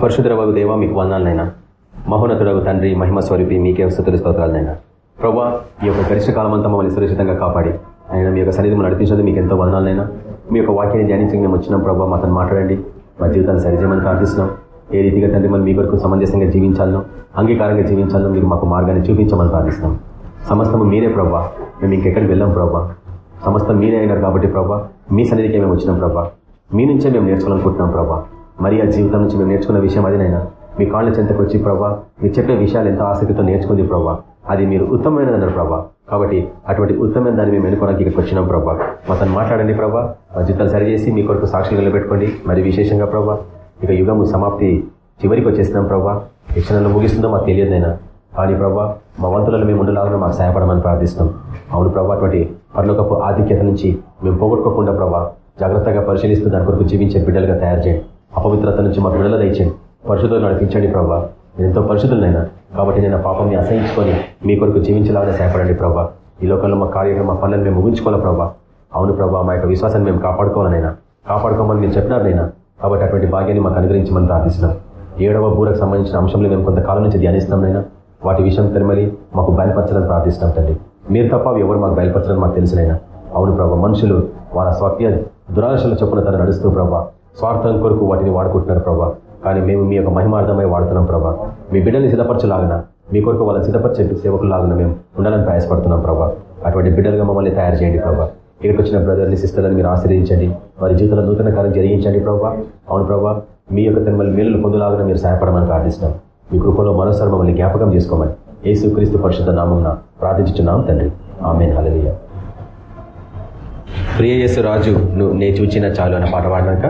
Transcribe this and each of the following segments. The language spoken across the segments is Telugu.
పరిశుద్ధరవగు దేవ మీకు వందాలనైనా మహోన్నతుడగు తండ్రి మహిమ స్వరూపి మీకే స్థుతులు స్తోత్రాలనైనా. ప్రభా ఈ యొక్క గరిష్ట కాలమంతా మమ్మల్ని సురక్షితంగా కాపాడి. ఆయన మీ యొక్క సన్నిధిని నడిపించినందుకు మీకు ఎంతో వందనాలైనా మీ యొక్క వాక్యాన్ని ధ్యానించి మేము వచ్చినాం ప్రభావ మాతో మాట్లాడండి. మా జీవితాన్ని సరిచేయమని ప్రార్థిస్తున్నాం. ఏ రీతిగా తండ్రి మనం మీ కొరకు సమంజసంగా జీవించాలను అంగీకారంగా జీవించాలను మీరు మాకు మార్గాన్ని చూపించమని ప్రార్థిస్తున్నాం. సమస్తము మీరే ప్రభా మేము ఇంకెక్కడికి వెళ్ళాం ప్రభా సమస్తం మీరే అయినారు కాబట్టి ప్రభా మీ సన్నిధికి మేము వచ్చినాం ప్రభా మీ నుంచే మేము నేర్చుకోవాలనుకుంటున్నాం ప్రభా మరి ఆ జీవితం నుంచి మేము నేర్చుకున్న విషయం అదినైనా మీ కాళ్ళ చెంతకు వచ్చి ప్రభా మీరు చెప్పే విషయాలు ఎంతో ఆసక్తితో నేర్చుకుంది ప్రభా అది మీరు ఉత్తమమైనదన్నారు ప్రభా కాబట్టి అటువంటి ఉత్తమమైన దాన్ని మేము ఎన్నుకోవడానికి ఇక్కడికి వచ్చినాం ప్రభా మాతో మాట్లాడండి ప్రభా మా జీతాలు సరిచేసి మీ కొరకు సాక్షి నిలబెట్టుకోండి. మరి విశేషంగా ప్రభా ఇక యుగము సమాప్తి చివరికి వచ్చేసినాం ప్రభా శిక్షణలో ముగిస్తుందో మాకు తెలియదైనా కానీ ప్రభా మా వంతులలో మేము ఉండలాగా మాకు సహాయపడమని ప్రార్థిస్తున్నాం. అవును ప్రభా అటువంటి పర్లోకపు ఆధిక్యత నుంచి మేము పోగొట్టుకోకుండా ప్రభా జాగ్రత్తగా పరిశీలిస్తూ దాని కొరకు జీవించే బిడ్డలుగా తయారు చేయండి. అపవిత్రత నుంచి మాకు విడుదల దయచండి పరిశుద్ధులు నడిపించండి ప్రభా. నేను ఎంతో పరిశుద్ధులైనా కాబట్టి నేను పాపంని అసహించుకొని మీ కొరకు జీవించలాగానే సహాయపడండి ప్రభా. ఈ లోకంలో మా కార్యం మా పనులను మేము ముగించుకోవాలి ప్రభా? అవును ప్రభా మా యొక్క విశ్వాసాన్ని మేము కాపాడుకోవాలనైనా కాపాడుకోమని మీరు చెప్పినారనైనా కాబట్టి అటువంటి భాగ్యాన్ని మాకు అనుగ్రహించమని ప్రార్థిస్తున్నాం. ఏడవ బూరకు సంబంధించిన అంశంలో మేము కొంతకాలం నుంచి ధ్యానిస్తున్నాంనైనా వాటి విషయం తెరమలి మాకు బయలుపరచాలని ప్రార్థిస్తున్నాం తండ్రి. మీరు తప్ప ఎవరు మాకు బయలుపరచడం మాకు తెలిసినైనా అవును ప్రభా మనుషులు వాళ్ళ స్వాత్య దురాశల చొప్పున తన నడుస్తూ ప్రభావ స్వార్థం కొరకు వాటిని వాడుకుంటున్నారు ప్రభా. కానీ మేము మీ యొక్క మహిమార్థమై వాడుతున్నాం ప్రభా. మీ బిడ్డల్ని సిద్ధపరచలాగిన మీ కొరకు వాళ్ళని సిద్ధపరిచే సేవకులాగిన మేము ఉండాలని ప్రయాసపడుతున్నాం ప్రభా. అటువంటి బిడ్డలుగా మమ్మల్ని తయారు చేయండి ప్రభా. ఇక్కడికి వచ్చిన బ్రదర్ని సిస్టర్లను మీరు ఆశ్రయించండి వారి జీవితంలో నూతన కాలం జరిగించండి ప్రభా. అవును ప్రభా మీ యొక్క తన మేలు పొందులాగా మీరు సహాయపడమని ప్రార్థిస్తున్నాం. మీ కృపలో మరోసారి మమ్మల్ని జ్ఞాపకం చేసుకోమని యేసు క్రీస్తు పరిశుద్ధ నామం ప్రార్థించున్నాం తండ్రి. ఆమె హలలియ ప్రియయేసు రాజు నువ్వు నే చూచినా చాలు అన్న పాట పాడినాక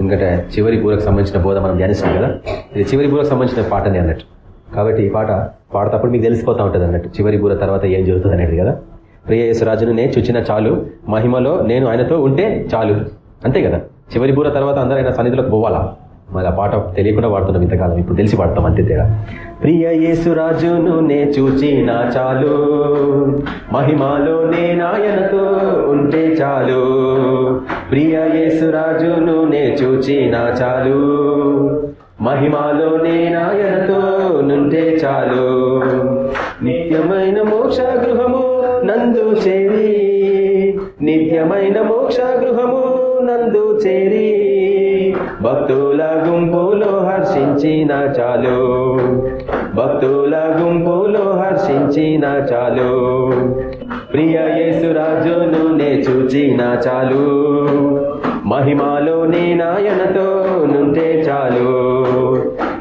ఎందుకంటే చివరి బూరకు సంబంధించిన బోధ మనం ధ్యానిస్తాం కదా? ఇది చివరి బూరకు సంబంధించిన పాటని అన్నట్టు. కాబట్టి ఈ పాట పాడతప్పుడు మీకు తెలిసిపోతా ఉంటుంది అన్నట్టు. చివరి బూర తర్వాత ఏం జరుగుతుంది అనేది కదా? ప్రియయేసు రాజును నేను చూచిన చాలు. మహిమలో నేను ఆయనతో ఉంటే చాలు. అంతే కదా? చివరి బూర తర్వాత అందరూ ఆయన సన్నిధిలోకి పోవాలా? మరి ఆ పాట తెలియకుండా వాడుతున్నాం ఇంతకాలం. ఇప్పుడు తెలిసి వాడతాం అంతే తేడా. ప్రియ యేసురాజును నే చూచిన చాలు. మహిమాలో నేనాయనతో ఉంటే చాలు. ప్రియ యేసురాజును నే చూచిన చాలు. మహిమాలో నేనాయనతో నుంటే చాలు. నిత్యమైన మోక్ష గృహము నందు చేరి. నిత్యమైన మోక్ష గృహము నందు చేరి. భక్తుల గుంపులో హర్షించిన చాలు. భక్తుల గుంపులో హర్షించిన చాలు. ప్రియ యేసురాజును నే చూచిన చాలు. మహిమాలో నీ నాయనతో నుంటే చాలు.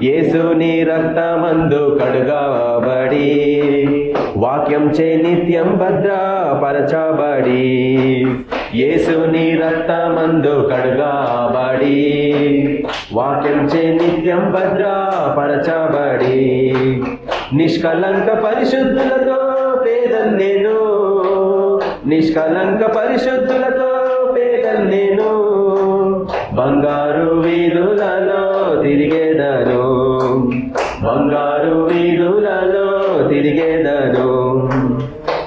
యేసుని రక్తమందు కడుగబడి వాక్యం చే నిత్యం భద్రపరచబడి యేసుని రక్తమందు కడుగాబడి వాక్యం చే నిత్యం భద్రపరచబడి నిష్కలంక పరిశుద్ధులతో పేదం నేను నిష్కలంక పరిశుద్ధులతో పేదం నేను బంగారు వీధులలో తిరిగేదను బంగారు వీధులలో తిరిగేదను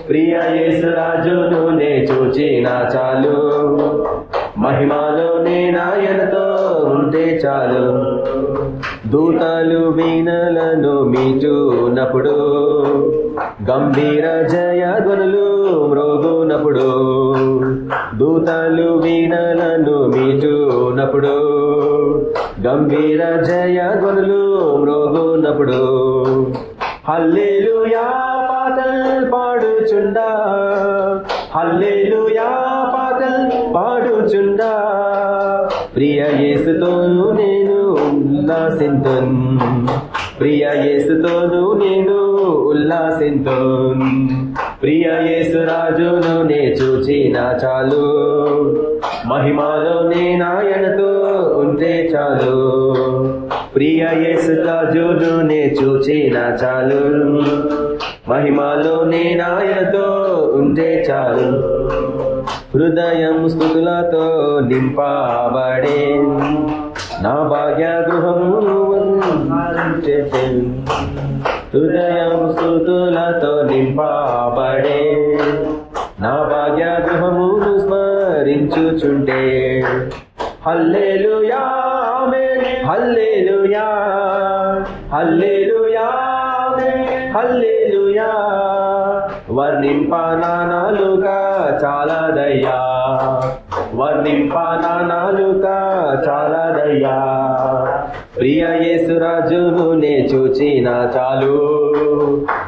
ప్రియ యేసురాజును నే చూచిన చాలు. మహిమాలో నేనాయనతో ఉంటే చాలు. దూతలు వీణలను మీచునప్పుడు గంభీర జయధ్వనులు మ్రోగునప్పుడు దూతలు వీణలను మీచునప్పుడు గంభీర జయధ్వనులు మ్రోగునప్పుడు హల్లేలుయా పాటల్ పాడుచుండా. హల్లేలుయా పాటల్ పాడుచుండా. ప్రియ యేసుతో నేను ఉల్లాసింతున్. ప్రియ యేసుతోను నేను ఉల్లాసింతున్. ప్రియ యేసు రాజును నే చూచిన చాలు. మహిమలో నే నాయనతో ఉంటే చాలు. ప్రియ యేసు రాజును నే చూచిన చాలు. మహిమలో నే నాయనతో ఉంటే చాలు. హృదయం స్థుతులతో నింపబడే నా భాగ్య హృదయం స్థుతులతో నింపబడే. నా భాగ్య గృహమును స్మరించుచుంటే. Hallelujah hallelujah hallelujah. హల్లేలుయా. వర్ణింపనాలుగా చాలదయ్యా. వర్ణింపనాలుగా చాలదయ్యా. ప్రియ యేసురాజును నే చూచిన చాలు.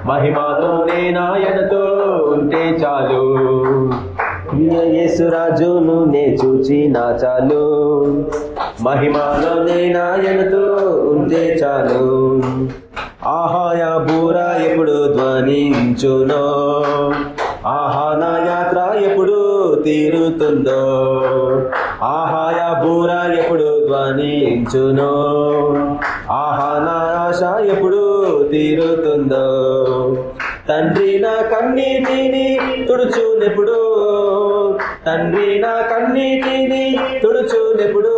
మహిమతో నేనాయనతో ఉంటే చాలు. యేసురాజును నే చూచిన చాలు. మహిమలో నేనాయనతో ఉంటే చాలు. ఆహాయ బూర ఎప్పుడు ధ్వనించునో? ఆహా నా యాత్ర ఎప్పుడు తీరుతుందో? ఆహాయ బూర ఎప్పుడు ధ్వనించునో? ఆహా నా ఆశ ఎప్పుడు తీరుతుందో? తండ్రి నా కన్నీటిని తుడుచునెప్పుడు. తండ్రి నా కన్నీటిని తుడుచునెప్పుడు.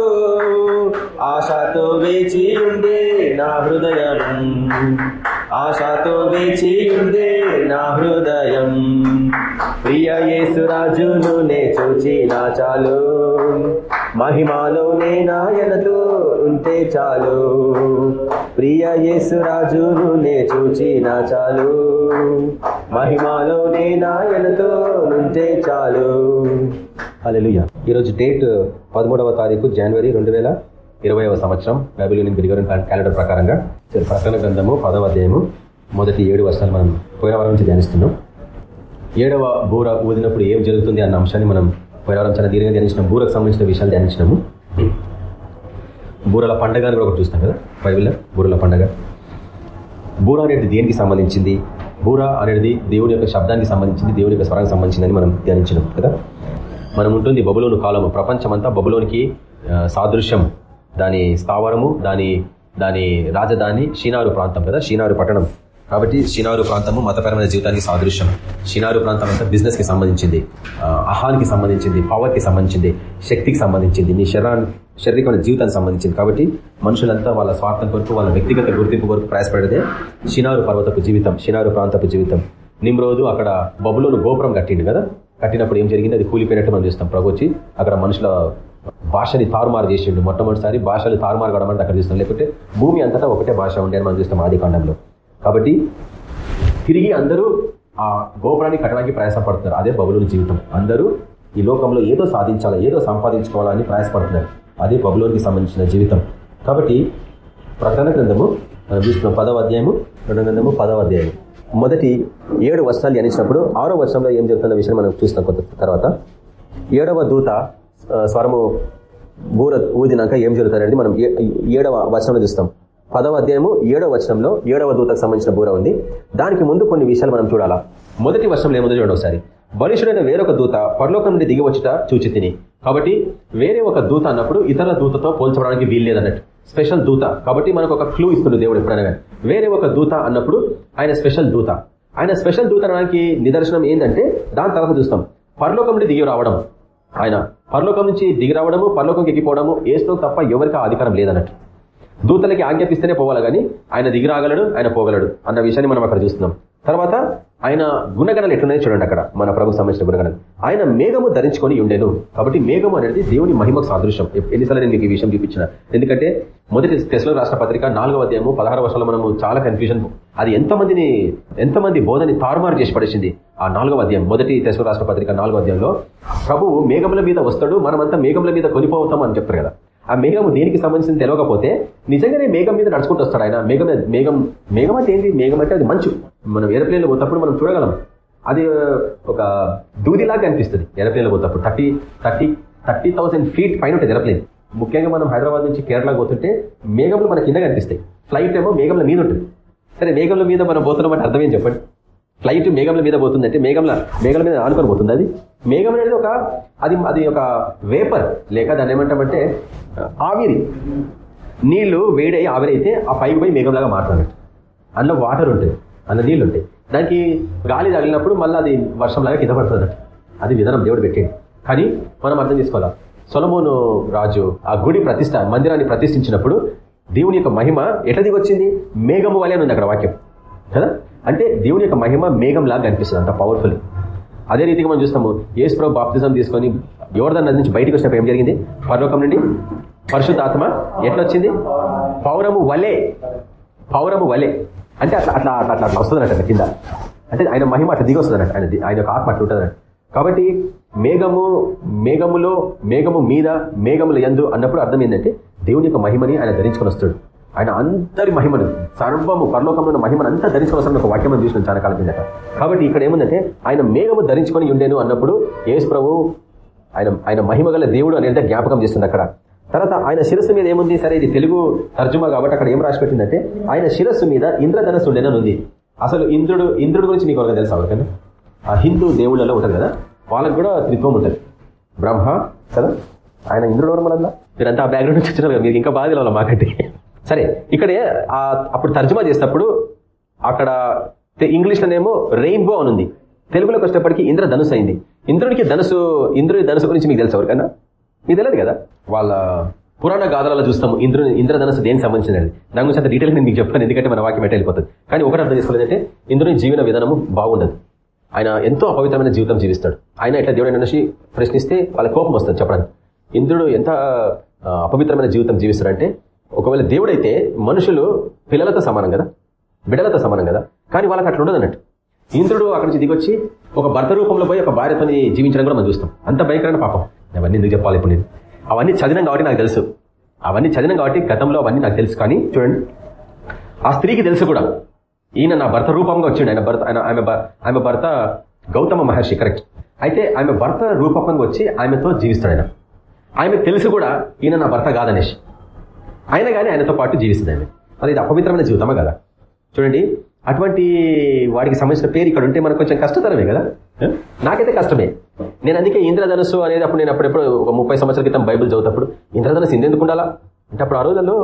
ఆశతో వేచి ఉండే నా హృదయం. ఆశతో వేచి ఉండే నా హృదయం. ప్రియ యేసురాజును నే చూచి నా చాలు మహిమాలోనే నాయనతో ఉంటే చాలు. ప్రియ యేసురాజును నే చూచి నా చాలు. మహిమాలో నే నాయనతో ఉంటే చాలు. అలెలుయ ఈరోజు డేట్ పదమూడవ తారీఖు జనవరి రెండు వేల ఇరవైవ సంవత్సరం. బైబిలియన్ గిరిగరం క్యాలెండర్ ప్రకారంగా ప్రకటన గ్రంథము పదవ అధ్యాయము మొదటి ఏడు వర్షాలు మనం పోయిన వారం నుంచి ధ్యానిస్తున్నాం. ఏడవ బూర ఊదినప్పుడు ఏం జరుగుతుంది అన్న అంశాన్ని మనం పోయిన వారం చాలా దీర్ఘంగా ధ్యానించిన బూరకు సంబంధించిన విషయాలు ధ్యానించినాము. బూరల పండగ అని కూడా ఒకటి చూస్తాం కదా బైబిల్లో బూరల పండగ. బూర అనేది దేనికి సంబంధించింది? బూర అనేది దేవుని యొక్క శబ్దానికి సంబంధించింది దేవుని యొక్క స్వరానికి సంబంధించిందని మనం ధ్యానించినాం కదా? మనం ఉంటుంది బబులోను కాలము ప్రపంచమంతా బబులోనికి సాదృశ్యం. దాని స్థావరము దాని దాని రాజధాని షీనారు ప్రాంతం కదా? షీనారు పట్టణం. కాబట్టి షినారు ప్రాంతము మతపరమైన జీవితానికి సాదృశ్యం. షినారు ప్రాంతం అంతా బిజినెస్కి సంబంధించింది ఆహానికి సంబంధించింది పవర్కి సంబంధించింది శక్తికి సంబంధించింది. నీ శరీరాన్ని శారీరకమైన జీవితానికి సంబంధించింది. కాబట్టి మనుషులంతా వాళ్ళ స్వార్థం కొరకు వాళ్ళ వ్యక్తిగత గుర్తింపు కొరకు ప్రయాసపడేదే షినారు పర్వతపు జీవితం షినారు ప్రాంతపు జీవితం. నిమ్రోజు అక్కడ బబులోను గోపురం కట్టిండు కదా? కట్టినప్పుడు ఏం జరిగింది? అది కూలిపోయినట్టు మనం చూస్తాం. ప్రభు వచ్చి అక్కడ మనుషుల భాషని తారుమారు చేసిండు. మొట్టమొదటిసారి భాషలు తారుమారు కావడం అక్కడ చూస్తాం. లేకుంటే భూమి అంతటా ఒకటే భాష ఉండే అని మనం చూస్తాం ఆది కాండంలో. కాబట్టి తిరిగి అందరూ ఆ గోపురాన్ని కట్టడానికి ప్రయాసపడుతున్నారు. అదే బబులు జీవితం. అందరూ ఈ లోకంలో ఏదో సాధించాలా ఏదో సంపాదించుకోవాలని ప్రయాసపడుతున్నారు. అదే బబులోనికి సంబంధించిన జీవితం. కాబట్టి ప్రకటన గ్రంథము మనం చూస్తున్నాం పదవ అధ్యాయము ప్రకటన గ్రంథము పదవ అధ్యాయము. మొదటి ఏడు వర్షాలు ధ్యానించినప్పుడు ఆరో వర్షంలో ఏం జరుగుతున్న విషయం మనం చూస్తాం కొంత తర్వాత ఏడవ దూత స్వరము బూర ఊదినాక ఏం జరుగుతారనేది మనం ఏడవ వర్షంలో చూస్తాం. పదవ అధ్యాయము ఏడవ వచనంలో ఏడవ దూతకు సంబంధించిన బూర ఉంది. దానికి ముందు కొన్ని విషయాలు మనం చూడాలా? మొదటి వర్షంలో ఏముందో చూడండి ఒకసారి. బలిషుడైన వేరొక దూత పరలోకం నుండి దిగి వచ్చుట చూచి తిని కాబట్టి వేరే ఒక దూత అన్నప్పుడు ఇతర దూతతో పోల్చడానికి వీల్లేదన్నట్టు స్పెషల్ దూత. కాబట్టి మనకు ఒక క్లూ ఇస్తుంది దేవుడు ఎప్పుడైనా వేరే ఒక దూత అన్నప్పుడు ఆయన స్పెషల్ దూత. ఆయన స్పెషల్ దూత అనడానికి నిదర్శనం ఏంటంటే దాని తర్వాత చూస్తాం. పరలోకం నుండి దిగి రావడం. ఆయన పరలోకం నుంచి దిగి రావడము పరలోకంకి ఎక్కిపోవడము ఏస్తో తప్ప ఎవరికి అధికారం లేదన్నట్టు. దూతలకి ఆజ్ఞాపిస్తేనే పోవాలి కానీ ఆయన దిగి రాగలడు ఆయన పోగలడు అన్న విషయాన్ని మనం అక్కడ చూస్తున్నాం. తర్వాత ఆయన గుణగణాలు ఎట్లున్నాయో చూడండి అక్కడ మన ప్రభు సంబంధించిన గుణగణాలు. ఆయన మేఘము ధరించుకొని ఉండేను. కాబట్టి మేఘము అనేది దేవుని మహిమకు సాదృశ్యం. ఎన్నిసార్లు నేను మీకు ఈ విషయం చూపించిన. ఎందుకంటే మొదటి తెసలో రాష్ట్ర పత్రిక నాలుగవ అధ్యాయము పదహారు వర్షాలు మనము చాలా కన్ఫ్యూజన్ అది ఎంతమందిని ఎంతమంది బోధని తారుమారు చేసి పడేసింది? ఆ నాలుగవ అధ్యాయం మొదటి తెసలో రాష్ట్ర పత్రిక నాలుగవ అధ్యాయంలో ప్రభువు మేఘముల మీద వస్తాడు మనమంతా మేఘముల మీద కొనిపోతాం అని చెప్తారు కదా. ఆ మేఘము దేనికి సంబంధించింది తెలియకపోతే నిజంగానే మేఘం మీద నడుచుకుంటూ వస్తాడు ఆయన. మేఘం మేఘం మేఘం అంటే ఏంటి మేఘం అంటే అది మంచు. మనం ఏరోప్లేన్లో పోతప్పుడు మనం చూడగలం. అది ఒక దూదిలాగా అనిపిస్తుంది. ఏరోప్లేన్లో పోతప్పుడు thirty thirty thirty thousand feet పైన ఉంటుంది ఏరోప్లేన్ ముఖ్యంగా మనం హైదరాబాద్ నుంచి కేరళ పోతుంటే మేఘంలో మన కింద కనిపిస్తాయి ఫ్లైట్ ఏమో మేఘంల మీద ఉంటుంది. సరే మేఘంలో మీద మనం పోతున్నామంటే అర్థమేం చెప్పండి? ఫ్లైట్ మేఘంల మీద పోతుందంటే మేఘంల మేఘల మీద ఆనుకొని పోతుంది అది? మేఘం అనేది ఒక అది అది ఒక వేపర్ లేక దాన్ని ఏమంటామంటే ఆవిరి. నీళ్ళు వేడై ఆవిరైతే ఆ పైకి పోయి మేఘంలాగా మారుతున్నట్టు అందులో వాటర్ ఉంటుంది. అందులో నీళ్ళు ఉంటాయి. దానికి గాలి తగిలినప్పుడు మళ్ళీ అది వర్షంలాగా కింద పడుతుంది. అది విధానం దేవుడు పెట్టేది కానీ మనం అర్థం చేసుకోవాలా? సొలమోను రాజు ఆ గుడి ప్రతిష్ట మందిరాన్ని ప్రతిష్ఠించినప్పుడు దేవుని యొక్క మహిమ ఎట్లా దిగొచ్చింది? మేఘము వలే ఉంది అక్కడ వాక్యం. కదా? అంటే దేవుని యొక్క మహిమ మేఘం లాగా కనిపిస్తుంది అంత పవర్ఫుల్ అదే రీతిగా మనం చూస్తాము ఏసుప్రభు బాప్తిజం తీసుకొని యోర్ధన్ నది నుంచి బయటకు వచ్చినప్పుడు ఏం జరిగింది? పరలోకం నుండి పరిశుద్ధాత్మ ఎట్లా వచ్చింది? పౌరము వలే పౌరము వలే. అంటే అట్లా అట్లా అట్లా అట్లా అట్లా వస్తుందన్నట్టు కింద. అంటే ఆయన మహిమ అట్లా దిగి వస్తుందన్నట్టు ఆయన ఆయన యొక్క ఆత్మ అట్లా ఉంటుంది కాబట్టి మేఘము మేఘములో మేఘము మీద మేఘముల ఎందు అన్నప్పుడు అర్థం ఏంటంటే దేవుని యొక్క మహిమని ఆయన ధరించుకొని వస్తాడు. ఆయన అందరి మహిమను సర్వము పరలోకంలో మహిమను అంతా ధరించుకొని వస్తాడు ఒక వాక్యం చూసిన చాలా కాలం కిందట. కాబట్టి ఇక్కడ ఏముందంటే ఆయన మేఘము ధరించుకొని ఉండేను అన్నప్పుడు యేసు ప్రభు ఆయన ఆయన మహిమ గల దేవుడు అనేది జ్ఞాపకం చేస్తుంది అక్కడ. తర్వాత ఆయన శిరస్సు మీద ఏముంది? సరే ఇది తెలుగు తర్జుమా కాబట్టి అక్కడ ఏం రాసి పెట్టిందంటే ఆయన శిరస్సు మీద ఇంద్రధనస్సు ఉండేనని ఉంది. అసలు ఇంద్రుడు ఇంద్రుడు గురించి మీకు ఒక తెలుసు అవరికన్నా ఆ హిందూ దేవుళ్ళలో ఉంటుంది కదా వాళ్ళకి కూడా త్రిత్వం ఉంటుంది. బ్రహ్మ కదా ఆయన ఇంద్రుడు ఎవరు మనందా మీరంతా ఆ బ్యాక్గ్రౌండ్ నుంచి వచ్చినారు కదా ఇంకా బాగా తెలవాలి మాకంటే. సరే ఇక్కడే ఆ అప్పుడు తర్జుమా చేసేటప్పుడు అక్కడ ఇంగ్లీష్లోనేమో రెయిన్బో అని ఉంది. తెలుగులోకి వచ్చేటప్పటికి ఇంద్ర ధనుసు అయింది. ఇంద్రుడికి ధనుసు ఇంద్రుడి ధనుసు గురించి మీకు తెలుసు ఎవరికైనా? మీకు తెలియదు కదా? వాళ్ళ పురాణ గాథలలో చూస్తాము ఇంద్ర ఇంద్రధనస్సు దేనికి సంబంధించినది? దాని గురించి అంత డీటెయిల్ నేను మీకు చెప్తాను ఎందుకంటే మన వాక్యం ఎట్ట వెళ్ళిపోతుంది. కానీ ఒకటి అర్థం చేసుకోలేదంటే ఇంద్రుని జీవన విధానము బాగుండదు. ఆయన ఎంతో అపవిత్రమైన జీవితం జీవిస్తాడు. ఆయన ఇట్లా దేవుడు అనేసి ప్రశ్నిస్తే వాళ్ళ కోపం వస్తుంది చెప్పడానికి. ఇంద్రుడు ఎంత అపవిత్రమైన జీవితం జీవిస్తాడంటే ఒకవేళ దేవుడైతే మనుషులు పిల్లలతో సమానం కదా? బిడ్డలతో సమానం కదా? కానీ వాళ్ళకి అట్లా ఉండదు అన్నట్టు. ఇంద్రుడు అక్కడి నుంచి దిగొచ్చి ఒక భర్త రూపంలో పోయి ఒక భార్యతో జీవించడం కూడా మనం చూస్తాం. అంత భయంకరమైన పాపం. అవన్నీ ఎందుకు చెప్పాలి ఇప్పుడు నేను? అవన్నీ చదివినాం కాబట్టి నాకు తెలుసు. అవన్నీ చదివినాం కాబట్టి గతంలో అవన్నీ నాకు తెలుసు. కానీ చూడండి ఆ స్త్రీకి తెలుసు కూడా. ఈయన నా భర్త రూపంగా వచ్చిండు. ఆయన భర్త ఆయన ఆమె ఆమె భర్త గౌతమ మహర్షి కరెక్ట్ అయితే ఆమె భర్త రూపకంగా వచ్చి ఆమెతో జీవిస్తాడు ఆయన. ఆమె తెలుసు కూడా ఈయన నా భర్త కాదనేసి. అయినా కానీ ఆయనతో పాటు జీవిస్తుంది ఆమె. అది ఇది అపవిత్రమైన జీవితమా కదా? చూడండి అటువంటి వాడికి సంబంధించిన పేరు ఇక్కడ ఉంటే మనకు కొంచెం కష్టతరమే కదా? నాకైతే కష్టమే. నేను అందుకే ఇంద్రధనుసు అనేది అప్పుడు నేను అప్పుడెప్పుడు ఒక ముప్పై సంవత్సరాల క్రితం బైబిల్ చదువుతప్పుడు ఇంద్రధనుసు ఇందెందుకు ఉండాలా? అంటే అప్పుడు ఆ రోజుల్లో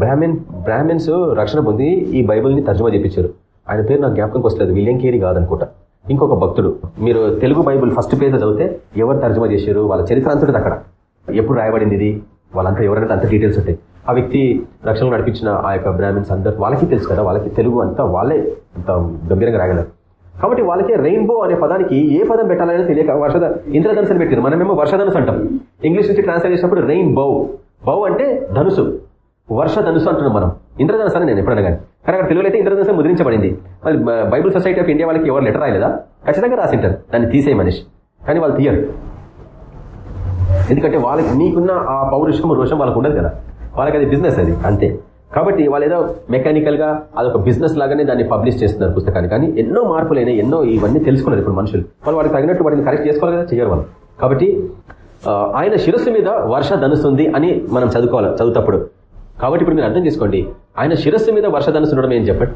బ్రాహ్మిన్ బ్రాహ్మిన్స్ రక్షణ పొంది ఈ బైబిల్ని తర్జుమా చేయించారు ఆయన పేరు నాకు జ్ఞాపకంకి వస్తలేదు విలియం కేరీ కాదనుకుంటా. ఇంకొక భక్తుడు మీరు తెలుగు బైబిల్ ఫస్ట్ పేజ్లో చదివితే ఎవరు తర్జుమా చేశారు? వాళ్ళ చరిత్ర అంతటి అక్కడ. ఎప్పుడు రాయబడింది ఇది? వాళ్ళంతా ఎవరైనా అంత డీటెయిల్స్ ఉంటాయి ఆ వ్యక్తి రక్షణ నడిపించిన ఆ యొక్క బ్రాహ్మిన్స్ అందరు వాళ్ళకి తెలుసు కదా వాళ్ళకి తెలుగు అంతా వాళ్ళే అంత గంభీరంగా రాయగలరు. కాబట్టి వాళ్ళకి రెయిన్బో అనే పదానికి ఏ పదం పెట్టాలనే తెలియక వర్షద ఇంద్రధనుసు అని పెట్టారు మనమేమో వర్షధనుసు అంటాం. ఇంగ్లీష్ నుంచి ట్రాన్స్లేట్ చేసినప్పుడు రెయిన్ బౌ బౌ అంటే ధనుసు. వర్ష ధనుసు అంటున్నాం మనం. ఇంద్రధనుసు అని నేను ఎప్పుడైనా కానీ. కానీ అక్కడ తెలుగులో అయితే ఇంద్రధనుసు ముద్రించబడింది. మరి బైబుల్ సొసైటీ ఆఫ్ ఇండియా వాళ్ళకి ఎవరు లెటర్ రాయలేదా? ఖచ్చితంగా రాసింటారు. దాన్ని తీసే మనిషి. కానీ వాళ్ళు తీయరు. ఎందుకంటే వాళ్ళకి నీకున్న ఆ పౌరుషం రోషం వాళ్ళకు ఉండదు కదా. వాళ్ళకి అది బిజినెస్ అది. అంతే. కాబట్టి వాళ్ళు ఏదో మెకానికల్గా అదొక బిజినెస్ లాగానే దాన్ని పబ్లిష్ చేస్తున్నారు పుస్తకాన్ని. కానీ ఎన్నో మార్పులైనా ఎన్నో ఇవన్నీ తెలుసుకున్నారు ఇప్పుడు మనుషులు. వాళ్ళు వాడికి తగినట్టు వాటిని కరెక్ట్ చేసుకోవాలి కదా చేయరు వాళ్ళు. కాబట్టి ఆయన శిరస్సు మీద వర్ష ధనుస్తుంది అని మనం చదువుకోవాలి చదువుతప్పుడు. కాబట్టి ఇప్పుడు మీరు అర్థం చేసుకోండి ఆయన శిరస్సు మీద వర్ష ధనుసు ఉండడం ఏం చెప్పండి?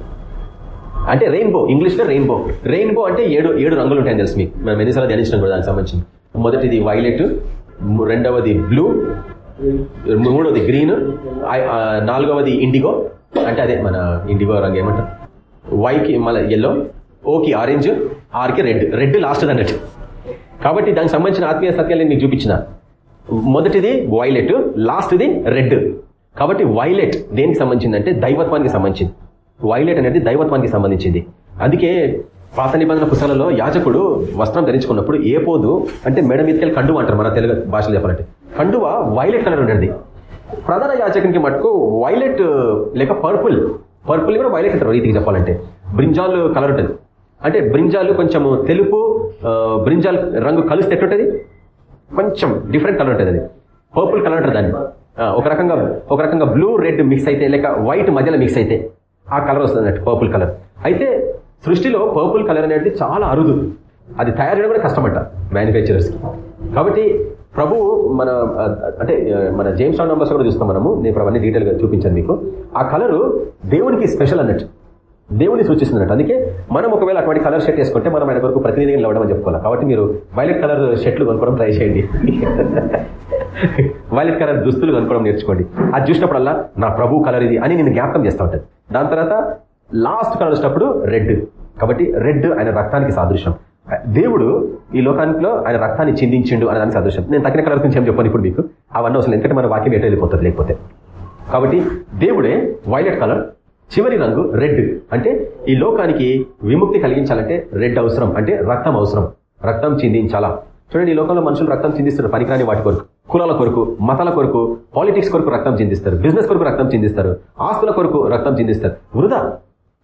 అంటే రెయిన్బో ఇంగ్లీష్లో రెయిన్బో రెయిన్బో అంటే ఏడు ఏడు రంగులు ఉంటాయని తెలుసు మీకు. మనం ఎన్నిసార్లు ధ్యానించడం కూడా దానికి సంబంధించి మొదటిది వైలెట్ రెండవది బ్లూ మూడవది గ్రీన్ నాలుగవది ఇండిగో అంటే అదే మన ఇండిగో రంగు ఏమంటారు? వైకి మళ్ళీ ఎల్లో ఓకి ఆరెంజ్ ఆర్కి రెడ్ రెడ్ లాస్ట్ అన్నట్టు. కాబట్టి దానికి సంబంధించిన ఆత్మీయ సత్యాలు నేను చూపించిన. మొదటిది వైలెట్ లాస్ట్ది రెడ్ కాబట్టి వైలెట్ దేనికి సంబంధించింది అంటే దైవత్వానికి సంబంధించింది. వైలెట్ అనేది దైవత్వానికి సంబంధించింది. అందుకే పాత నిబంధన పుస్తకాలలో యాజకుడు వస్త్రం ధరించుకున్నప్పుడు ఏ పోదు అంటే మెడ మీదకెళ్ళి కండువ అంటారు మన తెలుగు భాషలో చెప్పాలంటే. కండువ వైలెట్ కలర్ ఉండేది. ప్రధాన యాజకునికి మటుకు వైలెట్ లేక పర్పుల్. పర్పుల్ కూడా వైలెట్ అంటారు రీతికి చెప్పాలంటే. బ్రింజాల్ కలర్ ఉంటుంది. అంటే బ్రింజాలు కొంచెము తెలుపు బ్రింజాల్ రంగు కలిస్తే ఎట్టుంటుంది కొంచెం డిఫరెంట్ కలర్ ఉంటుంది అది. పర్పుల్ కలర్ ఉంటుంది దాన్ని. ఒక రకంగా ఒక రకంగా బ్లూ రెడ్ మిక్స్ అయితే లేక వైట్ మధ్యలో మిక్స్ అయితే ఆ కలర్ వస్తుంది అన్నట్టు పర్పుల్ కలర్. అయితే సృష్టిలో పర్పుల్ కలర్ అనేది చాలా అరుదు. అది తయారు చేయడం కూడా కష్టమట మ్యానుఫ్యాక్చరర్స్కి కాబట్టి ప్రభు మన అంటే మన జేమ్స్ రాన్ నంబర్స్ కూడా చూస్తాం మనము. నేను ఇప్పుడు అవన్నీ డీటెయిల్గా చూపించాను మీకు. ఆ కలరు దేవునికి స్పెషల్ అన్నట్టు. దేవుని సూచిస్తుందన్నట్టు. అందుకే మనం ఒకవేళ అటువంటి కలర్ షర్ట్ వేసుకుంటే మనం ఆయన వరకు ప్రతినిధిగా ఇవ్వడం అని చెప్పుకోవాలి. కాబట్టి మీరు వైలెట్ కలర్ షర్ట్లు కొనుక్కోవడం ట్రై చేయండి. వైలెట్ కలర్ దుస్తులు కొనుక్కోవడం నేర్చుకోండి. అది చూసినప్పుడల్లా నా ప్రభు కలర్ ఇది అని నేను జ్ఞాపకం చేస్తూ ఉంటుంది దాని తర్వాత లాస్ట్ కలర్ రెడ్. కాబట్టి రెడ్ ఆయన రక్తానికి సాదృశ్యం. దేవుడు ఈ లోకానికిలో ఆయన రక్తాన్ని చిందించిండు అనే దానికి సాదృశ్యం. నేను తగిన కలర్ నుంచి ఏం చెప్పాను ఇప్పుడు మీకు. అవన్నీ అవసరం ఎందుకంటే మన వాక్యం ఎటు వెళ్ళిపోతుంది లేకపోతే. కాబట్టి దేవుడే వైలెట్ కలర్ చివరి రంగు రెడ్. అంటే ఈ లోకానికి విముక్తి కలిగించాలంటే రెడ్ అవసరం అంటే రక్తం అవసరం. రక్తం చిందించాలా? చూడండి ఈ లోకంలో మనుషులు రక్తం చిందిస్తారు. పనికిరాని వాటి కొరకు కులాల కొరకు మతాల కొరకు పాలిటిక్స్ కొరకు రక్తం చిందిస్తారు. బిజినెస్ కొరకు రక్తం చిందిస్తారు. ఆస్తుల కొరకు రక్తం చిందిస్తారు. వృధా.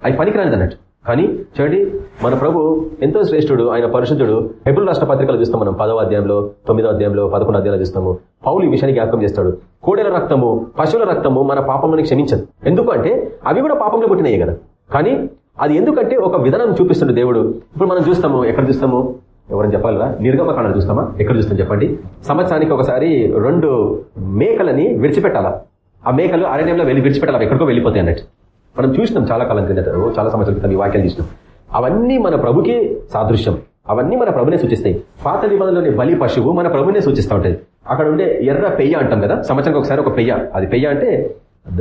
అవి పనికిరానిది అన్నట్టు. కానీ చూడండి మన ప్రభు ఎంతో శ్రేష్ఠుడు ఆయన పరిశుద్ధుడు. హెబుల్ రాష్ట్ర పత్రికలు చూస్తాం మనం పదవ అధ్యాయంలో తొమ్మిదో అధ్యాయంలో పదకొండు అధ్యాయంలో చూస్తాము. పౌలు ఈ విషయాన్ని జ్ఞాపకం చేస్తాడు. కోడెల రక్తము పశువుల రక్తము మన పాపంలోని క్షమించదు. ఎందుకు అంటే అవి కూడా పాపంలో పుట్టినాయి కదా. కానీ అది ఎందుకంటే ఒక విధానం చూపిస్తుండే దేవుడు. ఇప్పుడు మనం చూస్తాము ఎక్కడ చూస్తాము? ఎవరైనా చెప్పాలరా నిర్గమకాండలు చూస్తామా? ఎక్కడ చూస్తాం చెప్పండి? సంవత్సరానికి ఒకసారి రెండు మేకలని విడిచిపెట్టాలా? ఆ మేకలు అరణ్యంలో వెళ్ళి విడిచిపెట్టాలి? ఎక్కడికో వెళ్ళిపోతాయి అన్నట్టు. మనం చూసినాం చాలా కాలం క్రిందట ఓ చాలా సంవత్సరాల క్రితం ఈ వాక్యాలు చూసినాం అవన్నీ మన ప్రభుకి సాదృశ్యం. అవన్నీ మన ప్రభునే సూచిస్తాయి. పాత నిబంధనలోని బలి పశువు మన ప్రభునే సూచిస్తూ ఉంటుంది. అక్కడ ఉండే ఎర్ర పెయ్య అంటాం కదా సంవత్సరానికి ఒకసారి ఒక పెయ్య. అది పెయ్య అంటే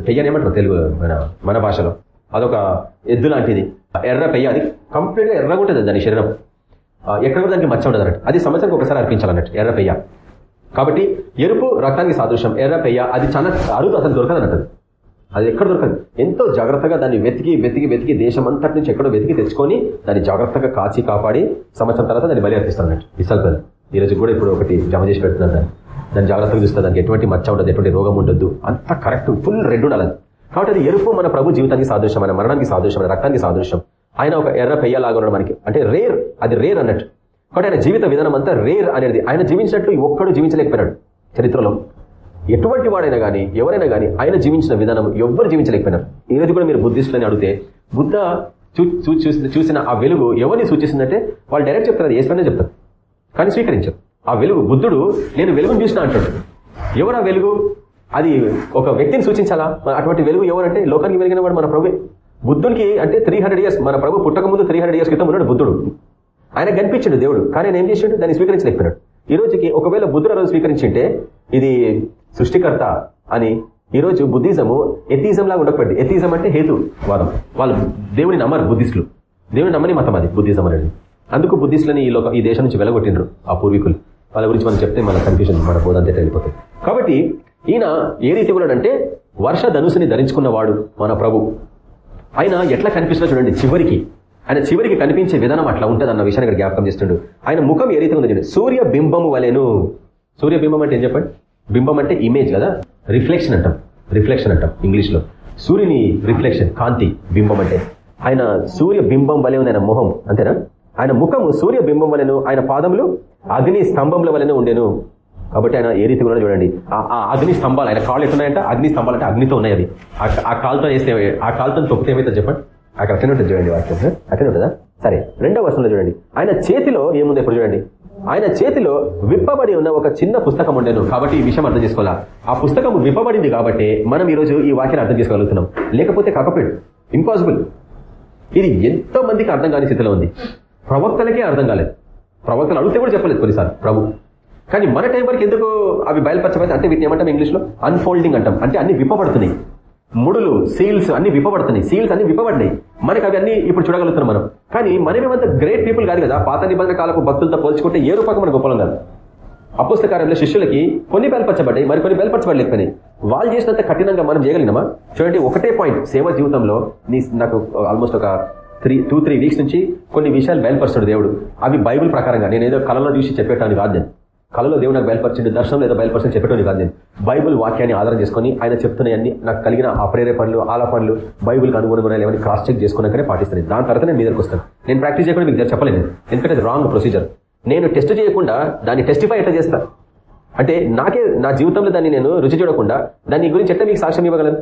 పెయ్య ఏమంటారు తెలుగు మన మన భాషలో. అదొక ఎద్దు లాంటిది. ఎర్ర పెయ్య అది కంప్లీట్గా ఎర్రగా ఉంటుంది దాని శరీరం. ఎక్కడ కూడా దానికి మచ్చ ఉండదు అన్నట్టు అది సంవత్సరానికి ఒకసారి అర్పించాలన్నట్టు ఎర్ర పెయ్య. కాబట్టి ఎరుపు రక్తానికి సాదృశ్యం ఎర్ర పెయ్య అది చాలా అరుదు అతను దొరకదన్నట్టు. అది ఎక్కడ దొరకదు. ఎంతో జాగ్రత్తగా దాన్ని వెతికి వెతికి వెతికి దేశం అంతటి నుంచి ఎక్కడో వెతికి తెచ్చుకొని దాన్ని జాగ్రత్తగా కాచి కాపాడి సంవత్సరం తర్వాత దాన్ని బలి అర్పిస్తాను అన్నట్టు. ఇసల్పల్ ఈ రోజు కూడా ఇప్పుడు ఒకటి జమ చేసి పెడుతున్నాను దాన్ని. దాన్ని జాగ్రత్తగా చూస్తే దానికి ఎటువంటి మచ్చ ఉండదు ఎటువంటి రోగం ఉండదు. అంత కరెక్ట్ ఫుల్ రెడ్ ఉండాలి కాబట్టి అది ఎరుపు మన ప్రభు జీవితానికి సాదృశ్యం మన మరణానికి సాదృశ్యం మన రక్తానికి సాదృశ్యం. ఆయన ఒక ఎర్ర పెయ్యలాగా ఉన్నాడు మనకి. అంటే రేర్ అది రేర్ అన్నట్టు. కాబట్టి ఆయన జీవిత విధానం అంతా రేర్ అనేది. ఆయన జీవించినట్టు ఒక్కడు జీవించలేకపోయినాడు చరిత్రలో. ఎటువంటి వాడైనా కానీ ఎవరైనా కానీ ఆయన జీవించిన విధానం ఎవ్వరు జీవించలేకపోయినారు. ఈ రోజు కూడా మీరు బుద్ధిస్టులని అడిగితే బుద్ధ చూ- చూ- చూసిన- చూసిన ఆ వెలుగు ఎవరిని సూచిస్తుందంటే వాళ్ళు డైరెక్ట్ చెప్తారు అది ఏసుకనే చెప్తారు. కానీ స్వీకరించారు. ఆ వెలుగు బుద్ధుడు నేను వెలుగును చూసిన అంటాడు. ఎవరు వెలుగు? అది ఒక వ్యక్తిని సూచించాలా? అటువంటి వెలుగు ఎవరంటే లోకానికి వెలిగిన వాడు మన ప్రభు బుద్ధునికి అంటే త్రీ ఇయర్స్ మన ప్రభు పుట్టక ముందు త్రీ ఇయర్స్ క్రితం ఉన్నాడు బుద్ధుడు. ఆయన కనిపించాడు దేవుడు. కానీ ఆయన ఏం చేసిండు? దాన్ని స్వీకరించలేకపోయినాడు. ఈ రోజుకి ఒకవేళ బుద్ధుడు ఆ రోజు స్వీకరించింటే ఇది సృష్టికర్త అని ఈరోజు బుద్ధిజము ఎథిజం లాగా ఉండకపోయింది. ఎథిజం అంటే హేతు వాదం. వాళ్ళు దేవుని నమ్మరు బుద్ధిస్టులు. దేవుని నమ్మని మతం అది బుద్ధిజం అనేది. అందుకు బుద్ధిస్టులని ఈ లోక ఈ దేశం నుంచి వెలగొట్టిండ్రు ఆ పూర్వీకులు. వాళ్ళ గురించి మనం చెప్తే మన కన్ఫ్యూజన్ మన బోధంతే వెళ్ళిపోతుంది కాబట్టి ఈయన ఏ రీతి ఉన్నాడంటే వర్ష ధనుసుని ధరించుకున్నవాడు మన ప్రభు. ఆయన ఎట్లా కనిపిస్తున్నా చూడండి చివరికి. ఆయన చివరికి కనిపించే విధానం అట్లా ఉంటుంది అన్న విషయాన్ని ఇక్కడ జ్ఞాపకం చేస్తుండడు ఆయన ముఖం ఏ రీతి ఉంది చూడండి. సూర్య బింబము వలెను. సూర్య బింబం అంటే ఏం చెప్పండి? బింబం అంటే ఇమేజ్ కదా? రిఫ్లెక్షన్ అంటాం. రిఫ్లెక్షన్ అంటాం ఇంగ్లీష్లో సూర్యుని రిఫ్లెక్షన్ కాంతి బింబం అంటే. ఆయన సూర్య బింబం వలె ఉంది ఆయన మొహం అంతేనా? ఆయన ముఖము సూర్య బింబం వలెను ఆయన పాదములు అగ్ని స్తంభముల వలెనే ఉండేను. కాబట్టి ఆయన ఏ రీతి కూడా చూడండి. ఆ- ఆ అగ్ని స్తంభాలు ఆయన కాళ్ళు ఎట్లున్నాయంటే? అగ్ని స్తంభాలు అంటే అగ్నితో ఉన్నాయి అవి. ఆ- కాలుతో వేస్తే ఆ కాలుతో తొక్కితే ఏమైతే చెప్పండి? అక్కడ అట్లనే ఉంటుంది చూడండి వాక్యం. అట్లనే ఉంటుందా? సరే రెండవ వర్షంలో చూడండి. ఆయన చేతిలో ఏముంది ఇప్పుడు చూడండి. ఆయన చేతిలో విప్పబడి ఉన్న ఒక చిన్న పుస్తకం ఉండేను. కాబట్టి ఈ విషయం అర్థం చేసుకోవాలా? ఆ పుస్తకం విప్పబడింది కాబట్టి మనం ఈరోజు ఈ వాక్యాన్ని అర్థం చేసుకోగలుగుతున్నాం. లేకపోతే కాకపోయాడు ఇంపాసిబుల్ ఇది ఎంతో మందికి అర్థం కాని స్థితిలో ఉంది. ప్రవక్తలకే అర్థం కాలేదు. ప్రవక్తలు అడిగితే కూడా చెప్పలేదు కొన్నిసార్లు. ప్రభు. కానీ మన టైం వరకు ఎందుకు అవి బయలుపరచబడి అంటే వీటిని ఏమంటాం ఇంగ్లీష్లో? అన్ఫోల్డింగ్ అంటాం. అంటే అన్ని విప్పబడుతున్నాయి. ముడులు సీల్స్ అన్ని విప్పబడుతున్నాయి. సీల్స్ అన్ని విప్పబడినాయి. మనకి అవి అన్ని ఇప్పుడు చూడగలుగుతున్నాం మనం. కానీ మనమేమంత గ్రేట్ పీపుల్ కాదు కదా. పాత నిబంధన కాలపు భక్తులతో పోల్చుకుంటే ఏ రూపకం మన గొప్పలం కాదు. అపుస్తకారంలో శిష్యులకి కొన్ని బయలుపరచబడ్డాయి మరి కొన్ని బయలుపరచబడలేకపోయినాయి. వాళ్ళు చేసినంత కఠినంగా మనం చేయగలిగినామా? చూడండి ఒకటే పాయింట్ సేవ జీవితంలో నీ నాకు ఆల్మోస్ట్ ఒక త్రీ టూ త్రీ వీక్స్ నుంచి కొన్ని విషయాలు బయలుపరుస్తాడు దేవుడు. అవి బైబిల్ ప్రకారంగా. నేను ఏదో కళలో చూసి చెప్పేటాను కాదు నేను. కళలో దేవుడు నాకు బయలుపరిచిండు దర్శనం లేదా బయలుపరిచిన చెప్పేటోని కాదు నేను. బైబుల్ వాక్యాన్ని ఆధారం చేసుకుని ఆయన చెప్తున్నాయన్ని నాకు కలిగిన ఆ ప్రేరేపణలు ఆలపణలు బైబుల్కి అనుగుణంగా ఏమైనా క్రాస్ చెక్ చేసుకున్నాకనే పాటిస్తాను దాని తర్వాత నేను మీ దగ్గరకు వస్తాను. నేను ప్రాక్టీస్ చేయకుండా మీకు చెప్పలేను ఎందుకంటే రాంగ్ ప్రొసీజర్ నేను టెస్ట్ చేయకుండా దాన్ని టెస్టిఫై ఎట్లా చేస్తాను అంటే నాకే నా జీవితంలో దాన్ని నేను రుచి చూడకుండా దాని గురించి ఎట్లా మీకు సాక్ష్యం ఇవ్వగలను?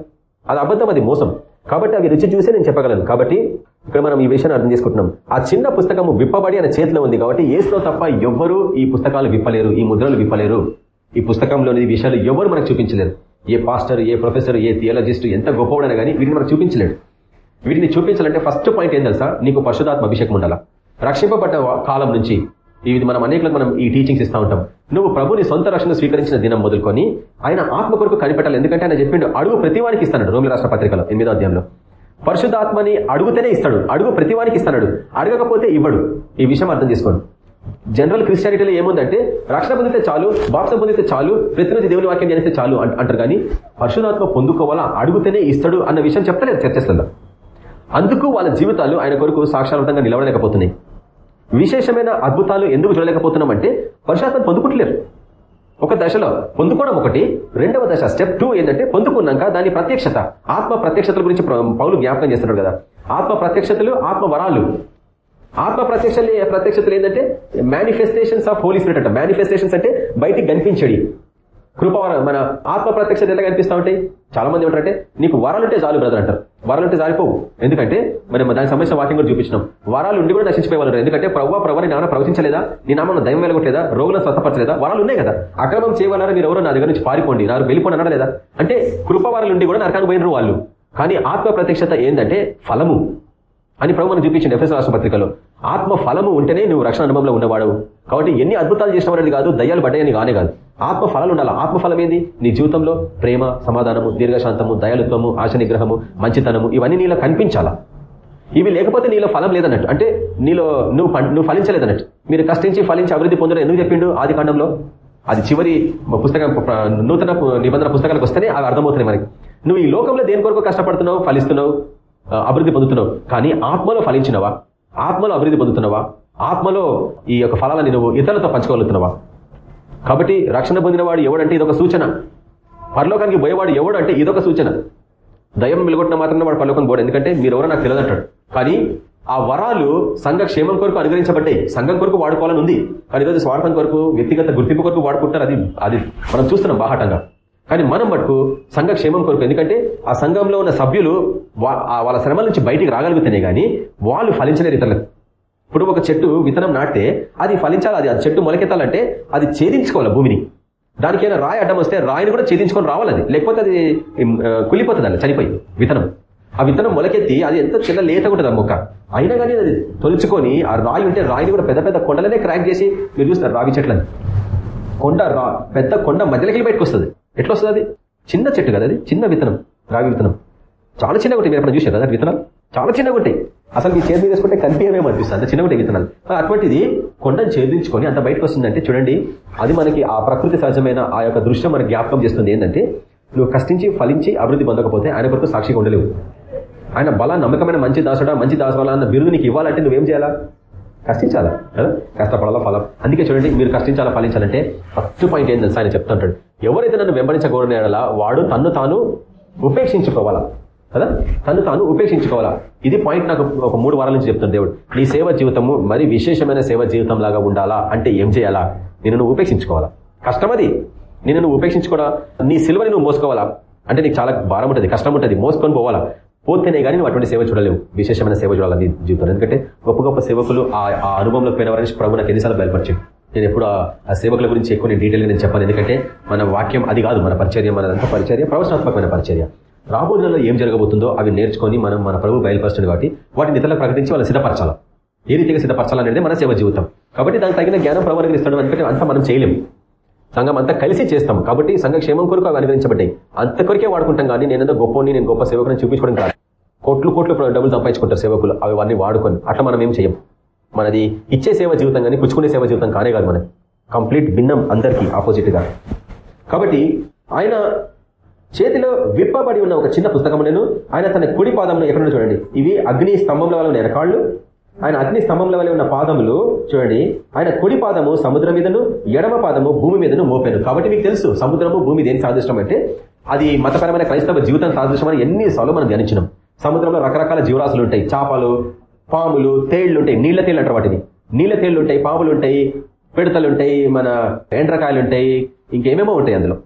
అది అబద్ధం అది మోసం. కాబట్టి అవి రుచి చూసే నేను చెప్పగలను. కాబట్టి ఇక్కడ మనం ఈ విషయాన్ని అర్థం చేసుకుంటున్నాం. ఆ చిన్న పుస్తకము విప్పబడి ఆయన చేతిలో ఉంది కాబట్టి ఏసులో తప్ప ఎవ్వరూ ఈ పుస్తకాలు విప్పలేరు ఈ ముద్రలు విప్పలేరు. ఈ పుస్తకంలోని విషయాలు ఎవరు మనకు చూపించలేరు. ఏ పాస్టర్ ఏ ప్రొఫెసర్ ఏ థియాలజిస్ట్ ఎంత గొప్పవాడైనా కానీ వీటిని మనకు చూపించలేడు. వీటిని చూపించాలంటే ఫస్ట్ పాయింట్ ఏం తెలుసా? నీకు పరిశుధాత్మ అభిషేకం ఉండాలా? రక్షింపబడ్డ కాలం నుంచి ఇది మనం అనేకలకు మనం ఈ టీచింగ్స్ ఇస్తా ఉంటాం. నువ్వు ప్రభుని సొంత రక్షణ స్వీకరించిన దినం మొదలుకొని ఆయన ఆత్మ కొరకు కనిపెట్టాలి. ఎందుకంటే ఆయన చెప్పిండు అడుగు ప్రతివానికి ఇస్తాడు రోమి రాష్ట్ర పత్రికలో ఎనిమిదో అధ్యాయంలో. పరిశుధాత్మని అడుగుతేనే ఇస్తాడు. అడుగు ప్రతివానికి ఇస్తాడు. అడగకపోతే ఇవ్వడు. ఈ విషయం అర్థం చేసుకోండి. జనరల్ క్రిస్టియానిటీలో ఏముందంటే రక్షణ పొందితే చాలు బాప్సం పొందితే చాలు ప్రతిరోజు దేవుని వాక్యం చేస్తే చాలు అంట- అంటారు కానీ పరిశుధాత్మ పొందుకోవాలా అడుగుతేనే ఇస్తాడు అన్న విషయం చెప్తలేదు చర్చస్లలో అందుకు వాళ్ళ జీవితాలు ఆయన కొరకు సాక్షాత్తంగా నిలవలేకపోతున్నాయి విశేషమైన అద్భుతాలు ఎందుకు చూడలేకపోతున్నామంటే పరిశాత్మను పొందుకుంటలేరు. ఒక దశలో పొందుకోవడం ఒకటి రెండవ దశ స్టెప్ టూ ఏంటంటే పొందుకున్నాక దాని ప్రత్యక్షత ఆత్మ ప్రత్యక్షతల గురించి పౌలు జ్ఞాపకం చేస్తున్నాడు కదా. ఆత్మ ప్రత్యక్షతలు ఆత్మ వరాలు. ఆత్మ ప్రత్యక్ష ప్రత్యక్షతలు ఏంటంటే మేనిఫెస్టేషన్స్ ఆఫ్ హోలీ స్పిరిట్ అంట. మేనిఫెస్టేషన్స్ అంటే బయటికి కనిపించడి కృపవరం మన ఆత్మ ప్రత్యక్షత ఎలా కనిపిస్తూ ఉంటాయి చాలా మంది ఏమంటారంటే నీకు వరాలుంటే చాలు బ్రదర్ అంటారు. వరాలుంటే జారిపోవు. ఎందుకంటే మరి దాని సమస్య వాక్యం కూడా చూపించినాం. వరాలు ఉండి కూడా నశించిపోయే ఎందుకంటే ప్రవ్వ ప్రవ్వని నాన్న ప్రవచించలేదా? నీ నామను దయం వెలగొట్టలేదా? రోగులను స్వస్థపరచలేదా? వరాలు ఉన్నాయి కదా. అక్రమం చేయవాలన్నా మీరు ఎవరో నా దగ్గర నుంచి పారిపోండి. నాకు వెళ్ళిపోండి అన్నారా లేదా అంటే కృపవరాలు ఉండి కూడా నరకానికి పోయినరు వాళ్ళు. కానీ ఆత్మ ప్రత్యక్షత ఏంటంటే ఫలము. అని ప్రభు మనం చూపించింది ఎఫ్ఎస్ రాష్ట్ర పత్రికలో. ఆత్మ ఫలము ఉంటేనే నువ్వు రక్షణ అనుభవంలో ఉన్నవాడు కాబట్టి ఎన్ని అద్భుతాలు చేసినవాడని కాదు దయ్యాలు పడ్డాయని కానే కాదు. ఆత్మఫలాలు ఉండాలి ఆత్మ ఫలం ఏంది నీ జీవితంలో ప్రేమ సమాధానము దీర్ఘశాంతము దయాలుత్వము ఆశ నిగ్రహము మంచితనము ఇవన్నీ నీలో కనిపించాలా? ఇవి లేకపోతే నీలో ఫలం లేదన్నట్టు. అంటే నీలో నువ్వు నువ్వు ఫలించలేదన్నట్టు. మీరు కష్టించి ఫలించి అభివృద్ధి పొందడం ఎందుకు చెప్పిండు ఆది కాండంలో? అది చివరి పుస్తకం నూతన నిబంధన పుస్తకాలకు వస్తేనే అవి అర్థమవుతున్నాయి మనకి. నువ్వు ఈ లోకంలో దేని కొరకు కష్టపడుతున్నావు? ఫలిస్తున్నావు అభివృద్ధి పొందుతున్నావు. కానీ ఆత్మలో ఫలించినవా? ఆత్మలో అభివృద్ధి పొందుతున్నావా? ఆత్మలో ఈ యొక్క ఫలాలని నువ్వు ఇతరులతో పంచుకోగలుగుతున్నావా? కాబట్టి రక్షణ పొందినవాడు ఎవడంటే ఇదొక సూచన. పరలోకానికి పోయేవాడు ఎవడు అంటే ఇదొక సూచన. దయం వెలుగొట్టిన మాత్రమే వాడు పరలోకం పోడు ఎందుకంటే మీరు ఎవరో నాకు తెలియదంటాడు. కానీ ఆ వరాలు సంఘ క్షేమం కొరకు అనుగ్రహించబడ్డాయి. సంఘం కొరకు వాడుకోవాలని ఉంది. కానీ ఈరోజు స్వార్థం కొరకు వ్యక్తిగత గుర్తింపు కొరకు వాడుకుంటారు. అది అది మనం చూస్తున్నాం బాహాటంగా. కానీ మనం మటుకు సంఘ క్షేమం కొరకు ఎందుకంటే ఆ సంఘంలో ఉన్న సభ్యులు వాళ్ళ శ్రమల నుంచి బయటికి రాగలుగుతున్నాయి కానీ వాళ్ళు ఫలించలేరు ఇతరులకు. ఇప్పుడు ఒక చెట్టు విత్తనం నాటితే అది ఫలించాలి అది ఆ చెట్టు మొలకెత్తాలంటే అది ఛేదించుకోవాలి భూమిని. దానికైనా రాయి అడ్డం వస్తే రాయిని కూడా ఛేదించుకొని రావాలి అది. లేకపోతే అది కులిపోతుంది అలా చనిపోయి విత్తనం. ఆ విత్తనం మొలకెత్తి అది ఎంత చిన్న లేత ఉంటుంది ఆ మొక్క. అయినా కానీ అది తొలుచుకొని ఆ రాయి ఉంటే రాయిని కూడా పెద్ద పెద్ద కొండలనే క్రాక్ చేసి మీరు చూస్తారు రావి చెట్లని. కొండ రా పెద్ద కొండ మధ్యలోకి బయటకు వస్తుంది. ఎట్లా వస్తుంది అది? చిన్న చెట్టు కదా అది చిన్న విత్తనం రాగి విత్తనం. చాలా చిన్నగా ఉంటాయి మీరు ఎక్కడ చూసారు కదా విత్తనాలు? చాలా చిన్నగా ఉంటాయి అసలు మీ చేతి వేసుకుంటే కనిపించమేమో అనిపిస్తుంది. అంత చిన్నగా ఉంటాయి విత్తనాలు అటువంటిది కొండను ఛేదించుకొని అంత బయటకు వస్తుందంటే చూడండి అది మనకి ఆ ప్రకృతి సహజమైన ఆ యొక్క దృశ్యం మనకి జ్ఞాపకం చేస్తుంది. ఏంటంటే నువ్వు కష్టించి ఫలించి అభివృద్ధి పొందకపోతే ఆయన కొరకు సాక్షిగా ఉండలేవు. ఆయన బల నమ్మకమైన మంచి దాసుడా మంచి దాసుడా అన్న బిరుదు నీకు ఇవ్వాలంటే నువ్వేం చేయాలా? కష్టించాలా? కదా? కష్టపడాలా ఫలం. అందుకే చూడండి మీరు కష్టించాలా ఫలించాలంటే ఫస్ట్ పాయింట్ ఏంటంటే ఆయన చెప్తుంటాడు. ఎవరైతే నన్ను వెంబడించగోరనేలా వాడు తన్ను తాను ఉపేక్షించుకోవాలా? కదా? తను తాను ఉపేక్షించుకోవాలా? ఇది పాయింట్ నాకు ఒక మూడు వారాల నుంచి చెప్తాను దేవుడు. నీ సేవ జీవితము మరి విశేషమైన సేవ జీవితం లాగా ఉండాలా? అంటే ఏం చేయాలా? నేను నువ్వు ఉపేక్షించుకోవాలా? కష్టమది. నేను నువ్వు ఉపేక్షించుకోవడా నీ సిల్వని నువ్వు మోసుకోవాలా? అంటే నీకు చాలా భారం ఉంటుంది కష్టం ఉంటుంది. మోసుకొని పోవాలా? పోతేనే కానీ నువ్వు అటువంటి సేవ చూడలేవు. విశేషమైన సేవ చూడాలి నీ జీవితంలో? ఎందుకంటే గొప్ప గొప్ప సేవకులు ఆ అనుభవంలో పోయిన వారిని ప్రభు నాకు ఎన్నిసార్లు బయలుపరిచాడు. నేను ఎప్పుడు ఆ సేవకుల గురించి ఎక్కువ నేను డీటెయిల్గా నేను చెప్పాను. ఎందుకంటే మన వాక్యం అది కాదు మన పరిచర్య మనదంతా పరిచర్య ప్రవచనాత్మకమైన పరిచర్య. రాబోతులలో ఏం జరగబోతుందో అవి నేర్చుకొని మనం మన ప్రభు బయలుపరుస్తుంది కాబట్టి వాటిని ఇతరులకు ప్రకటించి వాళ్ళు సిద్ధపరచాలి? ఏ రీతిగా సిద్ధపరచాలనేది మన సేవ జీవితం. కాబట్టి దానికి తగిన జ్ఞానం ప్రభు అనుగ్రహిస్తాడు అనుకుంటే అంతా మనం చేయలేము. సంఘం అంతా కలిసి చేస్తాం. కాబట్టి సంఘక్షేమం కొరకు అవి అనుగ్రహించబడ్డాయి. అంత కొరికే వాడుకుంటాం కానీ నేనేదో గొప్పని నేను గొప్ప సేవకుని చూపించుకోవడం కాదు. కోట్లు కోట్లు డబ్బులు సంపాదించుకుంటారు సేవకులు. అవి అన్ని వాడుకొని అట్లా మనం ఏం చేయం మనది ఇచ్చే సేవ జీవితం కానీ పుచ్చుకునే సేవ జీవితం కానే కాదు మనకి కంప్లీట్ భిన్నం అందరికీ ఆపోజిట్గా. కాబట్టి ఆయన చేతిలో విప్పబడి ఉన్న ఒక చిన్న పుస్తకం నేను. ఆయన తన కుడి పాదంలో ఎక్కడ చూడండి. ఇవి అగ్ని స్తంభంలో వల్ల ఉన్న కాళ్ళు. ఆయన అగ్ని స్తంభంలో వల్ల ఉన్న పాదములు చూడండి. ఆయన కుడి పాదము సముద్రం మీదను ఎడమ పాదము భూమి మీదను మోపాను. కాబట్టి మీకు తెలుసు సముద్రము భూమి దేని సాదృష్టం అంటే? అది మతపరమైన క్రైస్తవ జీవితం సాదృష్టం ఎన్నిసార్లు మనం ధ్యానించినాం. సముద్రంలో రకరకాల జీవరాశులు ఉంటాయి. చేపలు పాములు తేళ్ళు ఉంటాయి. నీళ్ళ తేళ్ళు అంటారు వాటిని. నీళ్ళ తేళ్ళు ఉంటాయి పాములు ఉంటాయి పిడతలు ఉంటాయి మన ఎండ్రకాయలు ఉంటాయి ఇంకేమేమో ఉంటాయి అందులో.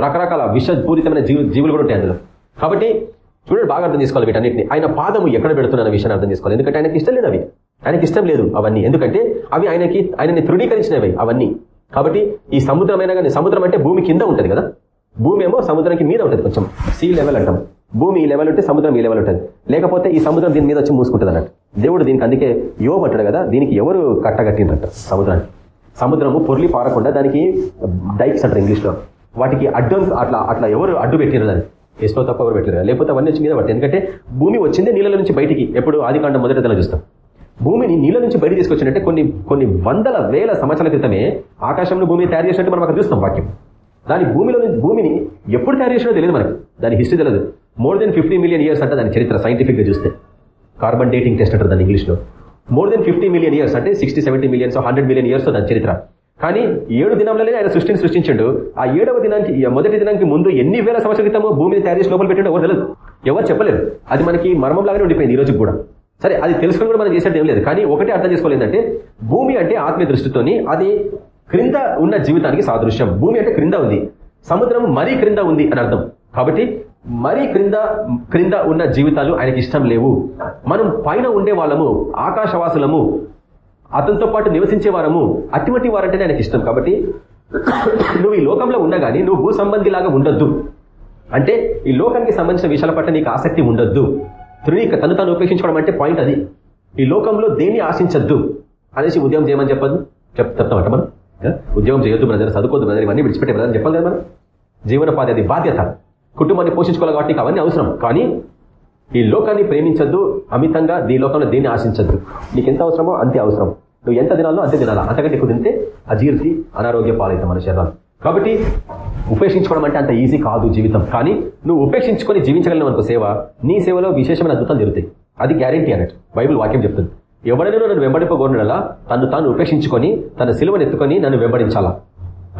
రకరకాల విషపూరితమైన జీవులు కూడా ఉంటాయి అందులో. కాబట్టి చూడండి బాగా అర్థం చేసుకోవాలి వీటన్నిటిని. ఆయన పాదము ఎక్కడ పెడుతున్న విషయాన్ని అర్థం చేసుకోవాలి. ఎందుకంటే ఆయనకి ఇష్టం లేదు అవి ఆయనకి ఇష్టం లేదు అవన్నీ. ఎందుకంటే అవి ఆయనకి ఆయనని తృణీకరించినవి అవన్నీ. కాబట్టి ఈ సముద్రమైన కానీ సముద్రం అంటే భూమి కింద ఉంటుంది కదా? భూమి ఏమో సముద్రానికి మీద ఉంటుంది కొంచెం. సీ లెవెల్ అంటాం. భూమి ఈ లెవెల్ ఉంటే సముద్రం ఈ లెవెల్ ఉంటుంది. లేకపోతే ఈ సముద్రం దీని మీద వచ్చి మూసుకుంటుంది అన్నట్టు. దేవుడు దీనికి అందుకే యువ పట్టడు కదా దీనికి ఎవరు కట్టగట్టిందంట సముద్రాన్ని సముద్రము పొర్లి పారకుండా దానికి డైక్స్ అంటారు ఇంగ్లీష్లో. వాటికి అడ్డం అట్లా అట్లా ఎవరు అడ్డు పెట్టినారు దాన్ని? ఎస్తో తప్ప ఎవరు పెట్టారు లేకపోతే అవన్నీ వచ్చి మీద ఎందుకంటే భూమి వచ్చిందే నీళ్ళ నుంచి బయటికి. ఎప్పుడు? ఆదికాండం మొదటి చూస్తాం. భూమిని నీళ్ళ నుంచి బయట తీసుకొచ్చినట్టే కొన్ని కొన్ని వందల వేల సంవత్సరాల క్రితమే ఆకాశంలో భూమిని తయారు చేసినట్టు మనం అక్కడ చూస్తాం వాక్యం. దాని భూమిలో భూమిని ఎప్పుడు తయారు చేసినో తెలియదు మనకి. దాని హిస్టరీ తెలియదు. More than fifty million years అంటే దాని చరిత్ర సైంటిఫిక్గా చూస్తే. కార్బన్ డేటింగ్ టెస్ట్ అంటారు దాని ఇంగ్లీష్లో. More than fifty million years అంటే sixty seventy millions hundred million years దాని చరిత్ర. కానీ ఏడు దినంలోనే ఆయన సృష్టిని సృష్టించండు. ఆ ఏడవ దినానికి మొదటి దినానికి ముందు ఎన్ని వేల సంవత్సరాల క్రితమో భూమిని తయారు చేసి లోపల పెట్టాడు ఎవరు తెలియదు ఎవరు చెప్పలేదు అది మనకి మర్మంలాగానే ఉండిపోయింది ఈ రోజు కూడా. సరే అది తెలుసుకుని కూడా మనం చేసేది ఏం లేదు. కానీ ఒకటి అర్థం చేసుకోలేదంటే భూమి అంటే ఆత్మీయ దృష్టితోని అది క్రింద ఉన్న జీవితానికి సాదృశ్యం. భూమి అంటే క్రింద ఉంది. సముద్రం మరీ క్రింద ఉంది అని అర్థం. కాబట్టి మరీ క్రింద క్రింద ఉన్న జీవితాలు ఆయనకి ఇష్టం లేవు. మనం పైన ఉండే వాళ్ళము ఆకాశవాసులము అతనితో పాటు నివసించే వారము అటువంటి వారంటేనే ఆయనకి ఇష్టం. కాబట్టి నువ్వు ఈ లోకంలో ఉన్నా గానీ నువ్వు భూ సంబంధిలాగా ఉండొద్దు. అంటే ఈ లోకానికి సంబంధించిన విషయాల పట్ల నీకు ఆసక్తి ఉండొద్దు. తృణీక తను తాను ఉపేక్షించుకోవడం అంటే పాయింట్ అది. ఈ లోకంలో దేన్ని ఆశించద్దు? అనేసి ఉద్యోగం చేయమని చెప్పదు చెప్ చెప్తామంట మనం. ఉద్యోగం చేయొద్దు బ్రదర్ చదువుకోద్దు బ్రదర్ ఇవన్నీ విడిచిపెట్టే బ్రదర్ చెప్పాలి కదా మనం. జీవనోపాధి అది బాధ్యత. కుటుంబాన్ని పోషించుకోవాలి కాబట్టి అవన్నీ అవసరం. కానీ ఈ లోకాన్ని ప్రేమించద్దు అమితంగా దీ లోకంలో దేన్ని ఆశించద్దు. నీకు ఎంత అవసరమో అంతే అవసరం. నువ్వు ఎంత తినాలో అంతే తినాలా. అంతకంటే ఎక్కువ తింటే అజీర్తి అనారోగ్య పాలవుతాం మన శరీరాలు. కాబట్టి ఉపేక్షించుకోవడం అంటే అంత ఈజీ కాదు జీవితం. కానీ నువ్వు ఉపేక్షించుకొని జీవించగలిగిన అనుకో సేవ నీ సేవలో విశేషమైన అద్భుతాలు జరుగుతాయి. అది గ్యారంటీ అన్నట్టు. బైబుల్ వాక్యం చెప్తుంది. ఎవరైనా నన్ను వెంబడింపగోనలా తను తాను ఉపేక్షించుకొని తన సిలువను ఎత్తుకొని నన్ను వెంబడించాలా?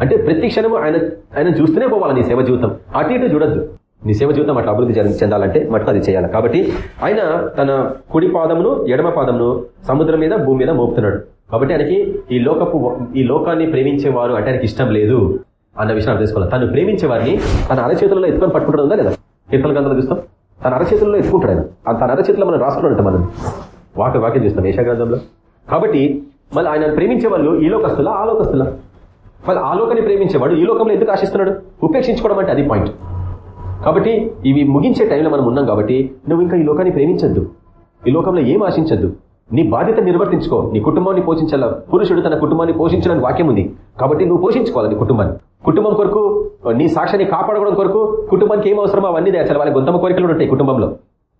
అంటే ప్రతి క్షణము ఆయన ఆయన చూస్తూనే పోవాలి నీ సేవ జీవితం. అటు ఇటు చూడద్దు. నీ సేవ జీవితం అట్లా అభివృద్ధి చెందాలంటే మటుకు అది చేయాలి. కాబట్టి ఆయన తన కుడి పాదమును ఎడమ పాదమును సముద్రం మీద భూమి మీద మోపుతున్నాడు. కాబట్టి ఆయనకి ఈ లోకపు ఈ లోకాన్ని ప్రేమించేవారు అంటే ఆయనకి ఇష్టం లేదు అన్న విషయం అర్థం చేసుకోవాలి. తను ప్రేమించే వారిని తన అరచేతుల్లో ఎత్తుకొని పట్టుకుంటాడు ఉందా లేదా? కీర్తన గ్రంథంలో చూస్తాం. తన అరచేతుల్లో ఎత్తుకుంటాడు ఆయన. తన అరచేతుల్లో మనం రాసుకున్నాడు మనం. వాటి వాక్యం చూస్తాం ఏషా గ్రంథంలో. కాబట్టి మళ్ళీ ఆయన ప్రేమించే వాళ్ళు ఈ లోకస్తులా ఆ లోకస్తులా? వాళ్ళు ఆ లోకాన్ని ప్రేమించేవాడు ఈ లోకంలో ఎందుకు ఆశిస్తున్నాడు? ఉపేక్షించుకోవడం అంటే అది పాయింట్. కాబట్టి ఇవి ముగించే టైంలో మనం ఉన్నాం కాబట్టి నువ్వు ఇంకా ఈ లోకాన్ని ప్రేమించద్దు. ఈ లోకంలో ఏం ఆశించద్దు? నీ బాధ్యత నిర్వర్తించుకో. నీ కుటుంబాన్ని పోషించాల పురుషుడు తన కుటుంబాన్ని పోషించడానికి వాక్యం ఉంది. కాబట్టి నువ్వు పోషించుకోవాలి నీ కుటుంబాన్ని. కుటుంబం కొరకు నీ సాక్ష్యాన్ని కాపాడుకోవడం కొరకు కుటుంబానికి ఏం అవసరమో అవన్నీ అసలు వాళ్ళకి గొంతమ కోరికలు ఉంటాయి కుటుంబంలో.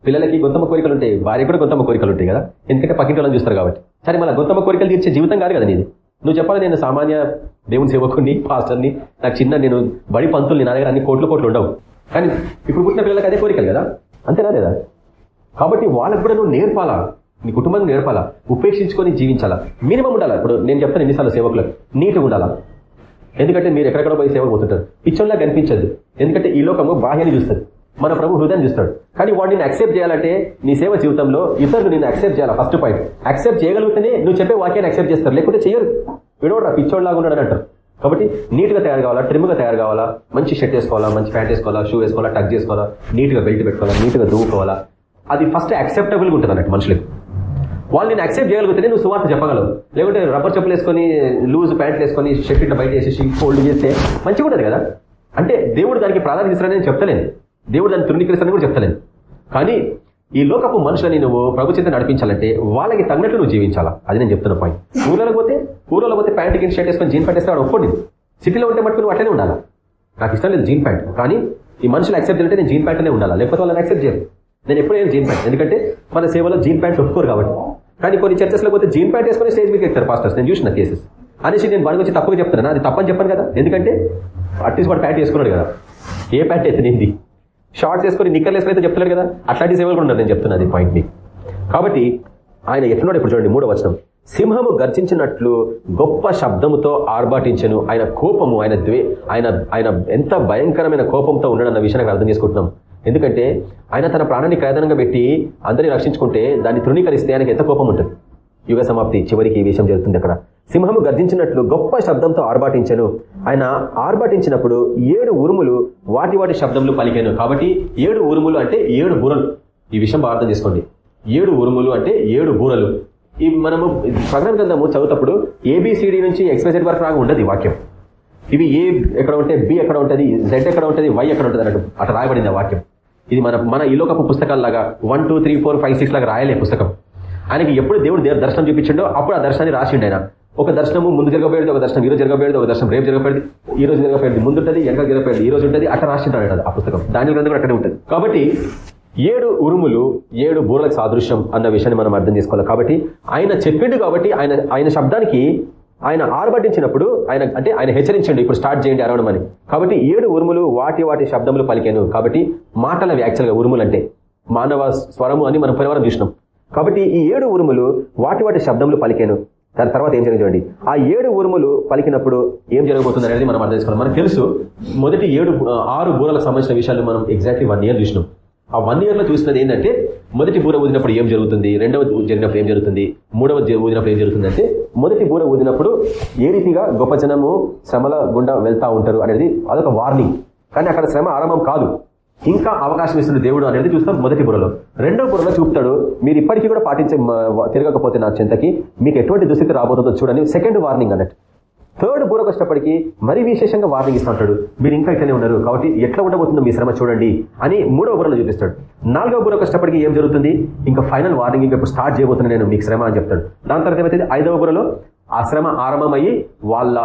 పిల్లలకి గొంతమ కోరికలు ఉంటాయి. భార్య కూడా గొంతమ కోరికలు ఉంటాయి కదా? ఎందుకంటే పక్కింటి వాళ్ళని చూస్తారు కాబట్టి. సరే మన గొంతమ కోరికలు తీర్చే జీవితం కాదు కదా నీది. నువ్వు చెప్పాలి నేను సామాన్య దేవుని సేవకుని పాస్టర్ని నాకు చిన్న నేను బడి పంతులు నా దగ్గర అన్ని కోట్లు కోట్లు ఉండవు. కానీ ఇప్పుడు పుట్టిన పిల్లలకి అదే కోరికలు కదా? అంతేనా లేదా? కాబట్టి వాళ్ళకు కూడా నువ్వు నేర్పాలా? నీ కుటుంబానికి నేర్పాలా? ఉపేక్షించుకొని జీవించాలా? మినిమం ఉండాలా? ఇప్పుడు నేను చెప్తాను ఎన్నిసార్లు సేవకులకు నీట్గా ఉండాలా? ఎందుకంటే మీరు ఎక్కడెక్కడ పోయి సేవకు పోతుంటారు. పిచ్చోళ్ళగా కనిపించదు. ఎందుకంటే ఈ లోకము బాహ్యాన్ని చూస్తుంది. మన ప్రభు హృదయం చూస్తాడు. కానీ వాడిని యాక్సెప్ట్ చేయాలంటే నీ సేవ జీవితంలో ఇతరులు నేను యాక్సెప్ట్ చేయాలా? ఫస్ట్ పాయింట్ యాక్సెప్ట్ చేయగలిగితేనే నువ్వు చెప్పే వాక్యాన్ని యాక్సెప్ట్ చేస్తారు. లేకుంటే చేయరు. విడవడరా పిచ్చోళ్ళలాగా ఉన్నాడు అంటారు. కాబట్టి నీట్గా తయారు కావాలా? ట్రిమ్గా తయారు కావాలా? మంచి షర్ట్ వేసుకోవాలా? మంచి ప్యాంట్ వేసుకోవాలా? షూ వేసుకోవాలా? టక్ చేసుకోవాలా? నీట్గా బెల్ట్ పెట్టుకోవాలా? నీట్గా దువ్వుకోవాలా? అది ఫస్ట్ యాక్సెప్టబుల్గా ఉంటుంది అన్నట్టు మనుషులకు. వాళ్ళు నేను యాక్సెప్ట్ చేయగలిగితేనే నువ్వు సువార్త చెప్పగలవు. లేకుంటే రబ్బర్ చెప్పులు వేసుకొని లూజ్ ప్యాంట్లు వేసుకొని షర్ట్ ఇట్లా బయట వేసేసి ఫోల్డ్ చేస్తే మంచిగా ఉంటుంది కదా? అంటే దేవుడు దానికి ప్రాధాన్యత ఇస్తారని నేను చెప్తలేను. దేవుడు దాన్ని తృణీకరిస్తానని కూడా చెప్తలేను. కానీ ఈ లోకపు మనుషులని నువ్వు ప్రభు చేత నడిపించాలంటే వాళ్ళకి తగినట్లు నువ్వు జీవించాలా? అది నేను చెప్తున్న పాయింట్ ఊళ్ళలో పోతే ఊళ్ళలో పోతే ప్యాంట్ కింద షర్ట్ వేసుకొని జీన్ ప్యాంట్ వేస్తే వాడు ఒప్పుకోండి సిటీలో ఉంటే మటుకు నువ్వు అట్లనే ఉండాలా? నాకు ఇష్టం లేదు జీన్ ప్యాంట్. కానీ ఈ మనుషులు యాక్సెప్ట్ చేయాలంటే నేను జీన్ ప్యాంట్నే ఉండాలా? లేకపోతే వాళ్ళని యాక్సెప్ట్ చేయరు. నేను ఎప్పుడైనా జీన్ ప్యాంట్? ఎందుకంటే మన సేవలో జీన్ ప్యాంట్ ఒప్పుకోరు కాబట్టి. కానీ కొన్ని చర్చస్లో పోతే జీన్ ప్యాంట్ వేసుకొని స్టేజ్ మీద ఎక్కుతారు పాస్టర్స్ నేను చూసిన కేసెస్ అనేసి నేను వాడి వచ్చి తప్పుగా చెప్తున్నాను? అది తప్పని చెప్పాను కదా. ఎందుకంటే అట్లీస్ట్ వాడు ప్యాంట్ వేసుకున్నాడు కదా. ఏ ప్యాంట్ ఎత్తినింది షార్ట్స్ వేసుకొని నిక్కర్లు వేసుకొని అయితే చెప్తున్నాడు కదా? అట్లాంటి సేవలు కూడా నేను చెప్తున్నది పాయింట్ మీకు. కాబట్టి ఆయన ఎట్లున్నాడు ఇప్పుడు చూడండి మూడో వచనం. సింహము గర్జించినట్లు గొప్ప శబ్దముతో ఆర్భాటించను. ఆయన కోపము ఆయన ద్వే ఆయన ఆయన ఎంత భయంకరమైన కోపంతో ఉన్నాడన్న విషయాన్ని అర్థం చేసుకుంటున్నాం. ఎందుకంటే ఆయన తన ప్రాణాన్ని క్రయదనంగా పెట్టి అందరినీ రక్షించుకుంటే దాన్ని తృణీకరిస్తే ఆయనకి ఎంత కోపం ఉంటుంది? యుగ సమాప్తి. చివరికి ఈ విషయం జరుగుతుంది అక్కడ. సింహము గర్జించినట్లు గొప్ప శబ్దంతో ఆర్భాటించను. ఆయన ఆర్భటించినప్పుడు ఏడు ఉరుములు వాటి వాటి శబ్దములు పలికాను. కాబట్టి ఏడు ఉరుములు అంటే ఏడు బూరలు. ఈ విషయం బాగా అర్థం చేసుకోండి. ఏడు ఉరుములు అంటే ఏడు బూరలు. ఈ మనము ప్రకటన గ్రంథము చదువుతప్పుడు ఏబిసిడి నుంచి ఎక్స్ప్రెసెడ్ వరకు రాగా ఉండదు ఈ వాక్యం. ఇవి ఏ ఎక్కడ ఉంటే బి ఎక్కడ ఉంటుంది జెడ్ ఎక్కడ ఉంటుంది వై ఎక్కడ ఉంటుంది అన్నట్టు అట్లా రాయబడింది ఆ వాక్యం. ఇది మన మన ఈ లోకపు పుస్తకాల్లాగా one two three four five six లాగా రాయలే పుస్తకం. ఆయనకి ఎప్పుడు దేవుడు దర్శనం చూపించిండో అప్పుడు ఆ దర్శనాన్ని రాసిండు ఆయన. ఒక దర్శనము ముందు జరగబోయేది ఒక దర్శనం ఈ రోజు జరగబోయేది ఒక దర్శనం రేపు జరగబోయేది ఈ రోజు జరగబోయేది ముందు ఉంటుంది వెనక జరగబోయేది ఈ రోజు ఉంటుంది అట్లా రాసింటాడు ఆ పుస్తకం. దాని గ్రంథం కూడా అక్కడే ఉంటుంది. కాబట్టి ఏడు ఉరుములు ఏడు బూరలకు సాదృశ్యం అన్న విషయాన్ని మనం అర్థం చేసుకోవాలి. కాబట్టి ఆయన చెప్పిండు కాబట్టి ఆయన ఆయన శబ్దానికి ఆయన ఆర్భటించినప్పుడు ఆయన అంటే ఆయన హెచ్చరించండి ఇప్పుడు స్టార్ట్ చేయండి అరవడం అని. కాబట్టి ఏడు ఉరుములు వాటి వాటి శబ్దములు పలికాను. కాబట్టి మాటల యాక్చువల్గా ఉరుములు అంటే మానవ స్వరము అని మనం పరివారం చూసినాం. కాబట్టి ఈ ఏడు ఉరుములు వాటి వాటి శబ్దములు పలికాను. దాని తర్వాత ఏం జరిగింది చూడండి. ఆ ఏడు ఉరుములు పలికినప్పుడు ఏం జరగబోతుంది అనేది మనం అర్థం చేసుకోవాలి. మనకు తెలుసు మొదటి ఏడు ఆరు బూరలకు సంబంధించిన విషయాలు మనం ఎగ్జాక్ట్లీ వన్ ఇయర్ చూసినాం. ఆ వన్ ఇయర్లో చూసినది ఏంటంటే మొదటి బూర ఊదినప్పుడు ఏం జరుగుతుంది రెండవ జరిగినప్పుడు ఏం జరుగుతుంది మూడవ ఊదినప్పుడు ఏం జరుగుతుంది అంటే మొదటి బూర ఊదినప్పుడు ఏ రీతిగా గొప్ప జనము శ్రమల గుండా వెళ్తా ఉంటారు అనేది అదొక వార్నింగ్ కానీ అక్కడ శ్రమ ఆరంభం కాదు. ఇంకా అవకాశం ఇస్తున్న దేవుడు అనేది చూస్తాం మొదటి బుర్రలో. రెండో బుర్రలో చూపుతాడు మీరు ఇప్పటికీ కూడా పాటించే తిరగకపోతే నా చింతకి మీకు ఎటువంటి దుస్థితి రాబోతుందో చూడని సెకండ్ వార్నింగ్ అన్నట్టు. థర్డ్ బూరకు వచ్చినప్పటికీ మరి విశేషంగా వార్నింగ్ ఇస్తూ ఉంటాడు మీరు ఇంకా ఇట్లనే ఉన్నారు. కాబట్టి ఎట్లా ఉండబోతుందో మీ శ్రమ చూడండి అని మూడవ బుర్రలో చూపిస్తాడు. నాలుగవ బూరకు వచ్చినప్పటికీ ఏం జరుగుతుంది? ఇంకా ఫైనల్ వార్నింగ్ ఇంకా స్టార్ట్ చేయబోతున్నా నేను మీకు శ్రమ అని చెప్తాడు. దాని తర్వాత ఏమైతే ఐదవ బుర్రలో ఆ శ్రమ ఆరంభమయ్యి వాళ్ళ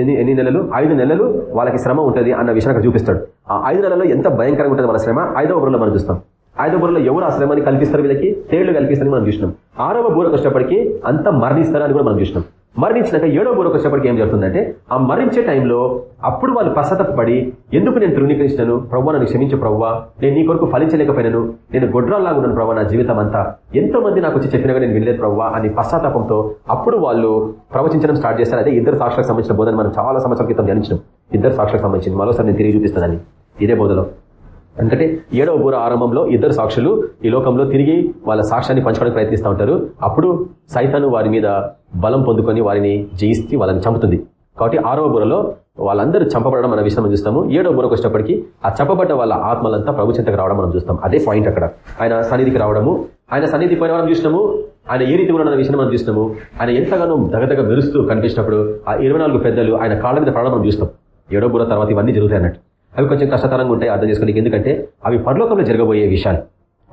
ఎన్ని ఎన్ని నెలలు? ఐదు నెలలు వాళ్ళకి శ్రమ ఉంటుంది అన్న విషయం అక్కడ చూపిస్తాడు. ఆ ఐదు నెలలో ఎంత భయంకరంగా ఉంటుంది వాళ్ళ శ్రమ? ఐదవ బుర్రలో మనం చూస్తాం. ఐదవ బుర్రలో ఎవరు ఆ శ్రమని కల్పిస్తారు వీళ్ళకి? తేళ్ళు కల్పిస్తారని మనం చూసినాం. ఆరవ బూరకు వచ్చినప్పటికీ అంత మరణిస్తారని కూడా మనం చూసినాం. మరణించినాక ఏడో బూరకు వచ్చేప్పటికి ఏం జరుగుతుందంటే ఆ మరణించే టైంలో అప్పుడు వాళ్ళు పశ్చాత్తపడి ఎందుకు నేను తృణీకరించినాను? ప్రవ్వా నన్ను క్షమించు ప్రవ్వా. నేను నీ కొరకు ఫలించలేకపోయినాను. నేను గొడ్రాల్లాగా ఉన్నాను ప్రవ్వా నా జీవితం అంతా ఎంతో మంది నాకు వచ్చి చెప్పినగా నేను వినలేదు ప్రవ్వా అని పశ్చాత్తాపంతో అప్పుడు వాళ్ళు ప్రవచించడం స్టార్ట్ చేస్తారు. అదే ఇద్దరు సాక్షులకు సంబంధించిన బోధన మనం చాలా సంవత్సరాల క్రితం ధ్యానించినాం. ఇద్దరు సాక్షులకు సంబంధించింది. మరోసారి నేను తిరిగి చూపిస్తానని. ఇదే బోధలో. ఎందుకంటే ఏడవ బూర ఆరంభంలో ఇద్దరు సాక్షులు ఈ లోకంలో తిరిగి వాళ్ళ సాక్ష్యాన్ని పంచుకోవడానికి ప్రయత్నిస్తూ ఉంటారు. అప్పుడు సైతాను వారి మీద బలం పొందుకొని వారిని జయిస్తే వాళ్ళని చంపుతుంది. కాబట్టి ఆరవ బురలో వాళ్ళందరూ చంపబడడం మన విషయం చూస్తాము. ఏడవ బురకు వచ్చేటప్పటికి ఆ చంపబడ్డ వాళ్ళ ఆత్మలంతా ప్రభు చింతకు రావడం మనం చూస్తాం. అదే పాయింట్ అక్కడ. ఆయన సన్నిధికి రావడము. ఆయన సన్నిధి పోయిన మనం చూసినాము. ఆయన ఏ రీతి ఉన్న విషయం మనం చూసినాము. ఆయన ఎంతగానో దగదగ మెరుస్తూ కనిపించినప్పుడు ఆ ఇరవై పెద్దలు ఆయన కాళ్ళ మీద పడడం మనం చూస్తాం. ఏడో బుర తర్వాత ఇవన్నీ జరుగుతాయి అన్నట్టు. అవి కొంచెం కష్టతరంగా ఉంటాయి అర్థం చేసుకోండి. ఎందుకంటే అవి పరలోకంలో జరగబోయే విషయాలు.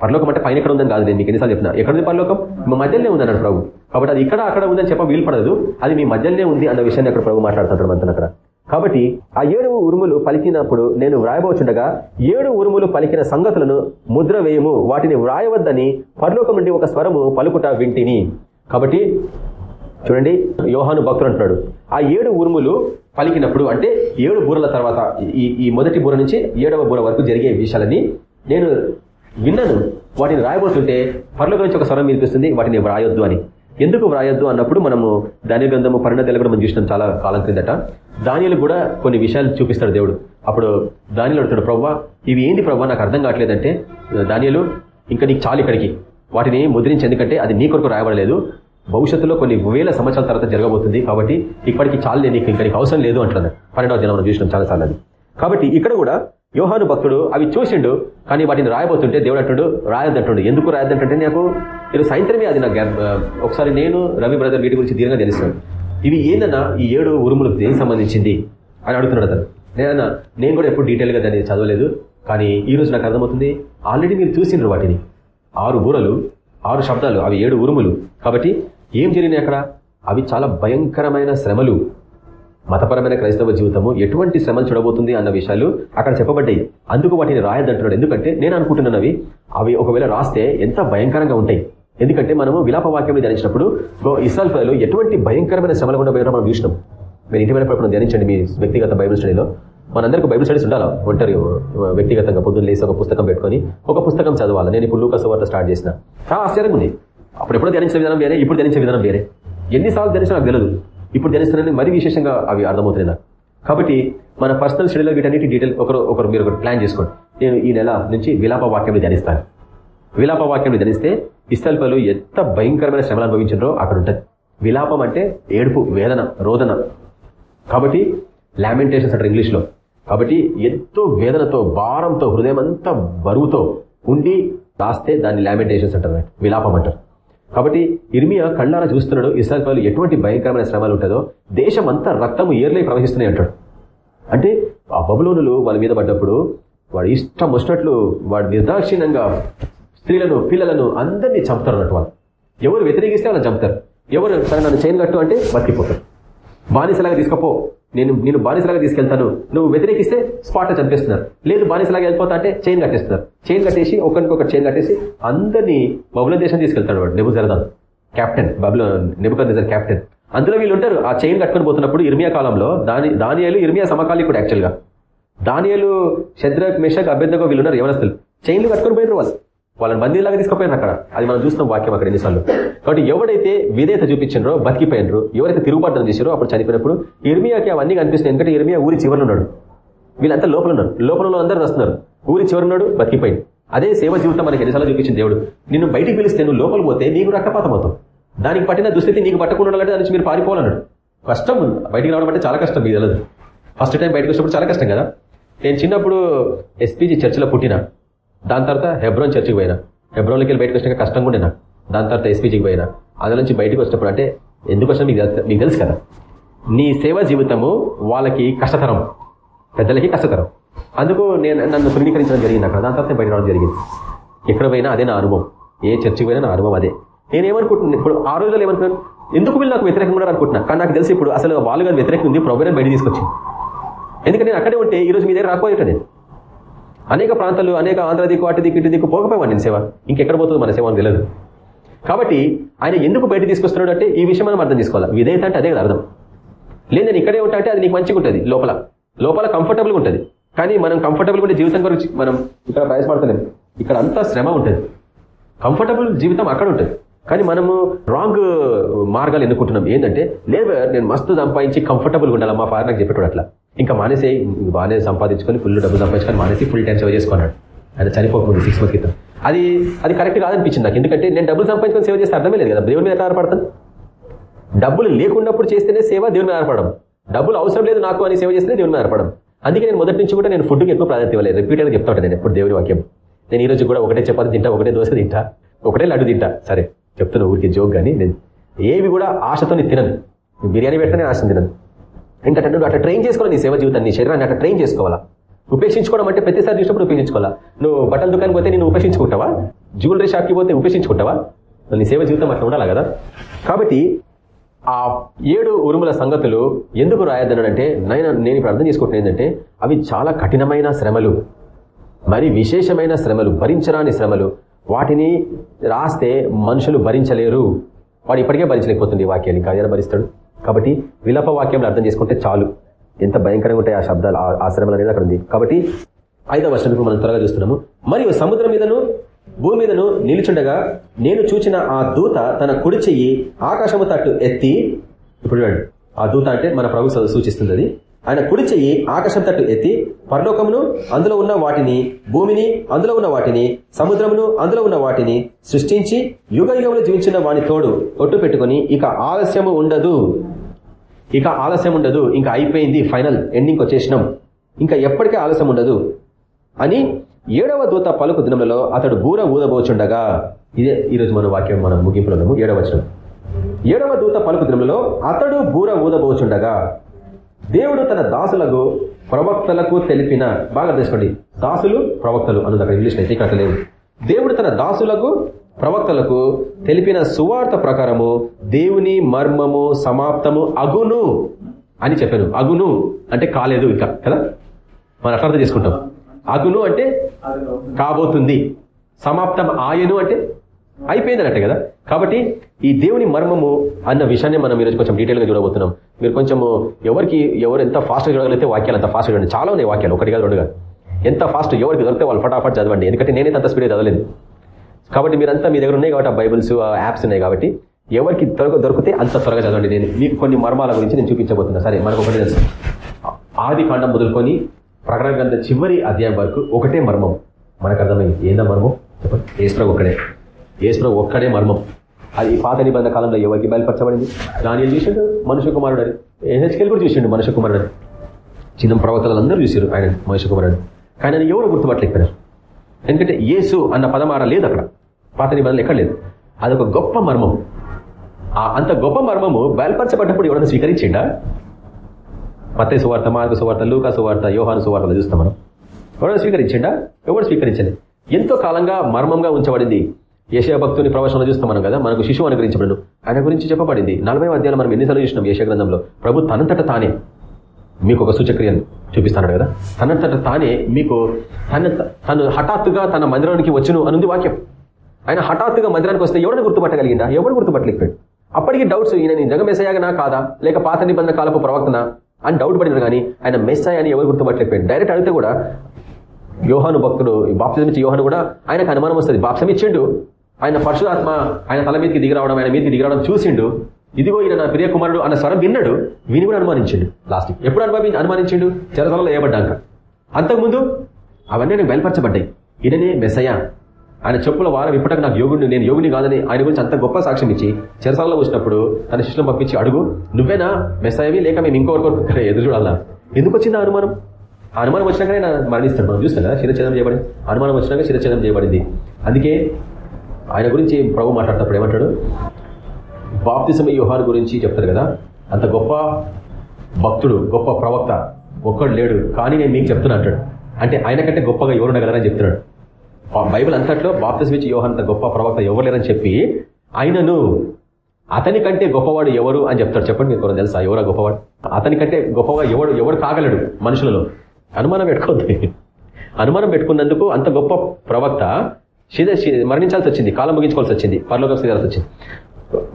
పరలోకం అంటే పైన ఎక్కడ ఉందని కాదు నేను మీకు ఎన్నిసార్లు చెప్పిన. ఎక్కడ పరలోకం? మీ మధ్యలోనే ఉంది అన్నాడు ప్రభు. కాబట్టి అది ఇక్కడ అక్కడ ఉందని చెప్ప వీలుపడదు అది మీ మధ్యలోనే ఉంది అన్న విషయాన్ని అక్కడ ప్రభు మాట్లాడుతుంటాడు మనతో అక్కడ. కాబట్టి ఆ ఏడు ఉరుములు పలికినప్పుడు నేను వ్రాయబోచుండగా ఏడు ఉరుములు పలికిన సంగతులను ముద్ర వేయము. వాటిని వ్రాయవద్దని పరలోకం నుండి ఒక స్వరము పలుకుట వింటిని. కాబట్టి చూడండి యోహాను భక్తులు అంటున్నాడు. ఆ ఏడు ఉరుములు పలికినప్పుడు అంటే ఏడు బూరల తర్వాత ఈ ఈ మొదటి బూర నుంచి ఏడవ బూర వరకు జరిగే విషయాలని నేను విన్నాను. వాటిని రాయబోతుంటే పర్ల గురించి ఒక స్వరం వినిపిస్తుంది వాటిని వ్రాయొద్దు అని. ఎందుకు వ్రాయొద్దు అన్నప్పుడు మనము ధాన్య గ్రంథము పరిణతలు కూడా మనం చూసినాం చాలా కాలం క్రిందట. దానిలు కూడా కొన్ని విషయాలు చూపిస్తాడు దేవుడు. అప్పుడు దానిలో అడుగుతాడు ప్రవ్వా ఇవి ఏంటి ప్రవ్వా? నాకు అర్థం కావట్లేదంటే దానిలు ఇంకా నీకు చాలు ఇక్కడికి. వాటిని ముద్రించి ఎందుకంటే అది నీ కొరకు రాయబడలేదు. భవిష్యత్తులో కొన్ని వేల సంవత్సరాల తర్వాత జరగబోతుంది కాబట్టి ఇప్పటికి చాలు నీకు ఇక్కడికి అవసరం లేదు అంటున్నాను పన్నెండవ దినం మనం చూసినాం చాలాసార్లు అది. కాబట్టి ఇక్కడ కూడా యోహాను భక్తుడు అవి చూసిండు కానీ వాటిని రాయబోతుంటే దేవుడు అంటుడు రాయద్దంటుండు ఎందుకు రాయద్దంటుంటే నాకు నేను సాయంత్రమే అది నాకు ఒకసారి నేను రవి బ్రదర్ వీటి గురించి దీర్ఘంగా తెలుస్తాను. ఇవి ఏందన్నా ఈ ఏడు ఉరుములకు దేనికి సంబంధించింది అని అడుగుతున్నాడు అతను. నేనన్నా నేను కూడా ఎప్పుడు డీటెయిల్గా దాన్ని చదవలేదు కానీ ఈ రోజు నాకు అర్థమవుతుంది. ఆల్రెడీ మీరు చూసిండ్రు వాటిని. ఆరు బూరలు ఆరు శబ్దాలు అవి ఏడు ఉరుములు. కాబట్టి ఏం జరిగినాయి అక్కడ? అవి చాలా భయంకరమైన శ్రమలు. మతపరమైన క్రైస్తవ జీవితము ఎటువంటి శ్రమలు చూడబోతుంది అన్న విషయాలు అక్కడ చెప్పబడ్డాయి. అందుకు వాటిని రాయద్దంటున్నాడు. ఎందుకంటే నేను అనుకుంటున్నాను అవి ఒకవేళ రాస్తే ఎంత భయంకరంగా ఉంటాయి. ఎందుకంటే మనము విలాప వాక్యం ధ్యానించినప్పుడు ఇస్రాల్ ప్రజలు ఎటువంటి భయంకరమైన శ్రమలు కూడా పోయినా మనం చూసినాం. మీరు ఇంటి వెళ్ళినప్పుడు ధ్యానించండి మీ వ్యక్తిగత బైబిల్ స్టడీలో. మనందరికీ బైబిల్ స్టడీస్ ఉండాలా? ఒంటరి వ్యక్తిగతంగా పొద్దున్న లేసి ఒక పుస్తకం పెట్టుకొని ఒక పుస్తకం చదవాలి? నేను ఇప్పుడు లూకస్ వార్త స్టార్ట్ చేసిన. చాలా ఆశ్చర్యంగా ఉంది. అప్పుడు ఎప్పుడు ధ్యానించే విధానం వేరే ఇప్పుడు ధ్యానించే విధానం వేరే. ఎన్నిసార్లు ధ్యానించినా నాకు తెలియదు ఇప్పుడు ధ్యానిస్తున్నానని మరీ విశేషంగా అవి అర్థమవుతున్నాయి నాకు. కాబట్టి మన పర్సనల్ స్టడీలో వీటన్నిటి డీటెయిల్ ఒకరు ఒకరు మీరు ఒకటి ప్లాన్ చేసుకోండి. నేను ఈ నెల నుంచి విలాప వాక్యం ధ్యానిస్తాను. విలాప వాక్యం ధ్యానిస్తే ఇస్తల్పలు ఎంత భయంకరమైన శ్రమలు అనుభవించారో అక్కడ ఉంటుంది. విలాపం అంటే ఏడుపు వేదన రోదన. కాబట్టి లామెంటేషన్స్ అంటారు ఇంగ్లీష్లో. కాబట్టి ఎంతో వేదనతో భారంతో హృదయం అంతా బరువుతో ఉండి రాస్తే దాన్ని లామెంటేషన్స్ అంటారు. విలాపం అంటారు. కాబట్టి ఇర్మియా కళ్ళారా చూస్తున్నాడు ఇస్రాయల్ ఎటువంటి భయంకరమైన శ్రమాలు ఉంటుందో దేశం అంతా రక్తము ఏర్లై ప్రవహిస్తున్నాయి అంటాడు. అంటే ఆ బబులోనులు వాళ్ళ మీద పడ్డప్పుడు వాడు ఇష్టం వచ్చినట్లు వాడు నిర్దాక్షిణ్యంగా స్త్రీలను పిల్లలను అందరినీ చంపుతారు అన్నట్టు వాళ్ళు. ఎవరు వ్యతిరేకిస్తే వాళ్ళని చంపుతారు. ఎవరు సరే నన్ను చైన్ కట్టు అంటే బతికిపోతారు. బానిసలాగా తీసుకపో. నేను నేను బానిసలాగా తీసుకెళ్తాను. నువ్వు వ్యతిరేకిస్తే స్పాట్ చంపేస్తున్నారు. లేదు బానిసలాగా వెళ్ళిపోతా అంటే చైన్ కట్టేస్తున్నారు. చైన్ కట్టేసి ఒకరికొక చైన్ కట్టేసి అందరినీ బబుల దేశం తీసుకెళ్తాడు వాడు నెబు జరదాన్. కెప్టెన్ బబుల నెబుకర్ దేశం కెప్టెన్ అందులో వీళ్ళు ఉంటారు ఆ చైన్ కట్టుకుని పోతున్నప్పుడు ఇర్మియా కాలంలో దాని దానియాలు ఇర్మియా సమకాలికుడు యాక్చువల్గా దానియాలు శద్రక్ మేషక్ అభ్యర్థగా వీళ్ళు ఉన్నారు యవనస్తులు. చైన్లు కట్టుకుని పోయినారు వాళ్ళు. వాళ్ళని బందీలాగా తీసుకుపోయారు అక్కడ. అది మనం చూస్తాం వాక్యం అక్కడ ఎన్నిసార్లు. కాబట్టి ఎవడైతే విధేయత చూపించారో బతికిపోయినరు ఎవరైతే తిరుగుబాటును చేశారో అప్పుడు చనిపోయినప్పుడు ఇర్మియాకి అవన్నీ కనిపిస్తున్నాయి. ఎందుకంటే ఇర్మియా ఊరి చివరి ఉన్నాడు వీళ్ళంతా లోపల ఉన్నారు లోపల అందరూ వస్తున్నారు. ఊరి చివరి ఉన్నాడు బతికిపోయింది అదే సేవ జీవితం మనకి ఎన్నిసార్లు చూపించింది దేవుడు. నిన్ను బయటికి పిలిస్తే నువ్వు లోపల పోతే నీకు రక్తపాతం అవుతావు దానికి పట్టిన దుస్థితి నీకు పట్టకుండా ఉండాలంటే దాని నుంచి మీరు పారిపోవాలన్నాడు. కష్టం బయటికి రావడం అంటే చాలా కష్టం మీకు తెలియదు ఫస్ట్ టైం బయటకు వచ్చినప్పుడు చాలా కష్టం కదా. నేను చిన్నప్పుడు ఎస్పీజీ చర్చిలో పుట్టిన. దాని తర్వాత హెబ్రోన్ చర్చికి పోయినా. హెబ్రోన్లోకి వెళ్ళి బయటకు వచ్చినాక కష్టంగా ఉండే నాకు దాని తర్వాత ఎస్పీజీకి పోయినా. అందులో నుంచి బయటకు వచ్చినప్పుడు అంటే ఎందుకు వచ్చినా మీకు మీకు తెలుసు కదా? నీ సేవ జీవితము వాళ్ళకి కష్టతరం. పెద్దలకి కష్టతరం. అందుకు నేను నన్ను తృణీకరించడం జరిగింది అక్కడ. దాని తర్వాత బయట రావడం జరిగింది. ఎక్కడ పోయినా అదే నా అనుభవం. ఏ చర్చికి పోయినా నా అనుభవం అదే. నేనేమనుకుంటున్నాను ఇప్పుడు ఆ రోజుల్లో ఏమనుకున్నాను ఎందుకు వీళ్ళు నాకు వ్యతిరేకంగా కూడా అనుకుంటున్నా కానీ నాకు తెలిసి ఇప్పుడు అసలు వాళ్ళు కానీ వ్యతిరేకం ఉంది. ప్రభుత్వం బయట తీసుకొచ్చింది. ఎందుకంటే నేను అక్కడే ఉంటే ఈ రోజు మీ దగ్గర రాకపోయేట నేను అనేక ప్రాంతాలు అనేక ఆంధ్ర దిక్కు అటు దిక్కు ఇటు దిక్కు పోకపోయాను నేను సేవ. ఇంకెక్కడ పోతుంది మన సేవ అని తెలియదు. కాబట్టి ఆయన ఎందుకు బయట తీసుకొస్తున్నాడు అంటే ఈ విషయం మనం అర్థం చేసుకోవాలి? విధేయత అంటే అదే కదా అర్థం. లేదు నేను ఇక్కడే ఉంటా అంటే అది నీకు మంచిగా ఉంటుంది లోపల. లోపల కంఫర్టబుల్గా ఉంటుంది. కానీ మనం కంఫర్టబుల్ ఉండే జీవితం గురించి మనం ఇక్కడ ప్రయాసపడతలేము ఇక్కడ అంతా శ్రమ ఉంటుంది. కంఫర్టబుల్ జీవితం అక్కడ ఉంటుంది. కానీ మనము రాంగ్ మార్గాలు ఎన్నుకుంటున్నాం. ఏంటంటే లేదు నేను మస్తు సంపాదించి కంఫర్టబుల్గా ఉండాలి? మా ఫాదర్ నాకు చెప్పేటప్పుడు అట్లా. ఇంకా మానేసే బాగానే సంపాదించుకొని ఫుల్ డబ్బు సంపాదించుకొని మానేసి ఫుల్ టైం సేవ చేసుకున్నాడు. ఆయన చనిపోకముందు సిక్స్ మంత్ క్రితం. అది అది కరెక్ట్ కాదనిపించింది నాకు. ఎందుకంటే నేను డబ్బులు సంపాదించుకొని సేవ చేస్తే అర్థమే లేదు కదా. దేవుని మీద ఆధారపడతాను? డబ్బులు లేకున్నప్పుడు చేస్తేనే సేవ దేవుని మీద ఆధారపడడం. డబ్బులు అవసరం లేదు నాకు అని సేవ చేస్తేనే దేవుని మీద ఆధారపడడం. అందుకే నేను మొదటి నుంచి కూడా నేను ఫుడ్కి ఎక్కువ ప్రాధాన్యత ఇవ్వలేదు. రిపీటెడ్గా చెప్తా ఉంటాను నేను ఎప్పుడు దేవుని వాక్యం. నేను ఈ రోజు కూడా ఒకటే చపాతి తింటా ఒకటే దోశ తింటా ఒకటే లడ్డు తింటా. సరే చెప్తున్నా ఊరికి జోక్ కానీ నేను ఏవి కూడా ఆశతో తినను. బిర్యానీ పెట్టనే ఆశ తినను ఎందుకంటే నువ్వు అట్లా ట్రైన్ చేసుకోవాలి నీ సేవ జీవితాన్ని శరీరాన్ని అట్లా ట్రైన్ చేసుకోవాలా? ఉపేక్షించుకోవడం అంటే ప్రతిసారి చూసినప్పుడు ఉపేక్షించుకోవాలా? నువ్వు బట్టల దుకాణం పోతే నేను ఉపేక్షించుకుంటావా? జ్యువెలరీ షాప్కి పోతే ఉపేక్షించుకుంటావా? నీ సేవ జీవితం అట్లా ఉండాలి కదా? కాబట్టి ఆ ఏడు ఉరుముల సంగతులు ఎందుకు రాయద్దనంటే నేను నేను ఇప్పుడు అర్థం చేసుకుంటున్నా ఏంటంటే అవి చాలా కఠినమైన శ్రమలు. మరి విశేషమైన శ్రమలు భరించరాని శ్రమలు. వాటిని రాస్తే మనుషులు భరించలేరు. వాడు ఇప్పటికే భరించలేకపోతుంది వాక్యాన్ని. ఇంకా భరిస్తాడు? కాబట్టి విలప వాక్యంలో అర్థం చేసుకుంటే చాలు. ఎంత భయంకరంగా ఉంటాయి ఆ శబ్దాలు ఆ అనేది అక్కడ ఉంది. కాబట్టి ఐదవ వర్షం మనం త్వరగా చూస్తున్నాము. మరియు సముద్రం మీదను భూమి మీదను నిలుచుండగా నేను చూచిన ఆ దూత తన కుడి చెయ్యి ఆకాశము తట్టు ఎత్తి ఇప్పుడు చూడండి. ఆ దూత అంటే మన ప్రభు సూచిస్తుంది ఆయన కుడి చెయ్యి ఆకాశం తట్టు ఎత్తి పరలోకమును అందులో ఉన్న వాటిని భూమిని అందులో ఉన్న వాటిని సముద్రమును అందులో ఉన్న వాటిని సృష్టించి యుగ యుగములు జీవించిన వాని తోడు ఒట్టు పెట్టుకుని ఇక ఆలస్యము ఉండదు. ఇక ఆలస్యం ఉండదు. ఇంకా అయిపోయింది ఫైనల్ ఎండింగ్ వచ్చేసినాం ఇంకా ఎప్పటికీ ఆలస్యం ఉండదు. అని ఏడవ దూత పలుకు దినములలో అతడు బూర ఊదబోచుండగా ఇదే ఈరోజు మన వాక్యం మనం ముగింపులో ఉన్నాము ఏడవ వచనం. ఏడవ దూత పలుకు దినములలో అతడు బూర ఊదబోచుండగా దేవుడు తన దాసులకు ప్రవక్తలకు తెలిపిన బాగా తెలుసుకోండి దాసులు ప్రవక్తలు అన్నది అక్కడ ఇంగ్లీష్ అయితే ఇక్కడ లేవు దేవుడు తన దాసులకు ప్రవక్తలకు తెలిపిన సువార్త ప్రకారము దేవుని మర్మము సమాప్తము అగును అని చెప్పాను అగును అంటే కాలేదు ఇక కదా? మనం అట్లా అర్థం చేసుకుంటాం. అగును అంటే కాబోతుంది. సమాప్తం ఆయను అంటే అయిపోయింది అన్నట్టు కదా? కాబట్టి ఈ దేవుని మర్మము అన్న విషయాన్ని మనం ఈరోజు కొంచెం డీటెయిల్గా చూడబోతున్నాం. మీరు కొంచెం ఎవరికి ఎవరు ఎంత ఫాస్ట్ చూడగలిగితే వాక్యాలు అంత ఫాస్ట్ చూడండి. చాలా ఉన్నాయి వాక్యాలు ఒకటి కాదు రెండు కాదు. ఎంత ఫాస్ట్ ఎవరికి దొరికితే వాళ్ళు ఫటాఫట్ చదవండి. ఎందుకంటే నేనే అంత స్పీడ్ చదవలేదు. కాబట్టి మీరంతా మీ దగ్గర ఉన్నాయి కాబట్టి ఆ బైబుల్స్ యాప్స్ ఉన్నాయి కాబట్టి ఎవరికి త్వరగా దొరికితే అంత త్వరగా చదవండి. నేను మీకు కొన్ని మర్మాల గురించి నేను చూపించబోతున్నా. సరే మనకు ఒకటి తెలుసు. ఆది కాండం మొదలుకొని ప్రకటన గ్రంథ చివరి అధ్యాయం వరకు ఒకటే మర్మం. మనకు అర్థమైంది. ఏందా మర్మం? చెప్పండి. ఏసు ఒక్కడే. ఏసు ఒక్కడే మర్మం. అది పాత నిబంధన కాలంలో ఎవరికి బయలుపరచబడింది? దాని చూసిండు మనుషు కుమారుడు అని ఎన్హెచ్కెల్ కూడా చూసిండు మనుషు కుమారుడు అని చిన్న ప్రవక్తలు అందరూ చూసారు ఆయన మనుషు కుమారుడు కానీ ఆయన ఎవరు గుర్తుపట్టలేకపోయారు ఎందుకంటే యేసు అన్న పదమార లేదు అక్కడ. పాత నిబంధనలు ఎక్కడ లేదు. అదొక గొప్ప మర్మం. అంత గొప్ప మర్మము బయలుపరచబడ్డప్పుడు ఎవరైనా స్వీకరించిండా? మత్తే సువార్త మార్గ సువార్త లూకా సువార్త యోహాను సువార్తలు చూస్తాం మనం. ఎవరైనా స్వీకరించిండా? ఎవరు స్వీకరించండి ఎంతో కాలంగా మర్మంగా ఉంచబడింది భక్తుని ప్రవచనం చూస్తాం మనం కదా మనకు శిశువు అనుగ్రహించబడు ఆయన గురించి చెప్పబడింది. నలభై అధ్యాయులు మనం ఎన్నిసార్లు చూసినాం యశ గ్రంథంలో. ప్రభు తనంతట తానే మీకు ఒక సూచక్రియను చూపిస్తాడు కదా. తనంతట తానే మీకు తన తను హఠాత్తుగా తన మందిరానికి వచ్చును అనుంది వాక్యం. ఆయన హఠాత్తుగా మందిరానికి వస్తే ఎవరిని గుర్తుపట్టగలిగిందా ఎవరు గుర్తుపట్టలేకపోయాడు? అప్పటికి డౌట్స్ ఈయన నిజంగా మెస్సయ్యాగనా కాదా? లేక పాత నిబంధన కాలపు ప్రవక్తనా? అని డౌట్ పడినారు కానీ ఆయన మెస్సాయ్ అని ఎవరు గుర్తుపట్టలేకపోయాడు? డైరెక్ట్ అడిగితే కూడా యోహాను భక్తుడు బాప్సం ఇచ్చి యోహాను కూడా ఆయనకు అనుమానం వస్తుంది. బాప్సం ఇచ్చిండు. ఆయన పరశురాత్మ ఆయన తల మీదకి దిగిరావడం ఆయన మీదకి దిగిరావడం చూసిండు. ఇదిగో ఈయన నా ప్రియ కుమారుడు అన్న స్వరం విన్నాడు. విని కూడా అనుమానించిండు. లాస్ట్ ఎప్పుడు అనుభవి అనుమానించిండు? చెరసలలో వేయబడ్డాక అంతకుముందు అవన్నీ నేను బయలుపరచబడ్డాయి. ఈయననే మెసయ ఆయన చెప్పుల వారం ఇప్పటికి నాకు యోగుడిని నేను యోగుని కాదని ఆయన గురించి అంత గొప్ప సాక్ష్యం ఇచ్చి చెరసాలలో వచ్చినప్పుడు తన శిష్యులను పంపించి అడుగు నువ్వేనా మెసయవి లేక మేము ఇంకొకరికొకరు ఎదురు చూడాలా? ఎందుకు వచ్చింది ఆ అనుమానం? ఆ అనుమానం వచ్చినాకనే నా మరణిస్తాడు. మనం చూస్తాం కదా శిరఛేదం చేయబడింది. అనుమానం వచ్చినాక శిరఛేదం చేయబడింది. అందుకే ఆయన గురించి ప్రభు మాట్లాడేటప్పుడు ఏమంటాడు? బాప్తిసమ యోహాన్ గురించి చెప్తారు కదా? అంత గొప్ప భక్తుడు గొప్ప ప్రవక్త ఒక్కడు లేడు కానీ నేను మీకు చెప్తున్నా అంటాడు. అంటే ఆయన కంటే గొప్పగా ఎవరు ఉండగలరని చెప్తున్నాడు. బైబిల్ అంతట్లో బాప్తిసం ఇచ్చి యోహాన్ అంత గొప్ప ప్రవక్త ఎవరు లేరని చెప్పి ఆయనను అతని కంటే గొప్పవాడు ఎవరు అని చెప్తాడు. చెప్పండి మీకు తెలుసా? ఎవరా గొప్పవాడు? అతని కంటే గొప్పగా ఎవడు ఎవడు కాగలడు మనుషులలో? అనుమానం పెట్టుకోద్ది అనుమానం పెట్టుకున్నందుకు అంత గొప్ప ప్రవక్త శీద మరణించాల్సి వచ్చింది కాలం ముగించుకోవాల్సి వచ్చింది పరలోకం చేయాల్సి వచ్చింది.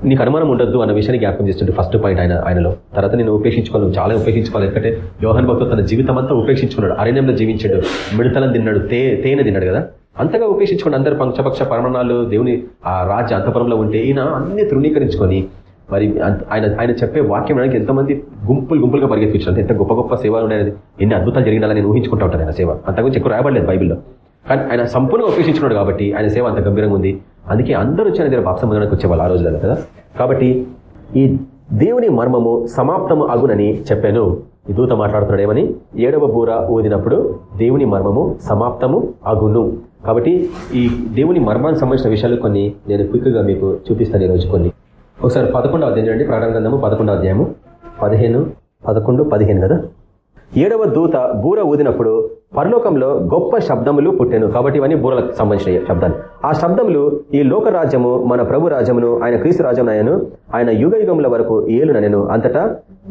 నీకు అనుమానం ఉండొద్దు అన్న విషయాన్ని జ్ఞాపకం చేస్తుంటే ఫస్ట్ పాయింట్ ఆయన ఆయనలో. తర్వాత నేను ఉపేక్షించుకోవాలి చాలా ఉపేక్షించుకోవాలి. ఎందుకంటే యోహన్ భక్తులు తన జీవితం అంతా ఉపేక్షించుకున్నాడు అరణ్యంలో జీవించాడు మిడతలను తిన్నాడు తే తేనె తిన్నాడు కదా. అంతగా ఉపేక్షించుకుని అందరు పంచపక్ష పరమణాలు దేవుని ఆ రాజ్య అంతపురంలో ఉంటే ఈయన అన్ని తృణీకరించుకొని మరి ఆయన ఆయన చెప్పే వాక్యం అనేది ఎంతమంది గుంపులు గుంపులుగా పరిగెత్తించారు ఎంత గొప్ప గొప్ప సేవలు ఉన్నాయని ఎన్ని అద్భుతాలు జరిగినాలని నేను ఊహించుకుంటా ఉంటాను ఆయన సేవ. అంతకుమించి ఎక్కువ రాయబడలేదు బైబిల్లో. కానీ ఆయన సంపూర్ణంగా ఉపేక్షించున్నాడు కాబట్టి ఆయన సేవ అంత గంభీరంగా ఉంది. అందుకే అందరూ వచ్చిన దగ్గర బాప్సం పొందడానికి వచ్చేవాళ్ళు ఆ రోజులలో కదా. కాబట్టి ఈ దేవుని మర్మము సమాప్తము అగునని చెప్పాను. ఈ దూత మాట్లాడుతున్నాడు ఏమని? ఏడవ బూర ఊదినప్పుడు దేవుని మర్మము సమాప్తము అగును. కాబట్టి ఈ దేవుని మర్మానికి సంబంధించిన విషయాలు కొన్ని నేను క్విక్గా మీకు చూపిస్తాను ఈరోజు కొన్ని. ఒకసారి పదకొండవ అధ్యాయం చూడండి. ప్రాణం గ్రంథము పదకొండవ అధ్యాయము పదిహేను పదకొండు పదిహేను కదా. ఏడవ దూత బూర ఊదినప్పుడు పరలోకంలో గొప్ప శబ్దములు పుట్టాను. కాబట్టి ఇవన్నీ బూరలకు సంబంధించిన శబ్దాలు. ఆ శబ్దములు ఈ లోకరాజ్యము మన ప్రభు రాజ్యమును ఆయన క్రీస్తు రాజ్యం ఆయను ఆయన యుగ యుగముల వరకు ఏలునను అంతటా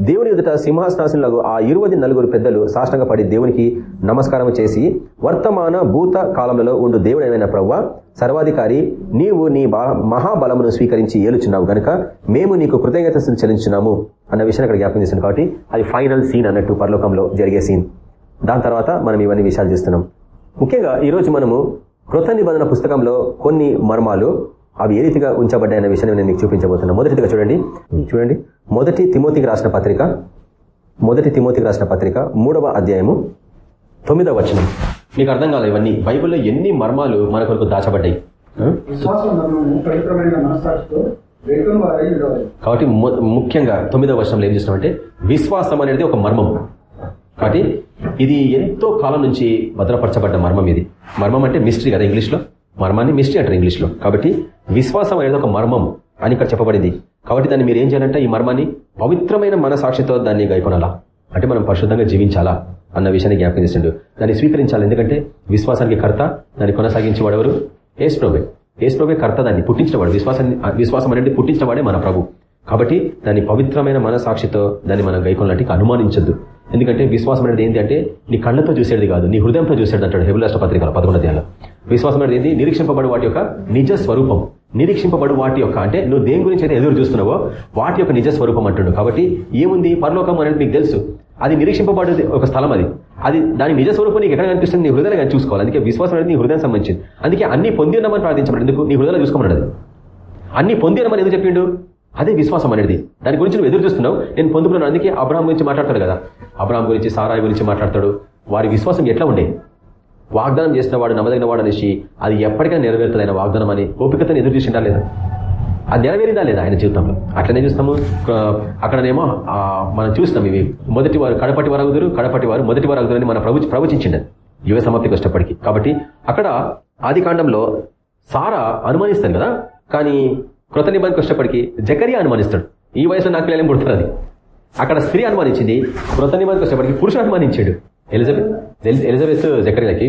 దేవుని ఎదుట సింహాసనాసనలకు ఆ ఇరువది నలుగురు పెద్దలు సాష్టంగా పడి దేవునికి నమస్కారం చేసి వర్తమాన భూత కాలంలో ఉండు దేవుడైన ప్రవ్వ? సర్వాధికారి నీవు నీ మహాబలమును స్వీకరించి ఏలుచున్నావు గనుక మేము నీకు కృతజ్ఞత చెల్లించున్నాము అన్న విషయాన్ని అక్కడ జ్ఞాపకం చేస్తున్నాం కాబట్టి అది ఫైనల్ సీన్ అన్నట్టు పరలోకంలో జరిగే సీన్. దాని తర్వాత మనం ఇవన్నీ విషయాలు చూస్తున్నాం. ముఖ్యంగా ఈరోజు మనము కృత నిబంధన పుస్తకంలో కొన్ని మర్మాలు అవి ఏ రీతిగా ఉంచబడ్డాయన్న విషయాన్ని నేను మీకు చూపించబోతున్నాను మొదటిగా చూడండి. చూడండి. మొదటి తిమోతికి రాసిన పత్రిక మొదటి తిమోతికి రాసిన పత్రిక మూడవ అధ్యాయము తొమ్మిదవ వచనం. మీకు అర్థం కాదు ఇవన్నీ? బైబిల్లో ఎన్ని మర్మాలు మన కొరకు దాచబడ్డాయి? కాబట్టి ముఖ్యంగా తొమ్మిదవ వర్షంలో ఏం చేసినామంటే విశ్వాసం అనేది ఒక మర్మం కాబట్టి ఇది ఎంతో కాలం నుంచి భద్రపరచబడ్డ మర్మం ఇది. మర్మం అంటే మిస్టరీ కదా ఇంగ్లీష్లో? మర్మాన్ని మిస్టరీ అంటారు ఇంగ్లీష్లో. కాబట్టి విశ్వాసం అనేది ఒక మర్మం అని ఇక్కడ చెప్పబడింది. కాబట్టి దాన్ని మీరు ఏం చేయాలంటే ఈ మర్మాన్ని పవిత్రమైన మనసాక్షితో దాన్ని గైకొనాలా? అంటే మనం పరిశుద్ధంగా జీవించాలా అన్న విషయాన్ని జ్ఞాపకం చేసిండు. దాన్ని స్వీకరించాలి. ఎందుకంటే విశ్వాసానికి కర్త దాన్ని కొనసాగించేవాడు ఎవరు ఏసు ఏస్ప్రోబే కర్త దాన్ని. పుట్టించినవాడు. విశ్వాసాన్ని విశ్వాసం అనేది పుట్టించినవాడే మన ప్రభు. కాబట్టి దాన్ని పవిత్రమైన మనసాక్షితో దాన్ని మనం గైకొనలాంటి అనుమానించద్దు. ఎందుకంటే విశ్వాసం అనేది ఏంటి అంటే నీ కళ్ళతో చూసేది కాదు నీ హృదయంతో చూసేది అంటాడు హెబులాష్ట పత్రికలో పదకొండు అధ్యాయంలో. విశ్వాసం అనేది ఏంటి? నిరీక్షింపబడి వాటి యొక్క నిజ స్వరూపం. నిరీక్షింపబడి వాటి యొక్క అంటే నువ్వు దేని గురించి అయితే ఎదురు చూస్తున్నావో వాటి యొక్క నిజ స్వరూపం అంటుండు. కాబట్టి ఏముంది? పరలోకం అనేది మీకు తెలుసు. అది నిరీక్షింపబడేది ఒక స్థలం అది. అది దాని నిజ స్వరూపం నీకు ఎక్కడ కనిపిస్తుంది? నీ హృదయంగా చూసుకోవాలి. అందుకే విశ్వాసం అనేది నీ హృదయం సంబంధించింది. అందుకే అన్ని పొంది ఉన్నామని ప్రార్థించబడి ఎందుకు? నీ హృదయంలో చూసుకోమన్నది. అన్ని పొంది ఉన్నామని ఎందుకు చెప్పిండు? అదే విశ్వాసం అనేది. దాని గురించి నువ్వు ఎదురు చూస్తున్నావు. నేను పొందుకున్నాను. అందుకే అబ్రాహం గురించి మాట్లాడతాడు కదా. అబ్రాహం గురించి సారాయి గురించి మాట్లాడతాడు. వారి విశ్వాసం ఎట్లా ఉండే? వాగ్దానం చేసిన వాడు నమ్మదగిన వాడు అనేసి అది ఎప్పటికైనా నెరవేరుతుంది వాగ్దానం అని ఓపికతను ఎదురు చూసిందా లేదా? అది నెరవేరిందా లేదా ఆయన జీవితంలో? అట్లనే చూస్తాము. అక్కడనేమో మనం చూస్తాం ఇవి. మొదటి వారు కడపటి వరగుదురు కడపటి వారు మొదటి వరగుదురు అని మన ప్రభు ప్రవచించింది యువ సమాప్తికి వచ్చేప్పటికి కాబట్టి అక్కడ ఆది కాండంలో సారా అనుమానిస్తారు కదా. కానీ కృత నిబంధనకు వచ్చేప్పటికి జకరియా అనుమానిస్తాడు. ఈ వయసులో నాకు పిల్లలు పుడతారు అది అక్కడ స్త్రీ అనుమానించింది కృత నిబంధనకు వచ్చేప్పటికి పురుషుడు అనుమానించాడు. ఎలిజబెత్ ఎలిజబెత్ జకరియాకి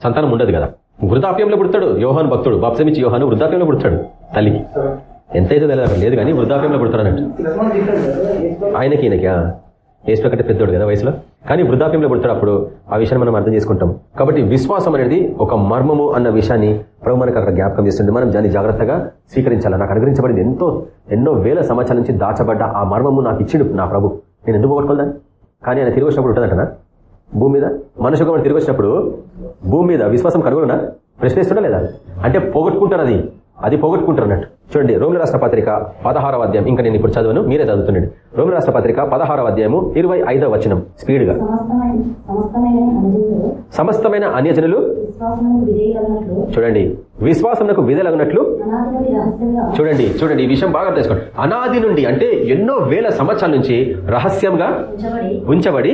సంతానం ఉండదు కదా. వృద్ధాప్యంలో పుడతాడు యోహాను భక్తుడు బాప్సమిచ్చి యోహాను వృద్ధాప్యంలో పుడతాడు తల్లికి. ఎంతైతే లేదు కానీ వృద్ధాప్యంలో పుడతాడు అన్నట్టు ఆయనకి ఈయనకి ఏసు కంటే పెద్దోడు కదా వయసులో? కానీ వృద్ధాప్యంలో పుడతాడు అప్పుడు ఆ విషయాన్ని మనం అర్థం చేసుకుంటాం. కాబట్టి విశ్వాసం అనేది ఒక మర్మము అన్న విషయాన్ని ప్రభు మనకు అక్కడ జ్ఞాపకం చేస్తుంది మనం దాన్ని జాగ్రత్తగా స్వీకరించాలి. నాకు అనుగ్రహించబడింది ఎంతో ఎన్నో వేల సంవత్సరాల నుంచి దాచబడ్డ ఆ మర్మము నాకు ఇచ్చిండు నా ప్రభు. నేను ఎందుకు పోగొట్టుకోలేదా కానీ ఆయన తిరిగి వచ్చినప్పుడు ఉంటుందంటనా? భూమి మీద? మనుషు కుమారుడు తిరిగి వచ్చినప్పుడు భూమి మీద విశ్వాసం కనుగొనా ప్రశ్నిస్తుందా లేదా? అంటే పోగొట్టుకుంటారు అది. అది పోగొట్టుకుంటారు అన్నట్టు. చూడండి రోమిల రాష్ట్ర పత్రిక పదహారవ అధ్యాయం. ఇంకా నేను ఇప్పుడు చదువును మీరే చదువుతుండండి. రోమిల రాష్ట్ర పత్రిక పదహారవ అధ్యాయము ఇరవై ఐదవ వచనం స్పీడ్గా సమస్తమైన అన్యజనులు చూడండి విశ్వాసమునకు విధలగినట్లు చూడండి చూడండి ఈ విషయం బాగా తెలుసుకోండి అనాది నుండి అంటే ఎన్నో వేల సంవత్సరాల నుంచి రహస్యంగా ఉంచబడి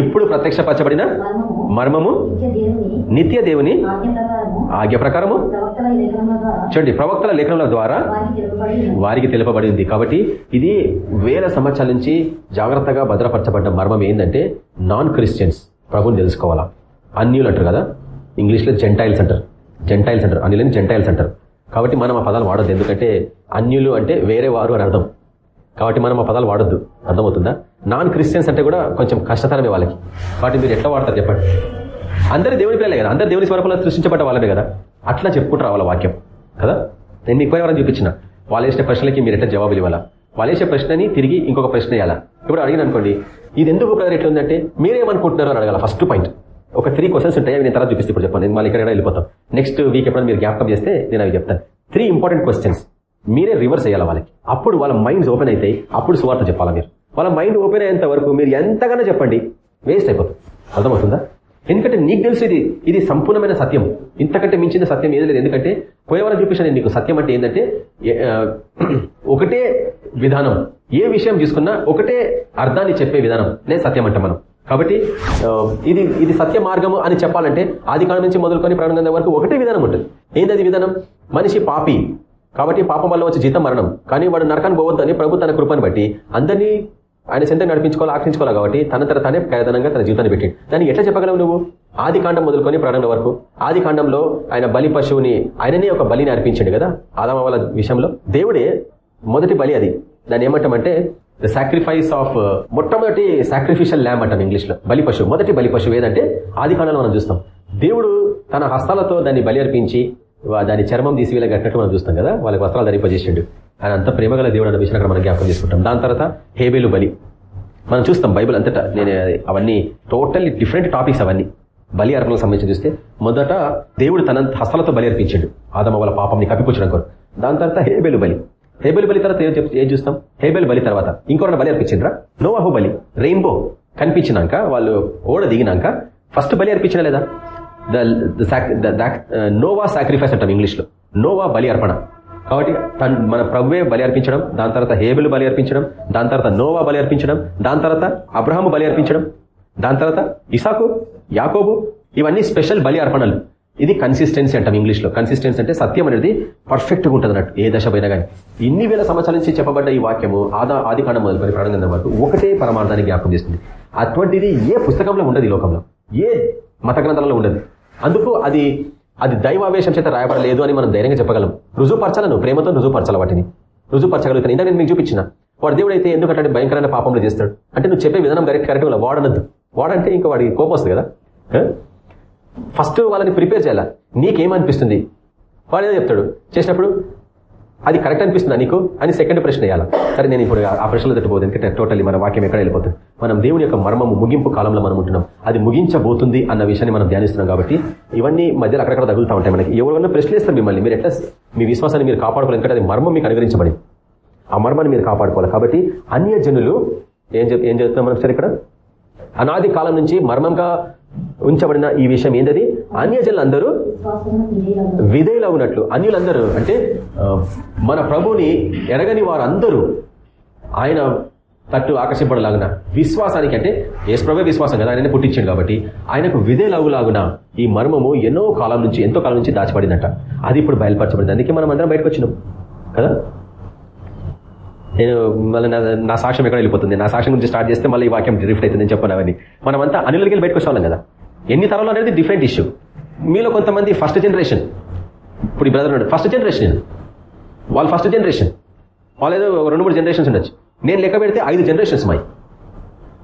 ఇప్పుడు ప్రత్యక్షపరచబడిన మర్మము నిత్య దేవుని ఆజ్ఞ ప్రకారము చూడండి ప్రవక్తల లేఖనముల ద్వారా వారికి తెలుపబడి ఉన్నది. వారికి తెలుపబడింది. కాబట్టి ఇది వేల సంవత్సరాల నుంచి జాగ్రత్తగా భద్రపరచబడ్డ మర్మం ఏంటంటే నాన్ క్రిస్టియన్స్ ప్రభుని తెలుసుకోవాలా? అన్యులు అంటారు కదా? ఇంగ్లీష్లో జెంటైల్స్ అంటారు. జెంటైల్స్ అంటారు. అన్యులని జెంటైల్స్ అంటారు. కాబట్టి మనం ఆ పదాలు వాడద్దు. ఎందుకంటే అన్యులు అంటే వేరే వారు అని అర్థం. కాబట్టి మనం ఆ పదాలు వాడొద్దు. అర్థమవుతుందా? నాన్ క్రిస్టియన్స్ అంటే కూడా కొంచెం కష్టతరమే వాళ్ళకి. కాబట్టి మీరు ఎట్లా వాడతారు చెప్పండి. అందరి దేవుని పిల్లలే కదా. అందరు దేవుని స్వరూపంలో సృష్టించబడ్డ వాళ్ళమే కదా. అట్లా చెప్పుకుంటారు వాళ్ళ వాక్యం. కదా? నేను మీకు ఎవరైనా చూపించిన. వాళ్ళు వేసిన ప్రశ్నలకి మీరు ఎట్లా జవాబులు ఇవ్వాలా? వాళ్ళు వేసే ప్రశ్నని తిరిగి ఇంకొక ప్రశ్న ఇవ్వాలా ఇప్పుడు అడిగిన అనుకోండి ఇది ఎందుకు బ్రదర్ ఎట్లా ఉందంటే మీరేమనుకుంటున్నారు? అని అడగాల. First point. ఒక త్రీ క్వశ్చన్స్ ఉంటాయి అవి నేను తర్వాత చూపిస్తే. ఇప్పుడు చెప్పాను నేను మళ్ళీ ఇక్కడ వెళ్ళిపోతాం. నెక్స్ట్ వీక్ ఎప్పుడైనా మీరు జ్ఞాపకం చేస్తే నేను అవి చెప్తాను. త్రీ ఇంపార్టెంట్ క్వశ్చన్స్ మీరే రివర్స్ చేయాలి వాళ్ళకి? అప్పుడు వాళ్ళ మైండ్స్ ఓపెన్ అవుతాయి అప్పుడు సువార్త చెప్పాలా మీరు? వాళ్ళ మైండ్ ఓపెన్ అయ్యేంత వరకు మీరు ఎంతగానో చెప్పండి వేస్ట్ అయిపోతుంది. అర్థమవుతుందా? ఎందుకంటే నీకు తెలుసు ఇది ఇది సంపూర్ణమైన సత్యం. ఇంతకంటే మించిన సత్యం ఏది లేదు. ఎందుకంటే పోయేవారం చూపించాను నేను నీకు. సత్యం అంటే ఏంటంటే ఒకటే విధానం. ఏ విషయం తీసుకున్నా ఒకటే అర్థాన్ని చెప్పే విధానం. నేను సత్యం అంటే మనం. కాబట్టి ఇది ఇది సత్య మార్గము అని చెప్పాలంటే ఆది కాలం నుంచి మొదలుకొని ప్రారంభం వరకు ఒకటే విధానం ఉంటుంది. ఏంది విధానం? మనిషి పాపి. కాబట్టి పాపం వల్ల వచ్చే జీతం మరణం. కానీ వాడు నరకాన్ని పోవద్దని ప్రభు తన కృపను బట్టి అందరినీ ఆయన చెంత నడిపించుకోవాలి ఆకరించుకోవాలి కాబట్టి తన తన తనే ప్రయత్నంగా తన జీవితాన్ని పెట్టి దాన్ని ఎట్లా చెప్పగలవు నువ్వు? ఆది కాండం మొదలుకొని ప్రాణంలో వరకు. ఆది కాండంలో ఆయన బలి పశువుని ఆయననే ఒక బలిని అర్పించాడు కదా ఆదామ వాళ్ళ విషయంలో. దేవుడే మొదటి బలి అది. దాన్ని ఏమంటామంటే ద సాక్రిఫైస్ ఆఫ్ మొట్టమొదటి సాక్రిఫిషియల్ ల్యాంబ్ అంటాను ఇంగ్లీష్లో బలి పశువు మొదటి బలి పశువు ఏదంటే ఆది మనం చూస్తాం. దేవుడు తన హస్తాలతో దాన్ని బలి అర్పించి దాని చర్మం తీసి వీళ్ళకి కట్టినట్టు మనం చూస్తాం కదా. వాళ్ళకి వస్త్రాలు ధరింపజేసిండు. ఆయన అంత ప్రేమగల దేవుడు అనిపించిన అక్కడ మనం జ్ఞాపకం చేసుకుంటాం. దాని తర్వాత హేబేలు బలి. మనం చూస్తాం బైబిల్ అంతటా. నేను అవన్నీ టోటల్లీ డిఫరెంట్ టాపిక్స్ అవన్నీ. బలి అర్పణకు సంబంధించి చూస్తే మొదట దేవుడు తన హస్తాలతో బలి అర్పించాడు ఆదమ వాళ్ళ పాపంని కప్పిపుచ్చడం కొరకు. దాని తర్వాత హేబేలు బలి. హేబెల్ బలి తర్వాత ఏం ఏం చూస్తాం? హేబెల్ బలి తర్వాత. ఇంకొకటి బలి అర్పించిండ్రా? నోవాహు బలి. రెయిన్బో కనిపించినాక వాళ్ళు ఓడ దిగినాక ఫస్ట్ బలి అర్పించిన లేదా? నోవా సాక్రిఫైస్ అంటాం ఇంగ్లీష్లో. నోవా బలి అర్పణ. కాబట్టి తన్ మన ప్రభువే బలి అర్పించడం దాని తర్వాత హేబెల్ బలి అర్పించడం దాని తర్వాత నోవా బలి అర్పించడం దాని తర్వాత అబ్రహాము బలి అర్పించడం దాని తర్వాత ఇసాకు యాకోబు ఇవన్నీ స్పెషల్ బలి అర్పణలు. ఇది కన్సిస్టెన్సీ అంటాం ఇంగ్లీష్లో. కన్సిస్టెన్సీ అంటే సత్యం అనేది పర్ఫెక్ట్గా ఉంటుంది అన్నట్టు ఏ దశ పోయినా కానీ ఇన్ని వేల సంవత్సరాల నుంచి చెప్పబడ్డ ఈ వాక్యము ఆదా ఆది కాండం మొదలుకొని ప్రాణంగం వరకు ఒకటే పరమార్థాన్ని జ్ఞాపకం చేస్తుంది. అటువంటిది ఏ పుస్తకంలో ఉండదు ఈ లోకంలో. ఏ మత గ్రంథాలలో ఉండదు. అందుకు అది అది దైవావేశం చేత రాయబడలేదు అని మనం ధైర్యంగా చెప్పగలం. రుజుపరచాలను ప్రేమతో రుజుపరచాల వాటిని. రుజుపరచగలుగుతాను ఇందా నేను మీకు చూపించిన వాడు దేవుడు అయితే ఎందుకంటే భయంకరమైన పాపంలో చేస్తాడు? అంటే నువ్వు చెప్పే విధానం కరెక్ట్ కరెక్ట్ వాడనద్దు. వాడంటే ఇంకా వాడికి కోపం వస్తుంది కదా? ఫస్ట్ వాళ్ళని ప్రిపేర్ చేయాలా? నీకేమనిపిస్తుంది? వాడు ఏదో చెప్తాడు. చేసినప్పుడు అది కరెక్ట్ అనిపిస్తుందా నీకు? అని సెకండ్ ప్రశ్న వేయాలి? సరే నేను ఇప్పుడు ఆ ప్రశ్నలు తట్టుకోదు ఎందుకంటే టోటల్లీ మన వాక్యం ఎక్కడ వెళ్ళిపోతుంది. మనం దేవుని యొక్క మర్మము ముగింపు కాలంలో మనం ఉంటున్నాం. అది ముగించబోతుంది అన్న విషయాన్ని మనం ధ్యానిస్తున్నాం కాబట్టి ఇవన్నీ మధ్యలో అక్కడక్కడ తగులుతూ ఉంటాయి మనకి. ఎవరైనా ప్రశ్నిస్తారు మిమ్మల్ని. మీరు ఎట్లా మీ విశ్వాసాన్ని మీరు కాపాడుకోవాలి? ఎందుకంటే అది మర్మం మీకు అనుగ్రహించబడి ఆ మర్మాన్ని మీరు కాపాడుకోవాలి. కాబట్టి అన్య జనులు ఏం చెప్ ఏం చెప్తున్నాం మనం సరే ఇక్కడ? అనాది కాలం నుంచి మర్మంగా ఉంచబడిన ఈ విషయం ఏంటది అన్యజనులందరూ విధేయులు అవునట్లు అన్యులందరూ అంటే మన ప్రభుని ఎరగని వారందరూ ఆయన తట్టు ఆకర్షింపడలాగున విశ్వాసానికి అంటే ఏసుప్రభే విశ్వాసం కదా ఆయననే పుట్టించాడు కాబట్టి ఆయనకు విధేలవులాగున ఈ మర్మము ఎన్నో కాలం నుంచి ఎంతో కాలం నుంచి దాచబడిందట. అది ఇప్పుడు బయలుపరచబడింది. అందుకే మనం అందరం బయటకు వచ్చినాం కదా? నేను మళ్ళీ నా నా సాక్ష్యం ఎక్కడ వెళ్ళిపోతుంది? నా సాక్ష్యం గురించి స్టార్ట్ చేస్తే మళ్ళీ ఈ వాక్యం రిఫ్ట్ అవుతుంది నేను చెప్పను అవన్నీ. మనమంతా అనులకి వెళ్ళి బయటకు వచ్చేవాళ్ళం కదా. ఎన్ని తరాలు అనేది డిఫరెంట్ ఇష్యూ మీలో కొంతమంది ఫస్ట్ జనరేషన్ ఇప్పుడు ఈ బ్రదర్ ఫస్ట్ జనరేషన్ వాళ్ళు ఫస్ట్ జనరేషన్ వాళ్ళు ఏదో ఒక రెండు మూడు జనరేషన్స్ ఉండొచ్చు. నేను లెక్క పెడితే ఐదు జనరేషన్స్ మాయి.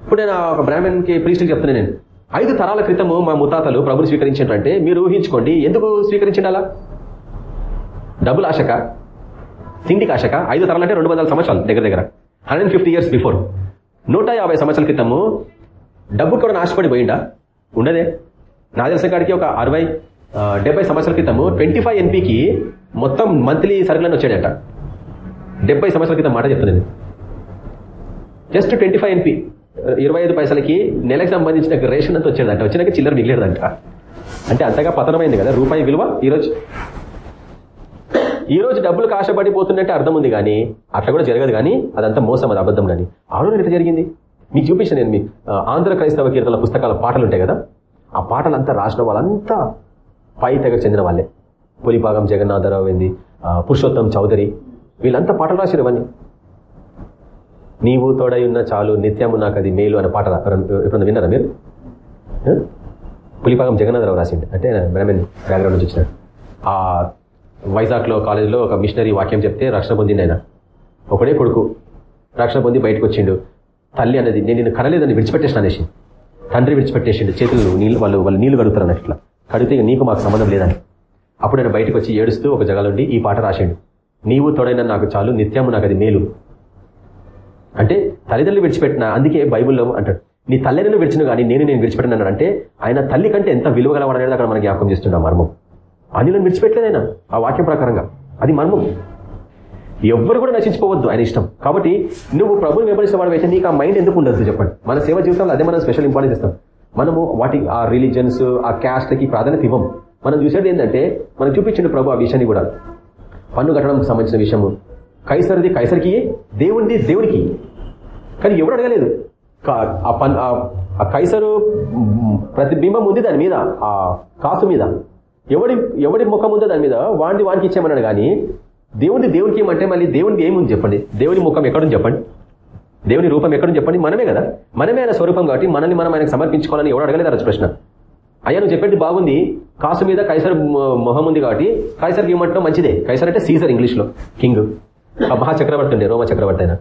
ఇప్పుడు నేను ఒక బ్రాహ్మణ్కి ప్రీస్ట్కి చెప్తున్నాను నేను. ఐదు తరాల క్రితము మా ముతాతలు ప్రభుని స్వీకరించారంటే మీరు ఊహించుకోండి. ఎందుకు స్వీకరించండి అలా డబుల్ ఆశక? తిండికి కాశాక ఐదు తరాలు అంటే రెండు వందల సంవత్సరాలు దగ్గర దగ్గర. హండ్రెడ్ ఫిఫ్టీ ఇయర్స్ బిఫోర్ నూట యాభై సంవత్సరాల క్రితము డబ్బు కూడా నాశపడి పోయిండా? ఉండదే. నా తెలిసిన కాడికి ఒక అరవై డెబ్బై సంవత్సరాల క్రితము ట్వంటీ ఫైవ్ ఎన్పీకి మొత్తం మంత్లీ సరుకులను వచ్చాడట. డెబ్బై సంవత్సరాల క్రితం మాట చెప్తున్నాను జస్ట్ ట్వంటీ ఫైవ్ ఎన్పీ ఇరవై ఐదు పైసలకి నెలకు సంబంధించిన రేషన్ అంతా వచ్చాడంట. వచ్చినాక చిల్లర మిగిలేదంట. అంటే అంతగా పతనమైంది కదా రూపాయి విలువ ఈరోజు. ఈ రోజు డబ్బులు కాశపడిపోతున్నట్టే అర్థం ఉంది కానీ అట్లా కూడా జరగదు కానీ అదంతా మోసం అది అబద్ధం కానీ ఆ రోజు ఎట్లా జరిగింది? మీకు చూపించాను నేను మీ ఆంధ్ర క్రైస్తవ కీర్తన పుస్తకాల పాటలు ఉంటాయి కదా? ఆ పాటలంతా రాసిన వాళ్ళంతా పై తెగ చెందిన వాళ్ళే. పులిపాగం జగన్నాథరావు ఏంది పురుషోత్తం చౌదరి వీళ్ళంతా పాటలు రాసిరు ఇవన్నీ. నీవు తోడై ఉన్న చాలు నిత్యము నాకు అది మేలు అనే పాట ఎప్పుడన్నా విన్నారా మీరు? పులిపాగం జగన్నాథరావు రాసిండు. అంటే బ్రహ్మన్ బ్యాక్గ్రౌండ్ నుంచి వచ్చినాడు. ఆ వైజాగ్లో కాలేజీలో ఒక మిషనరీ వాక్యం చెప్తే రక్షణ పొందింది ఆయన ఒకడే కొడుకు. రక్షణ పొంది బయటకు వచ్చిండు. తల్లి అనేది నేను నిన్ను కనలేదని విడిచిపెట్టేసిన అనేసి. తండ్రి విడిచిపెట్టేసిండు. చేతులు నీళ్ళు వాళ్ళు వాళ్ళు నీళ్ళు కడుగుతారు అన్నట్లా కడిగితే నీకు మాకు సంబంధం లేదని. అప్పుడు నేను బయటకు వచ్చి ఏడుస్తూ ఒక జగలుండి ఈ పాట రాసిండు. నీవు తోడైన నాకు చాలు నిత్యము నాకు అది మేలు. అంటే తల్లిదండ్రులు విడిచిపెట్టిన అందుకే బైబుల్లో అంటాడు. నీ తల్లిదండ్రులు విడిచిన కానీ నేను నేను విడిచిపెట్టిన అంటే ఆయన తల్లి కంటే ఎంత విలువ గలవాడనేది అక్కడ మనం జ్ఞాపకం చేస్తున్నాం మర్మం. అనిలను విడిచిపెట్టలేదు ఆయన ఆ వాక్యం ప్రకారంగా. అది మర్మం. ఎవ్వరు కూడా నశించుకోవద్దు ఆయన ఇష్టం. కాబట్టి నువ్వు ప్రభుని వెంబడిస్తే వాడు అయితే నీకు ఆ మైండ్ ఎందుకు ఉండదు చెప్పండి. మన సేవ జీవితంలో అదే మనం స్పెషల్ ఇంపార్టెన్స్ ఇస్తాం. మనము వాటి ఆ రిలీజన్స్ ఆ క్యాస్ట్కి ప్రాధాన్యత ఇవ్వం. మనం చూసేది ఏంటంటే మనం చూపించండి ప్రభు ఆ విషయాన్ని కూడా. పన్ను కట్టడానికి సంబంధించిన విషయము. కైసరిది కైసరికి దేవునిది దేవునికి కానీ ఎవడు అడగలేదు? ఆ ఆ- కైసరు ప్రతిబింబం ఉంది దాని మీద ఆ కాసు మీద. ఎవడి ఎవడి ముఖం ఉందో దాని మీద వాడిని వానికి ఇచ్చేయమన్నాడు కానీ దేవుని దేవునికి ఏమంటే మళ్ళీ దేవునికి ఏముంది చెప్పండి? దేవుని ముఖం ఎక్కడుంది చెప్పండి? దేవుని రూపం ఎక్కడుంది చెప్పండి? మనమే కదా. మనమే ఆయన స్వరూపం కాబట్టి మనల్ని మనం ఆయనకు సమర్పించుకోవాలని ఎవడు అడగలేదు ఆ ప్రశ్న. అయ్యా నువ్వు చెప్పేది బాగుంది. కాసు మీద కైసర్ మొహం ఉంది కాబట్టి కైసర్కి ఇవ్వమంటాం మంచిదే. కైసర్ అంటే సీజర్ ఇంగ్లీష్లో కింగ్. ఆ మహా చక్రవర్తి ఉండే రోమ చక్రవర్తి అయినా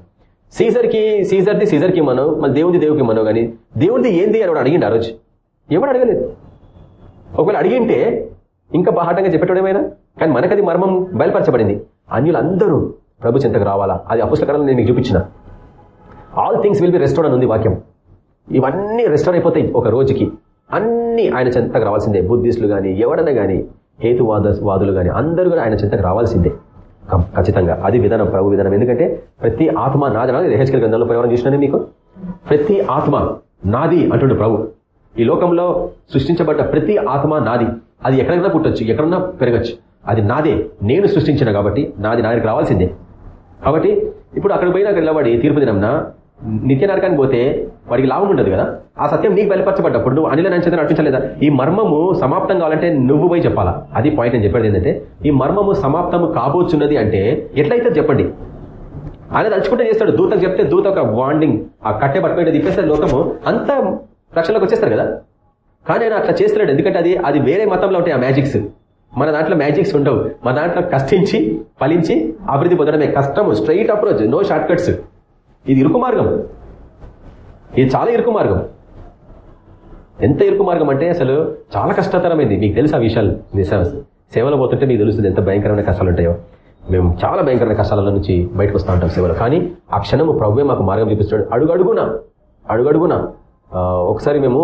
సీజర్కి సీజర్ది సీజర్కి మనం మళ్ళీ దేవుడి దేవుకి మనం కానీ దేవుడిది ఏంది అని అడిగిండు ఆ రోజు? ఎవడు అడగలేదు. ఒకవేళ అడిగింటే ఇంకా బాహాటంగా చెప్పేటోడేమైనా? కానీ మనకది మర్మం బయలుపరచబడింది. అన్యులందరూ ప్రభు చింతకు రావాలా? అది అపుస్తకాలను నేను మీకు చూపించిన. All things will be restore అని ఉంది వాక్యం. ఇవన్నీ రెస్టోర్ అయిపోతాయి ఒక రోజుకి. అన్ని ఆయన చెంతకు రావాల్సిందే. బుద్ధిస్టులు కానీ ఎవడన్నా కానీ హేతువాద వాదులు కానీ అందరూ కూడా ఆయన చెంతకు రావాల్సిందే. ఖచ్చితంగా. అది విధానం ప్రభు విధానం. ఎందుకంటే ప్రతి ఆత్మ నాది నాది హెచ్కల్ గ్రంథంలో పోయేవారని చూసినాను మీకు? ప్రతి ఆత్మ నాది అంటుండు ప్రభు. ఈ లోకంలో సృష్టించబడ్డ ప్రతి ఆత్మ నాది. అది ఎక్కడైనా పుట్టొచ్చు? ఎక్కడున్నా పెరగచ్చు. అది నాదే. నేను సృష్టించిన కాబట్టి నాది నా దగ్గరికి రావాల్సిందే. కాబట్టి ఇప్పుడు అక్కడ పోయినా నిలబడి తీర్పు దినంన నిత్య నరకానికి పోతే వాడికి లాభం ఉండదు కదా? ఆ సత్యం నీకు బయలుపరచబడ్డప్పుడు నువ్వు అనిల నడిచేదని నడిపించలేదా ఈ మర్మము సమాప్తం కావాలంటే నువ్వు పోయి చెప్పాలా? అది పాయింట్ నేను చెప్పేది ఏంటంటే ఈ మర్మము సమాప్తము కాబోచున్నది అంటే ఎట్లయితే చెప్పండి. ఆయన తలుచుకుంటే చేస్తాడు. దూతకు చెప్తే దూత ఒక వాండింగ్ ఆ కట్టె పట్టుకుంటే తిప్పేస్తే లోకము అంతా రక్షణలోకి వచ్చేస్తారు కదా? కానీ ఆయన అట్లా చేస్తున్నాడు ఎందుకంటే అది అది వేరే మతంలో ఉంటాయి ఆ మ్యాజిక్స్ మన దాంట్లో మ్యాజిక్స్ ఉండవు. మన దాంట్లో కష్టించి ఫలించి అభివృద్ధి పొందడమే కష్టము. Straight approach no short cuts ఇది ఇరుకు మార్గం. ఇది చాలా ఇరుకు మార్గం. ఎంత ఇరుకు మార్గం అంటే అసలు చాలా కష్టతరమైంది. మీకు తెలుసు ఆ విషయాలు? సేవలో పోతుంటే మీకు తెలుస్తుంది ఎంత భయంకరమైన కష్టాలు ఉంటాయో. మేము చాలా భయంకరమైన కష్టాల నుంచి బయటకు వస్తూ ఉంటాం సేవలో. కానీ ఆ క్షణము ప్రభువే మాకు మార్గం చూపిస్తాడు అడుగడుగున అడుగడుగున. ఒకసారి మేము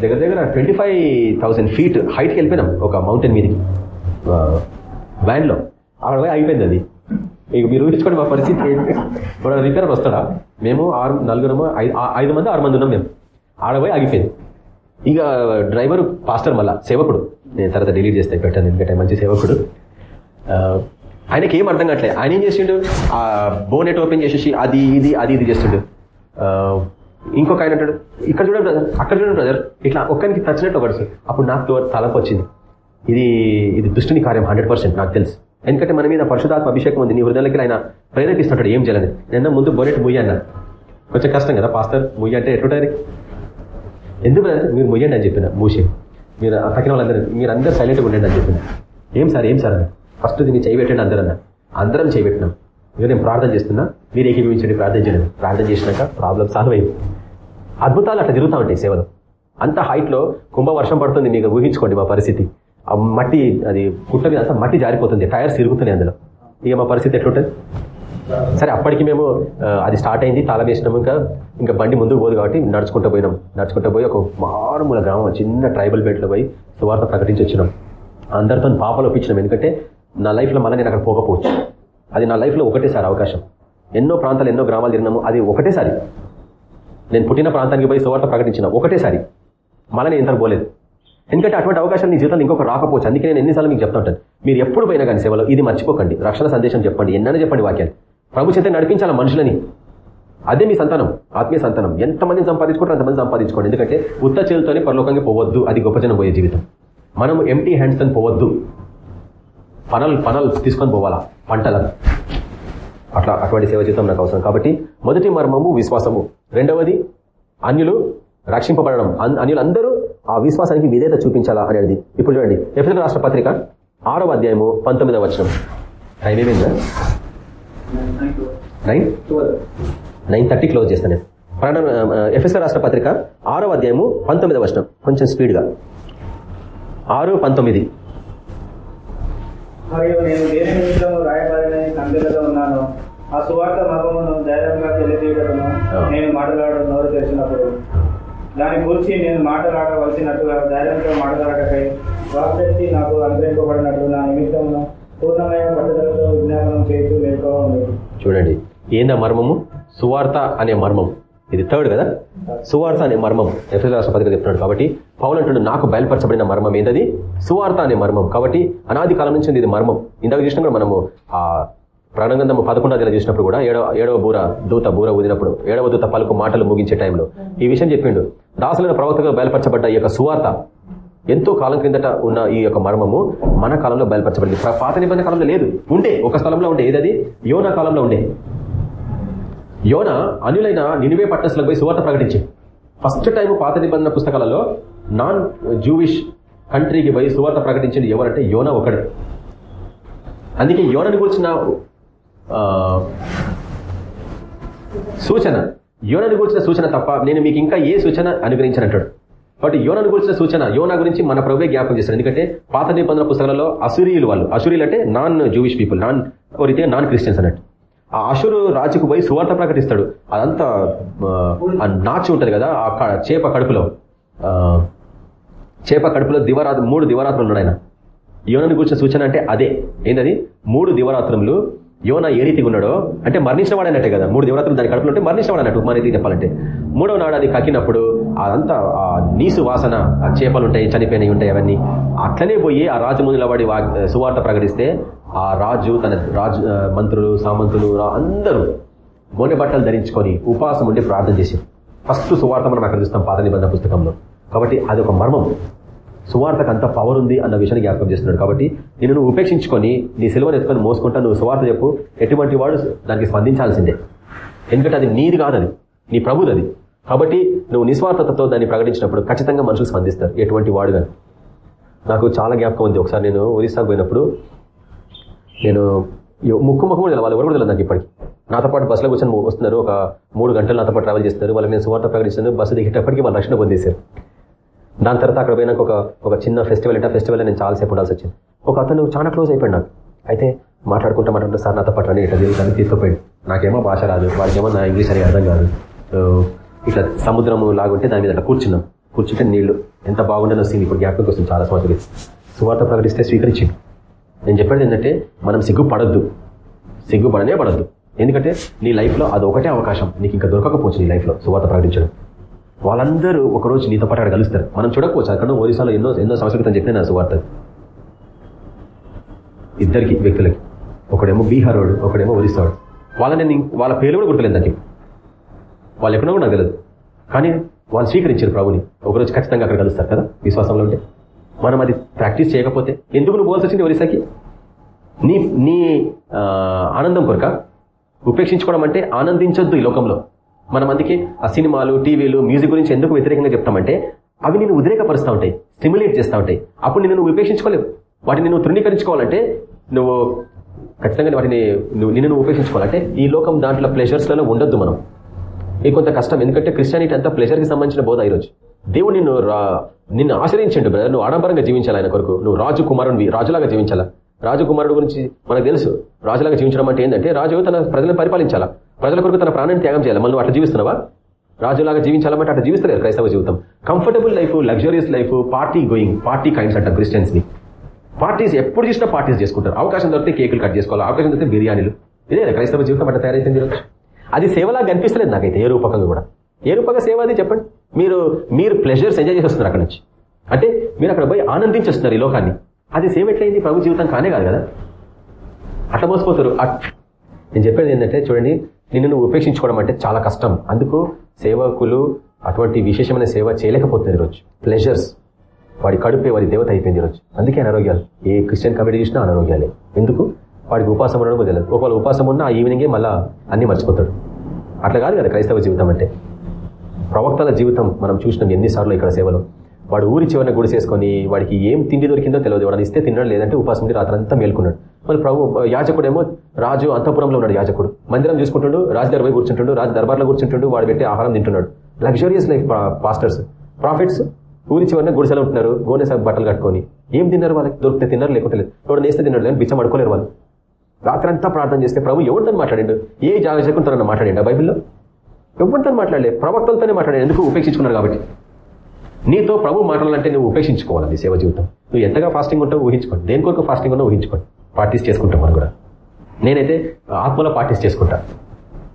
దగ్గర దగ్గర ట్వంటీ ఫైవ్ థౌసండ్ ఫీట్ హైట్కి వెళ్ళిపోయినాం ఒక మౌంటైన్ మీదకి. వ్యాన్లో అక్కడ పోయి అయిపోయింది అది. ఇక మీరు ఊహించుకోండి మా పరిస్థితి. ఏంటి ఇప్పుడు రిపేర్ వస్తాడా? మేము ఆరు నలుగురము ఐదు ఐదు మంది ఆరు మంది ఉన్నాం మేము. ఆడ పోయి ఆగిపోయింది. ఇక డ్రైవర్ పాస్టర్ మళ్ళా సేవకుడు. నేను తర్వాత డిలీట్ చేస్తే పెట్టాను. ఎందుకంటే మంచి సేవకుడు. ఆయనకి ఏం అర్థం కావట్లేదు. ఆయన ఏం చేసిండు? ఆ బోనెట్ ఓపెన్ చేసేసి అది ఇది అది ఇది చేస్తుండు. ఇంకొక ఆయన అంటాడు ఇక్కడ చూడండి బ్రదర్ అక్కడ చూడండి బ్రదర్ ఇట్లా ఒక్కరికి తచ్చినట్టు ఒకటి సార్. అప్పుడు నాకు తలకు వచ్చింది. ఇది ఇది దుష్టుని కార్యం హండ్రెడ్ నాకు తెలుసు. ఎందుకంటే మన మీద పరిశుధాత్మ అభిషేకం ఉంది. నీ హృదయాలకి ఆయన ప్రేరేపిస్తుంటాడు ఏం చేయాలని నిన్న ముందు బోనెట్ ముయ్యి అన్న. కొంచెం కష్టం కదా పాస్టర్. ముయ్యి అంటే ఎట్లుంటుంది ఎందుకు brother? మీరు ముయ్యండి అని చెప్పిన మూసే మీరు తగిన వాళ్ళందరూ మీరు అందరూ సైలెంట్గా ఉండండి అని చెప్పిన. ఏం సార్ ఏం సార్ అన్న ఫస్ట్ దీన్ని చేయబెట్టండి అందరన్నా అన్న. అందరం చేయబెట్టినాం ఇక నేను ప్రార్థన చేస్తున్నా మీరు ఏకీభవించండి ప్రార్థన చేయడం. ప్రార్థన చేసినాక ప్రాబ్లం సాల్వ్ అయింది. అద్భుతాలు అట్లా తిరుగుతూ ఉంటాయి సేవలు. అంత హైట్లో కుంభ వర్షం పడుతుంది మీకు ఊహించుకోండి మా పరిస్థితి. ఆ మట్టి అది గుట్ట మీద అంతా మట్టి జారిపోతుంది టైర్స్ తిరుగుతున్నాయి అందులో. ఇక మా పరిస్థితి ఎట్లుంటుంది? సరే అప్పటికి మేము అది స్టార్ట్ అయింది తాళం వేసినాము ఇంకా. ఇంకా బండి ముందుకు పోదు కాబట్టి నడుచుకుంటూ పోయినాం నడుచుకుంటూ పోయి ఒక మారుమూల గ్రామం చిన్న ట్రైబల్ బెడ్లో పోయి సువార్త ప్రకటించి వచ్చినాం. అందరితో పాపలు ఒప్పించినాం. ఎందుకంటే నా లైఫ్లో మళ్ళీ నేను అక్కడ పోకపోవచ్చు. అది నా లైఫ్లో ఒకటేసారి అవకాశం. ఎన్నో ప్రాంతాలు ఎన్నో గ్రామాలు తిరిగినాము అది ఒకటేసారి. నేను పుట్టిన ప్రాంతానికి పోయి సువార్త ప్రకటించిన ఒకటేసారి. మళ్ళీ నేను ఇంతకు పోలేదు. ఎందుకంటే అటువంటి అవకాశం నీ జీవితంలో ఇంకొక రాకపోవచ్చు. అందుకే నేను ఎన్నిసార్లు మీకు చెప్తా ఉంటాను. మీరు ఎప్పుడు పోయినా కానీ సేవలో ఇది మర్చిపోకండి. రక్షణ సందేశం చెప్పండి. ఎన్నైనా చెప్పండి వాక్యాలు ప్రభు చేత నడిపించాల మనుషులని? అదే మీ సంతానం. ఆత్మీయ సంతానం. ఎంతమందిని సంపాదించుకుంటారు అంతమంది సంపాదించుకోండి. ఎందుకంటే ఉత్త చేతులతోనే పరలోకంగా పోవద్దు. అది గొప్ప జనం పోయే జీవితం. మనం ఎంటీ హ్యాండ్స్తో పోవద్దు. పనలు పనలు తీసుకొని పోవాలా? పంటలకు అట్లా అటువంటి సేవ జీవితం నాకు అవసరం. కాబట్టి మొదటి మర్మము విశ్వాసము. రెండవది అన్యులు రక్షింపబడడం. అన్- అన్యులందరూ ఆ విశ్వాసానికి విధేత చూపించాలా అనేది. ఇప్పుడు చూడండి. ఎఫ్ఎల్ రాష్ట్ర పత్రిక ఆరవ అధ్యాయము పంతొమ్మిదవ వచనం. టైం ఏమైందా? నైన్ నైన్ థర్టీ క్లోజ్ చేస్తాను నేను. ప్రకటన ఎఫ్ఎస్ఆర్ రాష్ట్ర పత్రిక ఆరవ అధ్యాయము పంతొమ్మిదవ వచనం. కొంచెం స్పీడ్గా ఆరు పంతొమ్మిది. మరియు నేను దేని నిమిత్తము రాయబారిన సంఖ్యలో ఉన్నాను. ఆ సువార్త మర్మమును ధైర్యంగా తెలియజేయటము ఆ. నేను మాట్లాడడం నోరు తెరిచినప్పుడు. దాని గురించి నేను మాట్లాడవలసినట్టుగా ధైర్యంతో మాట్లాడటకై వాక్శక్తి నాకు అనుగ్రహింపబడినట్లు నా నిమిత్తమును పూర్ణమైన పట్టుదలతో విజ్ఞాపనం చేస్తూ మేల్కోవాలి చూడండి ఏందా మర్మము? సువార్త అనే మర్మం ఇది థర్డ్ కదా? సువార్త అనే మర్మం. ఎఫ్ఎస్ రాష్ట్ర పత్రిక చెప్తున్నాడు కాబట్టి పౌలు అంటుడు నాకు బయలుపరచబడిన మర్మం ఏంటది సువార్త అనే మర్మం. కాబట్టి అనాది కాలం నుంచి ఇది మర్మం. ఇందాక చూసినా కూడా మనము ఆ ప్రాణగంధం పదకొండవ చూసినప్పుడు కూడా ఏడవ ఏడవ బూర దూత బూర ఊదినప్పుడు ఏడవ దూత పలుకు మాటలు ముగించే టైంలో ఈ విషయం చెప్పిండు. దాసులైన ప్రవక్తగా బయలుపరచబడ్డ ఈ యొక్క సువార్త ఎంతో కాలం క్రిందట ఉన్న ఈ యొక్క మర్మము మన కాలంలో బయలుపరచబడింది. పాత నిబంధన కాలంలో లేదు. ఉండే ఒక స్థలంలో ఉండే. ఏదది? యోన కాలంలో ఉండే. యోన అనులైన నినివే పట్టణంలో పోయి సువార్త ప్రకటించింది ఫస్ట్ టైం పాత నిబంధన పుస్తకాలలో నాన్ జూవిష్ కంట్రీకి పోయి సువార్త ప్రకటించింది ఎవరంటే యోన ఒకడు. అందుకే యోనని గురించిన సూచన. యోనని గురించిన సూచన తప్ప నేను మీకు ఇంకా ఏ సూచన అనుగ్రహించనంటాడు. కాబట్టి యోనను గురించిన సూచన యోనా గురించి మన ప్రభువే జ్ఞాపకం చేశారు ఎందుకంటే పాత నిబంధన పుస్తకాలలో అసూరియులు వాళ్ళు అసూరియులు అంటే నాన్ జూవిష్ పీపుల్ నాన్ కోరితే నాన్ క్రిస్టియన్స్ అన్నట్టు. ఆ అసురు రాజుకు పోయి సువార్త ప్రకటిస్తాడు. అదంతా ఆ, ఉంటుంది కదా ఆ చేప కడుపులో. చేప కడుపులో దివరా మూడు దివరాత్రులు ఉన్నాడు ఆయన. యోనని గురించిన సూచన అంటే అదే. ఏంటది మూడు దివరాత్రులు యోన ఏ రీతిగా ఉన్నాడో అంటే మరణించిన వాడు అన్నట్టే కదా. మూడు దివరాత్రులు దాని కడుపులో ఉంటే మరణించిన వాడు అన్నట్టు మన రీతి చెప్పాలంటే. మూడవ నాడు అది కక్కినప్పుడు అదంతా ఆ నీసు వాసన ఆ చేపలు ఉంటాయి చనిపోయినవి ఉంటాయి అవన్నీ. అట్లనే పోయి ఆ రాజు ముందుల వాడి వా- సువార్త ప్రకటిస్తే ఆ రాజు తన రాజు మంత్రులు సామంతులు అందరూ గోనె బట్టలు ధరించుకొని ఉపాసం ఉండి ప్రార్థన చేశారు. ఫస్ట్ సువార్త మనం అక్కడ చూస్తాం పాత నిబంధన పుస్తకంలో. కాబట్టి అది ఒక మర్మం. సువార్తకు అంత పవర్ ఉంది అన్న విషయాన్ని జ్ఞాపకం చేస్తున్నాడు. కాబట్టి నేను నువ్వు ఉపేక్షించుకొని నీ సెలవును ఎత్తుకొని మోసుకుంటా నువ్వు సువార్త చెప్పు. ఎటువంటి వాడు దానికి స్పందించాల్సిందే. ఎందుకంటే అది నీది కాదని నీ ప్రభుది అది కాబట్టి నువ్వు నిస్వార్థతతో దాన్ని ప్రకటించినప్పుడు ఖచ్చితంగా మనుషులు స్పందిస్తారు. ఎటువంటి వాడు కానీ నాకు చాలా జ్ఞాపకం ఉంది. ఒకసారి నేను ఒరిస్సాకు పోయినప్పుడు నేను ముక్కు ముఖం కూడా వాళ్ళు ఎవరు కూడా నాకు ఇప్పటికి. నాతో పాటు బస్సులో కూర్చొని వస్తున్నారు. ఒక మూడు గంటలు నాతో పాటు ట్రావెల్ చేస్తారు. వాళ్ళకి నేను సువార్త ప్రకటిస్తాను. బస్సు దిగేటప్పటికి వాళ్ళు రక్షణ పొందేశారు. దాని తర్వాత అక్కడ పోయినాక ఒక ఒక చిన్న ఫెస్టివల్ అంటే ఫెస్టివల్ నేను చాలాసేపు ఉండాల్సి వచ్చింది. ఒక అతను చాలా క్లోజ్ అయిపోయాడు నాకు. అయితే మాట్లాడుకుంటా మాట్లాడుతూ సార్ నాతో పాటు అని ఇట్లా తీసుకుపోయాడు. నాకేమో భాష రాదు. వాడికేమో నా ఇంగ్లీష్ అని అర్థం కాదు. ఇట్లా సముద్రము లాగుంటే దాని మీద కూర్చున్నాం. కూర్చుంటే నీళ్ళు ఎంత బాగుండనో సీన్ ఇప్పుడు జ్ఞాపకం కోసం చాలా సంవత్సరాలు సువార్త ప్రకటిస్తే స్వీకరించింది నేను చెప్పేది ఏంటంటే మనం సిగ్గుపడద్దు. సిగ్గుపడనే పడద్దు. ఎందుకంటే నీ లైఫ్లో అది ఒకటే అవకాశం. నీకు ఇంకా దొరకకపోవచ్చు నీ లైఫ్లో సువార్త ప్రకటించడం. వాళ్ళందరూ ఒకరోజు నీతో పాటు అక్కడ కలుస్తారు. మనం చూడకపోవచ్చు. అక్కడ ఒరిస్సాలో ఎన్నో ఎన్నో సంవత్సరాల క్రితం చెప్పిన నా సువార్త. ఇద్దరికి వ్యక్తులకి. ఒకడేమో బీహార్ వాడు ఒకడేమో ఒరిస్సాడు వాళ్ళని నేను వాళ్ళ పేర్లు కూడా గుర్తులేదు దానికి వాళ్ళు ఎక్కడో కూడా నాకు తెలియదు కానీ వాళ్ళు స్వీకరించారు ప్రభుని. ఒకరోజు ఖచ్చితంగా అక్కడ కలుస్తారు కదా? విశ్వాసంలో ఉంటే. మనం అది ప్రాక్టీస్ చేయకపోతే ఎందుకు నువ్వు పోవాల్సి వచ్చింది ఒరిసాకి నీ నీ ఆనందం కొరక ఉపేక్షించుకోవడం అంటే ఆనందించొద్దు ఈ లోకంలో. మనం అందుకే ఆ సినిమాలు టీవీలు మ్యూజిక్ గురించి ఎందుకు వ్యతిరేకంగా చెప్తామంటే అవి నేను ఉద్రేకపరుస్తూ ఉంటాయి స్టిమ్యులేట్ చేస్తూ ఉంటాయి. అప్పుడు నేను నువ్వు ఉపేక్షించుకోలేవు. వాటిని నువ్వు తృణీకరించుకోవాలంటే నువ్వు ఖచ్చితంగా వాటిని నువ్వు నిన్ను నువ్వు ఉపేక్షించుకోవాలంటే ఈ లోకం దాంట్లో ప్లెజర్స్లలో ఉండొద్దు మనం. ఇది కొంత కష్టం. ఎందుకంటే క్రిస్టియానిటీ అంతా ప్లెజర్కి సంబంధించిన బోధ ఈరోజు. దేవుడు నిన్ను నిన్ను ఆశ్రయించండు బ్రదర్. నువ్వు ఆడంబరంగా జీవించాలి ఆయన కొరకు? నువ్వు రాజకుమారుడివి రాజులాగా జీవించాలా? రాజకుమారుడు గురించి మనకు తెలుసు. రాజులాగా జీవించడం అంటే ఏంటంటే రాజు తన ప్రజలను పరిపాలించాలా? ప్రజల కొరకు తన ప్రాణాన్ని త్యాగం చేయాలి? మనం అట్లా జీవిస్తున్నావా? రాజులాగా జీవించాలంటే అట్లా జీవిస్తలేరు క్రైస్తవ జీవితం. Comfortable life luxurious life party going party kinds అంటారు క్రిస్టియన్స్ని. పార్టీస్ ఎప్పుడు చూసినా పార్టీస్ చేసుకుంటారు. అవకాశం దొరికితే కేకులు కట్ చేసుకోవాలి? అవకాశం దొరికితే బిర్యానీలు. ఇదే క్రైస్తవ జీవితం అట్లా తయారైతుంది అది సేవలాగా కనిపిస్తలేదు నాకైతే ఏ రూపకంగా కూడా. ఏ రూపంగా సేవ అది చెప్పండి. మీరు మీరు ప్లెజర్స్ ఎంజాయ్ చేస్తున్నారు అక్కడ నుంచి. అంటే మీరు అక్కడ పోయి ఆనందించేస్తున్నారు ఈ లోకాన్ని. అది సేవ ఎట్లయింది? ప్రభు జీవితం కానే కాదు కదా. అట్లా మోసపోతారు. అట్- నేను చెప్పేది ఏంటంటే చూడండి నిన్ను నువ్వు ఉపేక్షించుకోవడం అంటే చాలా కష్టం. అందుకు సేవకులు అటువంటి విశేషమైన సేవ చేయలేకపోతుంది ఈరోజు. ప్లెజర్స్ వాడి కడుపే వాడి దేవత అయిపోయింది ఈరోజు. అందుకే అనారోగ్యాలు. ఏ క్రిస్టియన్ కమిటీ చూసినా అనారోగ్యాలే. ఎందుకు? వాడికి ఉపాసం ఉండడం తెలియదు. ఒకవేళ ఉపాసం ఉన్నా ఆ ఈవినింగే మళ్ళీ అన్ని మర్చిపోతాడు. అట్లా కాదు కదా క్రైస్తవ జీవితం అంటే. ప్రవక్తల జీవితం మనం చూసినాం ఎన్నిసార్లు ఇక్కడ సేవలో. వాడు ఊరి చివరిన గుడిసేసుకొని వాడికి ఏం తిండి దొరికిందో తెలియదు వాడు ఇస్తే తిన్నాడు లేదంటే ఉపాసం ఉండి రాత్రంతా మేల్కున్నాడు. మరి ప్రభు యాజకుడేమో రాజు అంతపురంలో ఉన్నాడు యాజకుడు. మందిరం చూసుకుంటుండు రాజు దగ్గర కూర్చుంటుండు రాజు దర్బార్లో కూర్చుంటుండు వాడు పెట్టి ఆహారం తింటున్నాడు. లగ్జరియస్ లైఫ్ పాస్టర్స్ ప్రాఫిట్స్ ఊరి చివరిన గుడిసెలు ఉంటున్నారు గోనె బట్టలు కట్టుకొని. ఏం తిన్నారు వాళ్ళకి? దొరికితే తిన్నారు లేకుంటే లేదు. ఎవడు నేస్తే తిన్నాడు కానీ బిచ్చం అడుకోలేరు వాళ్ళు. రాత్రంతా ప్రార్థన చేస్తే ప్రభు ఎవరితో మాట్లాడిండు? ఏ జాగకుండా మాట్లాడిండు బైబిల్లో? ఎవరితో మాట్లాడలే ప్రవక్తలతోనే మాట్లాడాడు ఎందుకు ఉపేక్షించుకున్నారు కాబట్టి? నీతో ప్రభు మాట్లాడాలంటే నువ్వు ఉపేక్షించుకోవాలి నీ సేవ జీవితం. నువ్వు ఎంతగా ఫాస్టింగ్ ఉంటావు ఊహించుకోండి. దేని కొరకు ఫాస్టింగ్ ఉన్నా ఊహించుకోండి. పార్టీస్ చేసుకుంటాం మనం కూడా. నేనైతే ఆత్మలో పార్టీస్ చేసుకుంటా.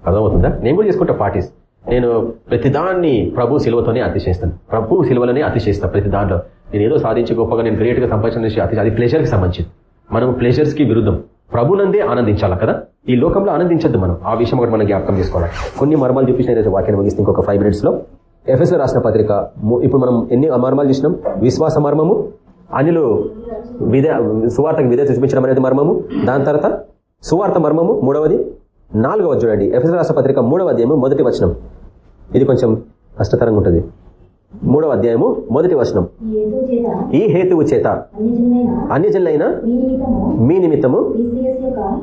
అర్థమవుతుందా? నేను కూడా చేసుకుంటా పార్టీస్ నేను ప్రతిదాన్ని ప్రభు సిలువతోనే అతిశయిస్తాను. ప్రభు శిలువలోనే అతిశయిస్తాను ప్రతి దాంట్లో. నేను ఏదో సాధించి గొప్పగా నేను గ్రేట్గా సంపాదించిన అతి అది ప్లెజర్కి సంబంధించింది. మనం ప్లెజర్స్కి విరుద్ధం. ప్రభునందే ఆనందించాలా కదా? ఈ లోకంలో ఆనందించద్దు మనం. ఆ విషయం కూడా మనం జ్ఞాపకం చేసుకోవాలి. కొన్ని మర్మాలు చూపించిన ఈరోజు వాక్యాన్ని ముగిస్తే ఇంకొక ఫైవ్ మినిట్స్లో. ఎఫ్ఎస్ రాసిన పత్రిక ఇప్పుడు మనం ఎన్ని మర్మాలు చూసినాం? విశ్వాస మర్మము అనిలు విధ సువార్తకు విధ చూపించడం అనేది మర్మము దాని తర్వాత సువార్త మర్మము మూడవది నాలుగవ చూడండి. ఎఫ్ఎస్ రాష్ట్ర పత్రిక మూడవ అధ్యాయము మొదటి వచనం. ఇది కొంచెం కష్టతరంగా ఉంటుంది. మూడవ అధ్యాయము మొదటి వచనం. ఈ హేతువు చేత అన్యజనులైన మీ నిమిత్తము మీ నిమిత్తము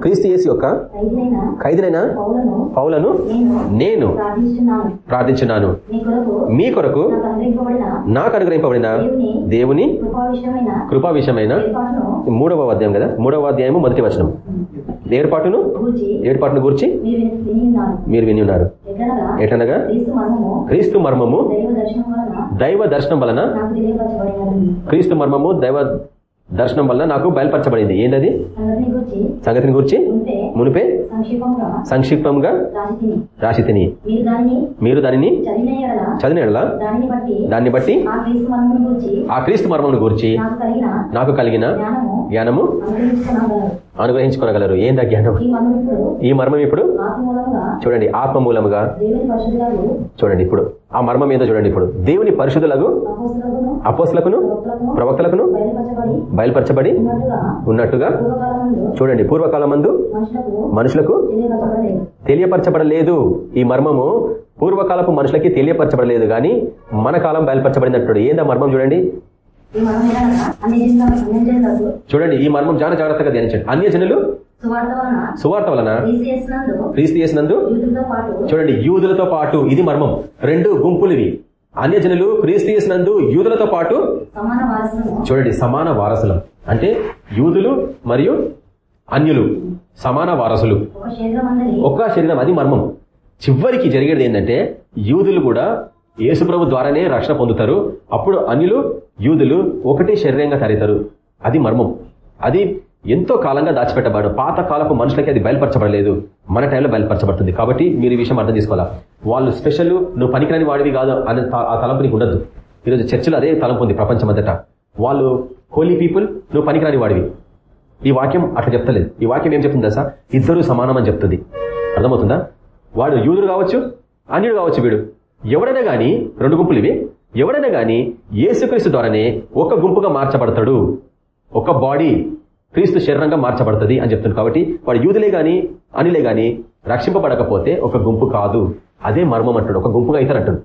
క్రీస్తు యేసు యొక్క ఖైదులైన పౌలను నేను ప్రార్థించున్నాను. మీ కొరకు నాకు అనుగ్రహింపబడిన దేవుని కృపా విషయమైన మూడవ అధ్యాయం కదా? మూడవ అధ్యాయము మొదటి వచనం. ఏర్పాటును? ఏర్పాటును గురించి మీరు విని ఉన్నారు. ఎట్లనగా? క్రీస్తు మర్మము దైవ దర్శనం వలన క్రీస్తు మర్మము దైవ దర్శనం వలన నాకు బయలుపరచబడింది. ఏంటది సంగతిని గురించి మునిపే సంక్షిప్తంగా రాసి తిని మీరు దానిని మీరు దానిని బట్టి ఆ క్రీస్తు మర్మమును గురించి నాకు కలిగిన జ్ఞానము అనుగ్రహించుకోగలరు. ఏందా జ్ఞానం ఈ మర్మం ఇప్పుడు చూడండి ఆత్మ మూలముగా. చూడండి ఇప్పుడు ఆ మర్మం ఏదో చూడండి ఇప్పుడు. దేవుని పరిశుద్ధులకు అపోస్లకును ప్రవక్తలకును బయలుపరచబడి ఉన్నట్టుగా చూడండి పూర్వకాలమందు మనుషులకు మనుషులకు తెలియపరచబడలేదు. తెలియపరచబడలేదు. ఈ మర్మము పూర్వకాలపు మనుషులకి తెలియపరచబడలేదు కానీ మన కాలం బయలుపరచబడినట్టు ఏందా మర్మం చూడండి? అన్ని అన్ని చూడండి ఈ మర్మం చాలా జాగ్రత్తగా ధ్యానించండి. అన్య జనులు? సువార్త వలన క్రీస్తు చేసినందు చూడండి యూదులతో పాటు ఇది మర్మం. రెండు గుంపులు ఇవి అన్య జనులు క్రీస్తు చేసినందు యూదులతో పాటు చూడండి సమాన వారసులం. అంటే యూదులు మరియు అన్యులు సమాన వారసులు. ఒక్క శరీరం అది మర్మం. చివరికి జరిగేది ఏంటంటే యూదులు కూడా యేసుప్రభు ద్వారానే రక్షణ పొందుతారు. అప్పుడు అన్యులు యూదులు ఒకటే శరీరంగా తరుగుతారు అది మర్మం. అది ఎంతో కాలంగా దాచిపెట్టబడు పాత కాలపు మనుషులకి అది బయలుపరచబడలేదు. మన టైంలో బయలుపరచబడుతుంది. కాబట్టి మీరు ఈ విషయం అర్థం చేసుకోవాలా? వాళ్ళు స్పెషల్ నువ్వు పనికిరాని వాడివి కాదు అనే ఆ తలంపు నీకు ఉండద్దు ఈరోజు చర్చలు అదే తలంపు ఉంది ప్రపంచం అంతటా వాళ్ళు హోలీ పీపుల్ నువ్వు పనికిరాని వాడివి. ఈ వాక్యం అట్లా చెప్తలేదు. ఈ వాక్యం ఏం చెప్తుంది సార్ ఇద్దరు సమానం అని చెప్తుంది. అర్థమవుతుందా? వాడు యూదుడు కావచ్చు అన్యుడు కావచ్చు వీడు. ఎవడైనా గాని రెండు గుంపులు ఇవి ఎవడైనా గాని ఏసుక్రీస్తు ద్వారానే ఒక గుంపుగా మార్చబడతాడు. ఒక బాడీ క్రీస్తు శరీరంగా మార్చబడుతుంది అని చెప్తుంది. కాబట్టి వాడు యూదులే గాని అనిలే గాని రక్షింపబడకపోతే ఒక గుంపు కాదు. అదే మర్మం అంటాడు ఒక గుంపుగా అయితే అంటాడు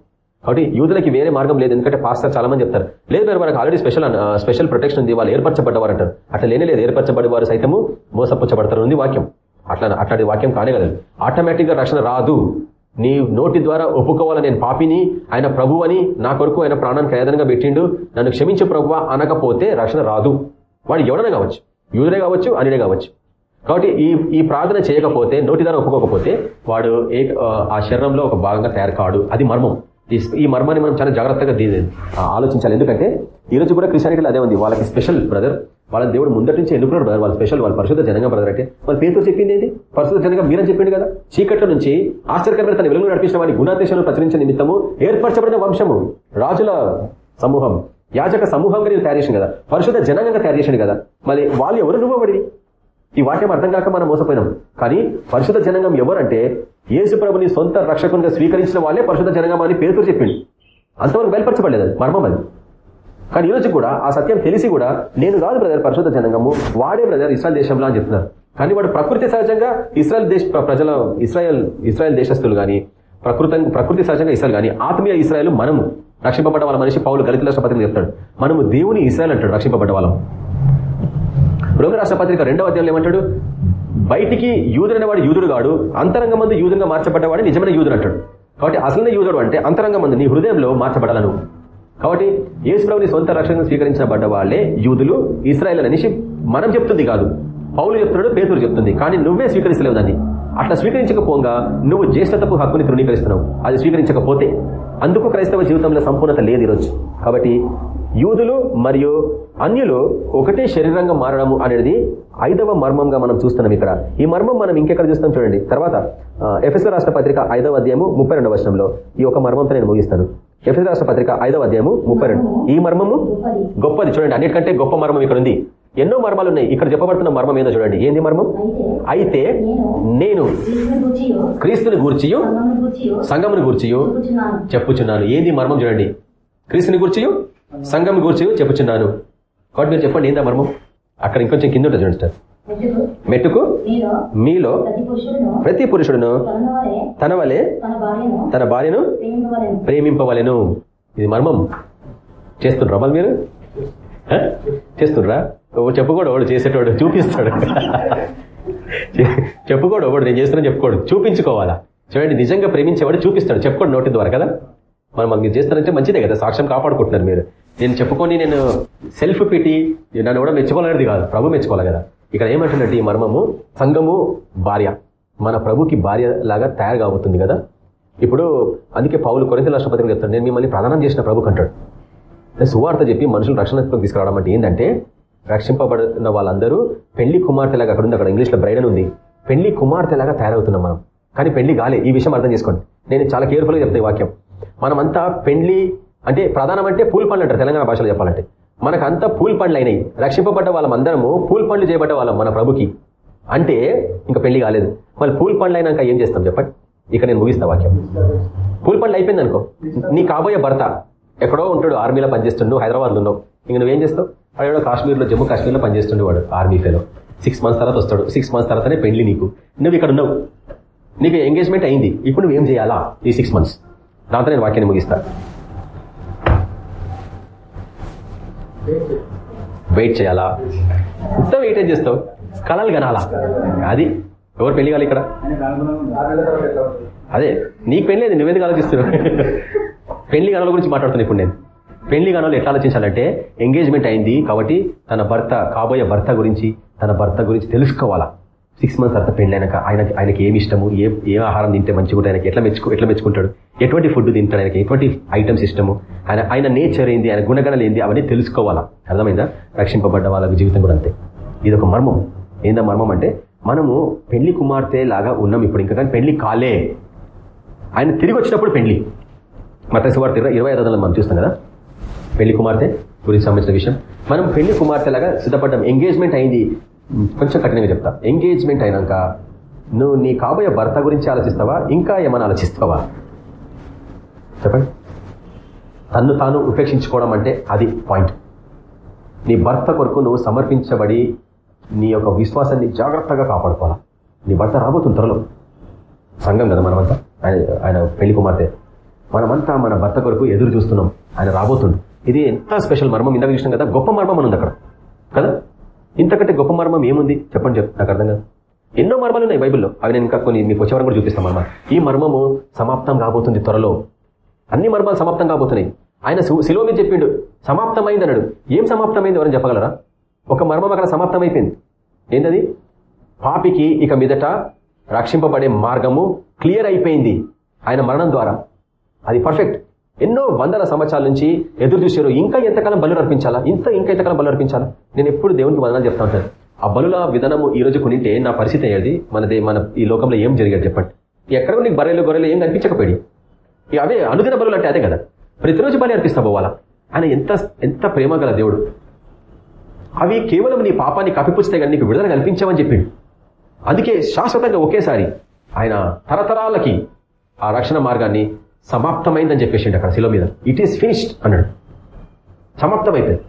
కాబట్టి యూదులకి వేరే మార్గం లేదు. ఎందుకంటే పాస్టర్ చాలా మంది చెప్తారు. లేదు మరి మనకు ఆల్రెడీ స్పెషల్ స్పెషల్ ప్రొటెక్షన్ ఉంది. వాళ్ళు ఏర్పరచబడ్డవారు అంటారు. అట్లా లేనే లేదు. ఏర్పరచబడి వారు సైతము మోసపుచ్చబడతారు ఉంది వాక్యం. అట్లా అట్లాంటి వాక్యం కానే కదా ఆటోమేటిక్గా రక్షణ రాదు. నీ నోటి ద్వారా ఒప్పుకోవాలని నేను పాపిని ఆయన ప్రభు అని నా కొరకు ఆయన ప్రాణానికి ఖేదనంగా పెట్టిండు. నన్ను క్షమించు ప్రభు అనకపోతే రక్షణ రాదు. వాడు ఎవడనే కావచ్చు. యూదుడే కావచ్చు అనిడే కావచ్చు. కాబట్టి ఈ ఈ ప్రార్థన చేయకపోతే నోటి ద్వారా ఒప్పుకోకపోతే వాడు ఏ ఆ శరీరంలో ఒక భాగంగా తయారు కాడు. అది మర్మం. ఈ- మర్మాన్ని మనం చాలా జాగ్రత్తగా ఆలోచించాలి. ఎందుకంటే ఈ రోజు కూడా క్రిస్టియానిటీలో అదే ఉంది. వాళ్ళకి స్పెషల్ బ్రదర్ వాళ్ళ దేవుడు ముందటి నుంచి ఎన్నుకున్నారు బ్రదర్. వాళ్ళు స్పెషల్ వాళ్ళు పరిశుద్ధ జనంగా బ్రదర్ అంటే. వాళ్ళ పేరుతో చెప్పింది ఏంటి? పరిశుద్ధ జనంగా మీరని చెప్పింది కదా? చీకట్ల నుంచి ఆశ్చర్యకరమైన తన వెలుగు నడిపించిన వారి గుణాదేశాలను ప్రచురించిన నిమిత్తము ఏర్పరచబడిన వంశము రాజుల సమూహం యాజక సమూహంగా నేను తయారు చేసాను కదా. పరిశుద్ధ జనంగా తయారు చేసింది కదా. మరి వాళ్ళు ఎవరు నువ్వబడి ఈ వాక్యం అర్థం కాక మనం మోసపోయినాం. కానీ పరిశుద్ధ జనంగం ఎవరంటే యేసు ప్రభుని సొంత రక్షకునిగా స్వీకరించిన వాళ్ళే పరిశుద్ధ జనంగం అని పేరుతో చెప్పింది అంతవరకు బయలుపరచబడలేదు అది. మర్మం అది. కానీ ఈ రోజు కూడా ఆ సత్యం తెలిసి కూడా నేను కాదు బ్రదర్ పరిశుద్ధ జనంగము వాడే బ్రదర్ ఇస్రాయల్ దేశంలో అని చెప్తున్నారు. కానీ వాడు ప్రకృతి సహజంగా ఇస్రాయల్ దేశ ప్రజల ఇస్రాయల్ ఇస్రాయల్ దేశస్తులు కానీ ప్రకృతి ప్రకృతి సహజంగా ఇస్రాయల్ కానీ ఆత్మీయ ఇస్రాయల్ మనము రక్షింపబడ్డ వాళ్ళ మనిషి పౌలు గలిత రాష్ట్రపతిని చెప్తాడు. మనము దేవుని ఇస్రాయల్ అంటాడు రక్షింపబడ్డ వాళ్ళం. రోగ పత్రిక రెండవ అధ్యాయంలో ఏమంటాడు? బయటికి యూదుడైన వాడు యూదుడు కాడు అంతరంగ మందు యూదుగా మార్చబడ్డవాడు నిజమైన యూదుడు అంటాడు. కాబట్టి అసలైన యూదుడు అంటే అంతరంగ మందు నీ హృదయంలో మార్చబడాలను. కాబట్టి యేసుప్రభుని సొంత రక్షణ స్వీకరించబడ్డ వాళ్ళే యూదులు ఇస్రాయల్ అనేసి మనం చెప్తుంది కాదు. పౌలు చెప్తున్నాడు పేతురు చెప్తుంది. కానీ నువ్వే స్వీకరిస్తలేవు దాన్ని. అట్లా స్వీకరించకపోగా నువ్వు జ్యేష్ఠతపు హక్కుని తృణీకరిస్తున్నావు. అది స్వీకరించకపోతే అందుకు క్రైస్తవ జీవితంలో సంపూర్ణత లేదు ఈరోజు. కాబట్టి యూదులు మరియు అన్యులు ఒకటే శరీరంగా మారడము అనేది ఐదవ మర్మంగా మనం చూస్తున్నాం ఇక్కడ. ఈ మర్మం మనం ఇంకెక్కడ చూస్తాం చూడండి. తర్వాత ఎఫ్ఎస్ రాష్ట్ర పత్రిక ఐదవ అధ్యాయము ముప్పై రెండవ వర్షంలో ఈ ఒక మర్మంతో నేను ముగిస్తాను. ఎఫ్ఎస్ రాష్ట్ర పత్రిక ఐదవ అధ్యాయము ముప్పై రెండు. ఈ మర్మము గొప్పది. చూడండి అన్నిటికంటే గొప్ప మర్మం ఇక్కడ ఉంది. ఎన్నో మర్మాలు ఉన్నాయి. ఇక్కడ చెప్పబడుతున్న మర్మం ఏందో చూడండి. ఏంది మర్మం? అయితే నేను క్రీస్తుని గూర్చియు సంగముని గూర్చియు చెప్పుచున్నాను చెప్పుచున్నాను. ఏంది మర్మం చూడండి? క్రీస్తుని గూర్చియు సంఘం గూర్చియు చెప్పుచున్నాను. కాబట్టి మీరు చెప్పండి ఏందా మర్మం? అక్కడ ఇంకొంచెం కింద ఉంటుంది చూడండి సార్. మెట్టుకు? మీలో ప్రతి పురుషుడును తన వలె తన భార్యను ప్రేమింపవలెను. ఇది మర్మం. చేస్తుండ్రా మళ్ళీ మీరు? చేస్తుండ్రా? చెప్పుకోడు వాడు చేసేటోడు చూపిస్తాడు. చెప్పుకోడు వాడు నేను చేస్తున్నా చెప్పుకోడు చూపించుకోవాలా? చూడండి నిజంగా ప్రేమించేవాడు చూపిస్తాడు. చెప్పుకోడు నోటి ద్వారా కదా? మనం మీరు చేస్తారంటే మంచిదే కదా సాక్ష్యం కాపాడుకుంటున్నారు మీరు. నేను చెప్పుకొని నేను సెల్ఫ్ పిటి నన్ను కూడా మెచ్చుకోవాలనేది కాదు. ప్రభు మెచ్చుకోవాలి కదా. ఇక్కడ ఏమంటున్నట్టు ఈ మర్మము సంఘము భార్య. మన ప్రభుకి భార్య లాగా తయారు కాబోతుంది కదా. ఇప్పుడు అందుకే పౌలు కొరింత రాష్ట్రపతికి చెప్తాడు. నేను మిమ్మల్ని ప్రధానం చేసిన ప్రభుకి అంటాడు. సువార్త చెప్పి మనుషులు రక్షణకు తీసుకురావడం అంటే ఏంటంటే రక్షింపబడిన వాళ్ళందరూ పెళ్ళి కుమార్తెలాగా అక్కడ ఉంది. అక్కడ ఇంగ్లీష్లో బ్రైడన్ ఉంది. పెళ్ళి కుమార్తెలాగా తయారవుతున్నాం మనం. కానీ పెళ్ళి కాలే. ఈ విషయం అర్థం చేసుకోండి. నేను చాలా కేర్ఫుల్గా చెప్తాను ఈ వాక్యం. మనమంతా పెళ్ళి అంటే ప్రధానం అంటే పూల్ పండ్లు అంటారు తెలంగాణ భాషలో చెప్పాలంటే. మనకంతా పూల్ పండ్లు అయినాయి రక్షింపబడ్డ వాళ్ళందరము పూల్ పండ్లు చేయబడ్డ వాళ్ళం మన ప్రభుకి. అంటే ఇంకా పెళ్ళి కాలేదు. మళ్ళీ పూల్ పండ్లు అయినాక ఏం చేస్తాం చెప్పండి? ఇక నేను ముగిస్తా వాక్యం. పూల్ పండ్లు అయిపోయింది అనుకో నీ కాబోయే భర్త ఎక్కడో ఉంటాడు ఆర్మీలో పనిచేస్తుండు హైదరాబాద్లో ఉన్నావు. ఇంక నువ్వేం చేస్తావు? వాడు కాశ్మీర్లో జమ్మూ కాశ్మీర్లో పనిచేస్తుండే వాడు ఆర్మీ ఫెలో. సిక్స్ మంత్స్ తర్వాత వస్తాడు. సిక్స్ మంత్స్ తర్వాతనే పెళ్ళి నీకు. నువ్వు ఇక్కడ ఉన్నావు. నీకు ఎంగేజ్మెంట్ అయింది. ఇప్పుడు నువ్వేం చేయాలా ఈ సిక్స్ మంత్స్ దాంతో నేను వాక్యాన్ని ముగిస్తాను వెయిట్ చేయాలా? ఇంత వెయిట్ ఏం చేస్తావు? కళలు కనాలా? అది ఎవరు పెళ్ళి కాలి ఇక్కడ? అదే నీకు పెళ్ళి లేదు నువ్వెందుకు ఆలోచిస్తున్నావు? పెళ్ళి గణాల గురించి మాట్లాడుతున్నా ఇప్పుడు నేను. పెళ్ళి గణాలు ఎట్లా ఆలోచించాలంటే ఎంగేజ్మెంట్ అయింది కాబట్టి తన భర్త కాబోయే భర్త గురించి తన భర్త గురించి తెలుసుకోవాలా? సిక్స్ మంత్స్ అంత పెళ్ళి ఆయన ఆయనకి ఆయనకి ఏమి ఇష్టము? ఏ ఏ ఆహారం తింటే మంచిగా ఆయనకి ఎట్లా మెచ్చుకు ఎట్లా మెచ్చుకుంటాడు? ఎటువంటి ఫుడ్ తింటాడు ఆయనకి? ఎటువంటి ఐటమ్స్ ఇష్టము? ఆయన ఆయన నేచర్ ఏంది? ఆయన గుణగణాలు ఏంది? అవన్నీ తెలుసుకోవాలా? అర్థమైందా? రక్షింపబడ్డ వాళ్ళకి జీవితం కూడా అంతే. ఇది ఒక మర్మం. ఏందా మర్మం అంటే మనము పెళ్ళి కుమార్తె లాగా ఉన్నాం ఇప్పుడు. ఇంకా కానీ పెళ్ళి కాలే. ఆయన తిరిగి వచ్చినప్పుడు పెళ్ళి. మత సువార్త ఇరవై ఇరవై ఐదు వందలు మనం చూస్తాం కదా? పెళ్ళి కుమార్తె గురించి సంబంధించిన విషయం. మనం పెళ్ళి కుమార్తె లాగా సిద్ధపడ్డాం. ఎంగేజ్మెంట్ అయింది. కొంచెం కఠినంగా చెప్తా. ఎంగేజ్మెంట్ అయినాక నువ్వు నీ కాబోయే భర్త గురించి ఆలోచిస్తావా? ఇంకా ఏమైనా ఆలోచిస్తావా? చెప్పండి. తన్ను తాను ఉపేక్షించుకోవడం అంటే అది పాయింట్. నీ భర్త కొరకు నువ్వు సమర్పించబడి నీ యొక్క విశ్వాసాన్ని జాగ్రత్తగా కాపాడుకోవాలా? నీ భర్త రాబోతుంది త్వరలో. సంఘం కదా మనమంతా? ఆయన ఆయన పెళ్ళి కుమార్తె. మనమంతా మన భర్త కొరకు ఎదురు చూస్తున్నాం. ఆయన రాబోతుంది. ఇది ఎంత స్పెషల్ మర్మం? ఇందాక చూసినాం కదా గొప్ప మర్మం అని ఉంది అక్కడ. కదా? ఇంతకంటే గొప్ప మర్మం ఏముంది? చెప్పండి చెప్పు నాకు అర్థం కాదు. ఎన్నో మర్మాలు ఉన్నాయి బైబిల్లో. అవి నేను ఇంకా కొన్ని మీకు వచ్చేవారం కూడా చూపిస్తాం మర్మ ఈ మర్మము సమాప్తం కాబోతుంది త్వరలో. అన్ని మర్మాలు సమాప్తం కాబోతున్నాయి. ఆయన సు- మీద చెప్పిండు. సమాప్తమైంది అన్నాడు. ఏం సమాప్తమైంది ఎవరైనా చెప్పగలరా? ఒక మర్మం అక్కడ సమాప్తమైపోయింది. ఏంటది పాపికి ఇక మీదట రక్షింపబడే మార్గము క్లియర్ అయిపోయింది. ఆయన మరణం ద్వారా. అది పర్ఫెక్ట్. ఎన్నో వందల సంవత్సరాల నుంచి ఎదురు చూశారు ఇంకా ఎంతకాలం బలు అర్పించాలా? ఇంత ఇంకా ఎంతకాలం బలు అర్పించాలా? నేను ఎప్పుడు దేవునికి వందనాలు చెప్తా ఉంటాను. ఆ బలుల విధానము ఈ రోజు కొనింటే నా పరిస్థితి అయ్యేది మనది మన ఈ లోకంలో ఏం జరిగేది చెప్పండి. ఎక్కడ నీకు బర్రెలు గొర్రెలు ఏం కనిపించకపోయి ఇక అవే అనుదిన బలులు అంటే అదే కదా. ప్రతిరోజు బలి అర్పిస్తా పోవాలా ఆయన ఎంత ఎంత ప్రేమ గల దేవుడు. అవి కేవలం నీ పాపాన్ని కప్పిపుచ్చితే కానీ నీకు విడుదల కల్పించామని చెప్పిండు. అందుకే శాశ్వతంగా ఒకేసారి ఆయన తరతరాలకి ఆ రక్షణ మార్గాన్ని సమాప్తమైందని చెప్పేసిండు అక్కడ శిలో మీద. ఇట్ ఈస్ ఫినిష్డ్ అన్నాడు. సమాప్తమైపోయింది.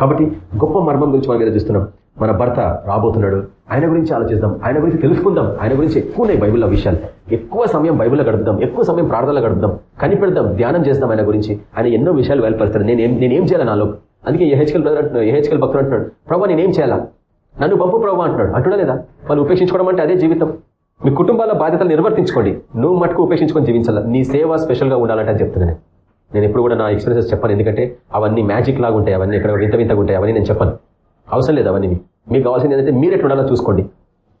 కాబట్టి గొప్ప మర్మం గురించి మనం మీద చూస్తున్నాం. మన భర్త రాబోతున్నాడు. ఆయన గురించి ఆలోచిద్దాం. ఆయన గురించి తెలుసుకుందాం. ఆయన గురించి ఎక్కువ ఉన్నాయి బైబిల్లో విషయాలు. ఎక్కువ సమయం బైబిల్లో గడుపుదాం. ఎక్కువ సమయం ప్రార్థనలో గడుపుదాం. కనిపెడదాం. ధ్యానం చేద్దాం ఆయన గురించి. ఆయన ఎన్నో విషయాలు వెళ్ళపరుస్తాడు నేను నేనేం చేయాలి నాలో? అందుకే ఏహెచ్కల్ బ్రదర్ అంటున్నాడు. ఏహెచ్కల్ భక్తుడు అంటున్నాడు. ప్రభావ నేనేం చేయాలా? నన్ను పంపు ప్రభావ అంటున్నాడు. అంటున్నా లేదా? వాళ్ళు ఉపేక్షించుకోవడం అంటే అదే జీవితం. మీ కుటుంబాల బాధ్యతలు నిర్వర్తించుకోండి. నువ్వు మటుకు ఉపేక్షించుకొని జీవించాలి. నీ సేవ స్పెషల్గా ఉండాలంటే చెప్తున్నాను నేను. ఎప్పుడు కూడా నా ఎక్స్పీరియన్సెస్ చెప్పాను. ఎందుకంటే అవన్నీ మ్యాజిక్ లాగా ఉంటాయి. అవన్నీ ఎక్కడ వింత వింతగా ఉంటాయి. అవన్నీ నేను చెప్పాను. అవసరం లేదు అవన్నీ. మీకు కావాల్సింది ఏంటంటే మీరు ఎట్లా ఉండాలో చూసుకోండి.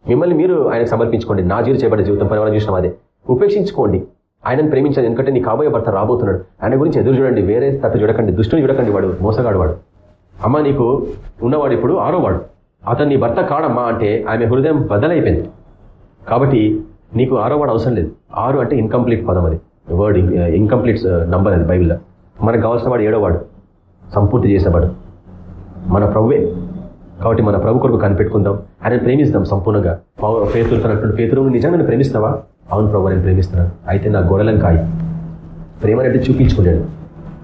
మిమ్మల్ని మీరు ఆయనకు సమర్పించుకోండి. నా జీవితం చేయబడే జీవితం పరిమాణం చూసిన అదే? ఉపేక్షించుకోండి. ఆయనను ప్రేమించాలి. ఎందుకంటే నీ కాబోయే భర్త రాబోతున్నాడు. ఆయన గురించి ఎదురు చూడండి. వేరే తట్టు చూడకండి. దుష్టుని చూడకండి వాడు. మోసగాడు వాడు. అమ్మ నీకు ఉన్నవాడు ఇప్పుడు ఆరోవాడు అతను నీ భర్త కాడమ్మా అంటే ఆమె హృదయం బదలైపోయింది కాబట్టి నీకు ఆరో వాడు అవసరం లేదు. ఆరు అంటే ఇన్కంప్లీట్ పదం అది. వర్డ్ ఇన్కంప్లీట్ నంబర్ అది బైబిల్లో మనకు కావాల్సిన వాడు ఏడో వాడు. సంపూర్తి చేసేవాడు మన ప్రభువే. కాబట్టి మన ప్రభు కొరకు కనిపెట్టుకుందాం. ఆయన ప్రేమిస్తాం సంపూర్ణంగా. పేతులు తనటువంటి పేతులు నిజంగా ప్రేమిస్తావా? అవును ప్రభు నేను ప్రేమిస్తున్నాను. అయితే నా గొర్రెలం కాయి. ప్రేమనంటే చూపించుకున్నాడు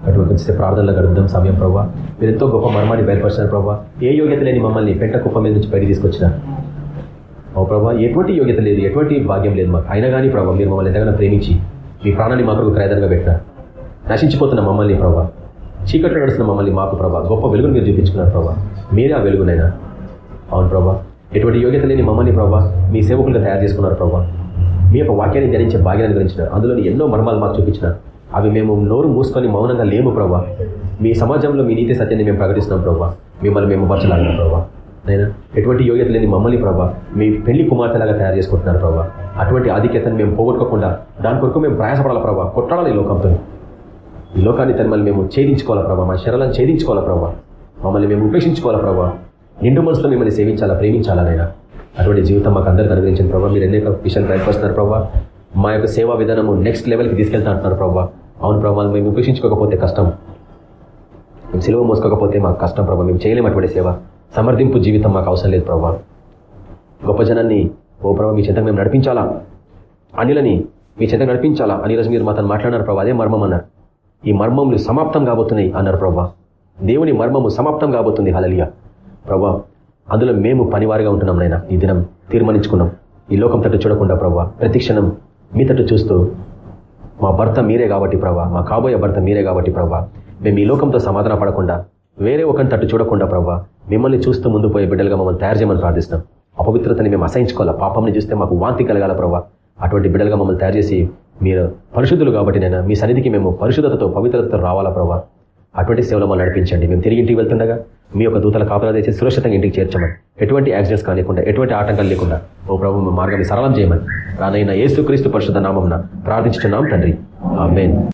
అటువంటి వచ్చే ప్రార్థనలో గడుపుదాం. సమయం ప్రభావ మీరు ఎంతో గొప్ప మర్మాన్ని బయలుపరిచారు ప్రభావ ఏ యోగ్యత లేని మమ్మల్ని పెంట కుప్ప మీద నుంచి బయట తీసుకొచ్చిన. ఓ ప్రభా ఎటువంటి యోగ్యత లేదు ఎటువంటి భాగ్యం లేదు మాకు. అయినా కానీ ప్రభావ మీరు మమ్మల్ని ఎంతగానో ప్రేమించి మీ ప్రాణాన్ని మా కొరకు క్రయదనగా పెట్టినారు. నశించిపోతున్న మమ్మల్ని ప్రభావ చీకట్లో నడుస్తున్న మమ్మల్ని మాకు ప్రభావ గొప్ప వెలుగును మీరు చూపించుకున్నారు ప్రభావ మీరే ఆ వెలుగునైనా. అవును ప్రభా ఎటువంటి యోగ్యత లేని మమ్మల్ని ప్రభావ మీ సేవకులుగా తయారు చేసుకున్నారు ప్రభావ మీ యొక్క వాక్యాన్ని ధ్యానించే భాగ్యాన్ని గురించినారు అందులోని ఎన్నో మర్మాలు మాకు చూపించినారు. అవి మేము నోరు మూసుకొని మౌనంగా లేము ప్రభా. మీ సమాజంలో మీ నీతి సత్యాన్ని మేము ప్రకటిస్తున్నాం ప్రభా. మిమ్మల్ని మేము పరచలాగిన ప్రభా. నేను ఎటువంటి యోగ్యత లేని మమ్మల్ని ప్రభా మీ పెళ్ళి కుమార్తెలాగా తయారు చేసుకుంటున్నారు ప్రభా. అటువంటి ఆధిక్యతను మేము పోగొట్టుకోకుండా దాని కొరకు మేము ప్రయాసపడాలి ప్రభా కొట్టాలి ఈ లోకంతో? ఈ లోకాన్ని తనమల్ని మేము ఛేదించుకోవాలా ప్రభావ మా శరీరాలను ఛేదించుకోవాలా ప్రభావ మమ్మల్ని మేము ఉపేక్షించుకోవాలా ప్రభావ నిండు మనసులో మిమ్మల్ని సేవించాలా ప్రేమించాలా నేను అటువంటి జీవితం మాకు అందరికీ అనుగ్రహించిన ప్రభావ మీరు అనేక విషయాలు ప్రయత్నిస్తున్నారు ప్రభావ మా యొక్క సేవా విధానము నెక్స్ట్ లెవెల్కి తీసుకెళ్తా అంటున్నారు ప్రభావ అవును ప్రభావ మేము ఉపేక్షించుకోకపోతే కష్టం. మేము సెలవు మోసుకోకపోతే మాకు కష్టం ప్రభావ మేము చేయలేము అటువంటి సేవ. సమర్థింపు జీవితం మాకు అవసరం లేదు ప్రభా గొప్ప జనాన్ని ఓ ప్రభావ మీ చెంతకు మేము నడిపించాలా? అనిలని మీ చెంతకు నడిపించాలా? అని ఈరోజు మీరు మాతో మాట్లాడినారు ప్రభా అదే మర్మం అన్నారు. ఈ మర్మములు సమాప్తం కాబోతున్నాయి అన్నారు ప్రభా దేవుని మర్మము సమాప్తం కాబోతుంది హలలియ ప్రభా అందులో మేము పనివారిగా ఉంటున్నాం నాయన ఈ దినం తీర్మానించుకున్నాం. ఈ లోకం తట్టు చూడకుండా ప్రభా ప్రతి క్షణం మీ తట్టు చూస్తూ మా భర్త మీరే కాబట్టి ప్రభా మా కాబోయే భర్త మీరే కాబట్టి ప్రభా మేము ఈ లోకంతో సమాధాన పడకుండా వేరే ఒకరిని తట్టు చూడకుండా ప్రవ్వా మిమ్మల్ని చూస్తూ ముందు పోయే బిడ్డలుగా మమ్మల్ని తయారు చేయమని ప్రార్థిస్తున్నాం. అపవిత్రతని మేము అసహించుకోవాలా? పాపంని చూస్తే మాకు వాంతి కలగాల ప్రవ్వా? అటువంటి బిడ్డలుగా మమ్మల్ని తయారు చేసి మీరు పరిశుద్ధులు కాబట్టి నేను మీ సన్నిధికి మేము పరిశుద్ధతతో పవిత్రతతో రావాలా ప్రభావ అటువంటి సేవలు మనం నడిపించండి. మేము తిరిగి ఇంటికి వెళ్తుండగా మీ యొక్క దూతల కాపలా చేసి సురక్షితంగా ఇంటికి చేర్చమని ఎటువంటి యాక్సిడెంట్స్ కానికుండా ఎటువంటి ఆటంకాలు లేకుండా ఓ ప్రభు మార్గాన్ని సరళం చేయమని రానైనా ఏసుక్రీస్తు పరిశుద్ధ నామం ప్రార్థించుతున్నాం తండ్రి. ఆ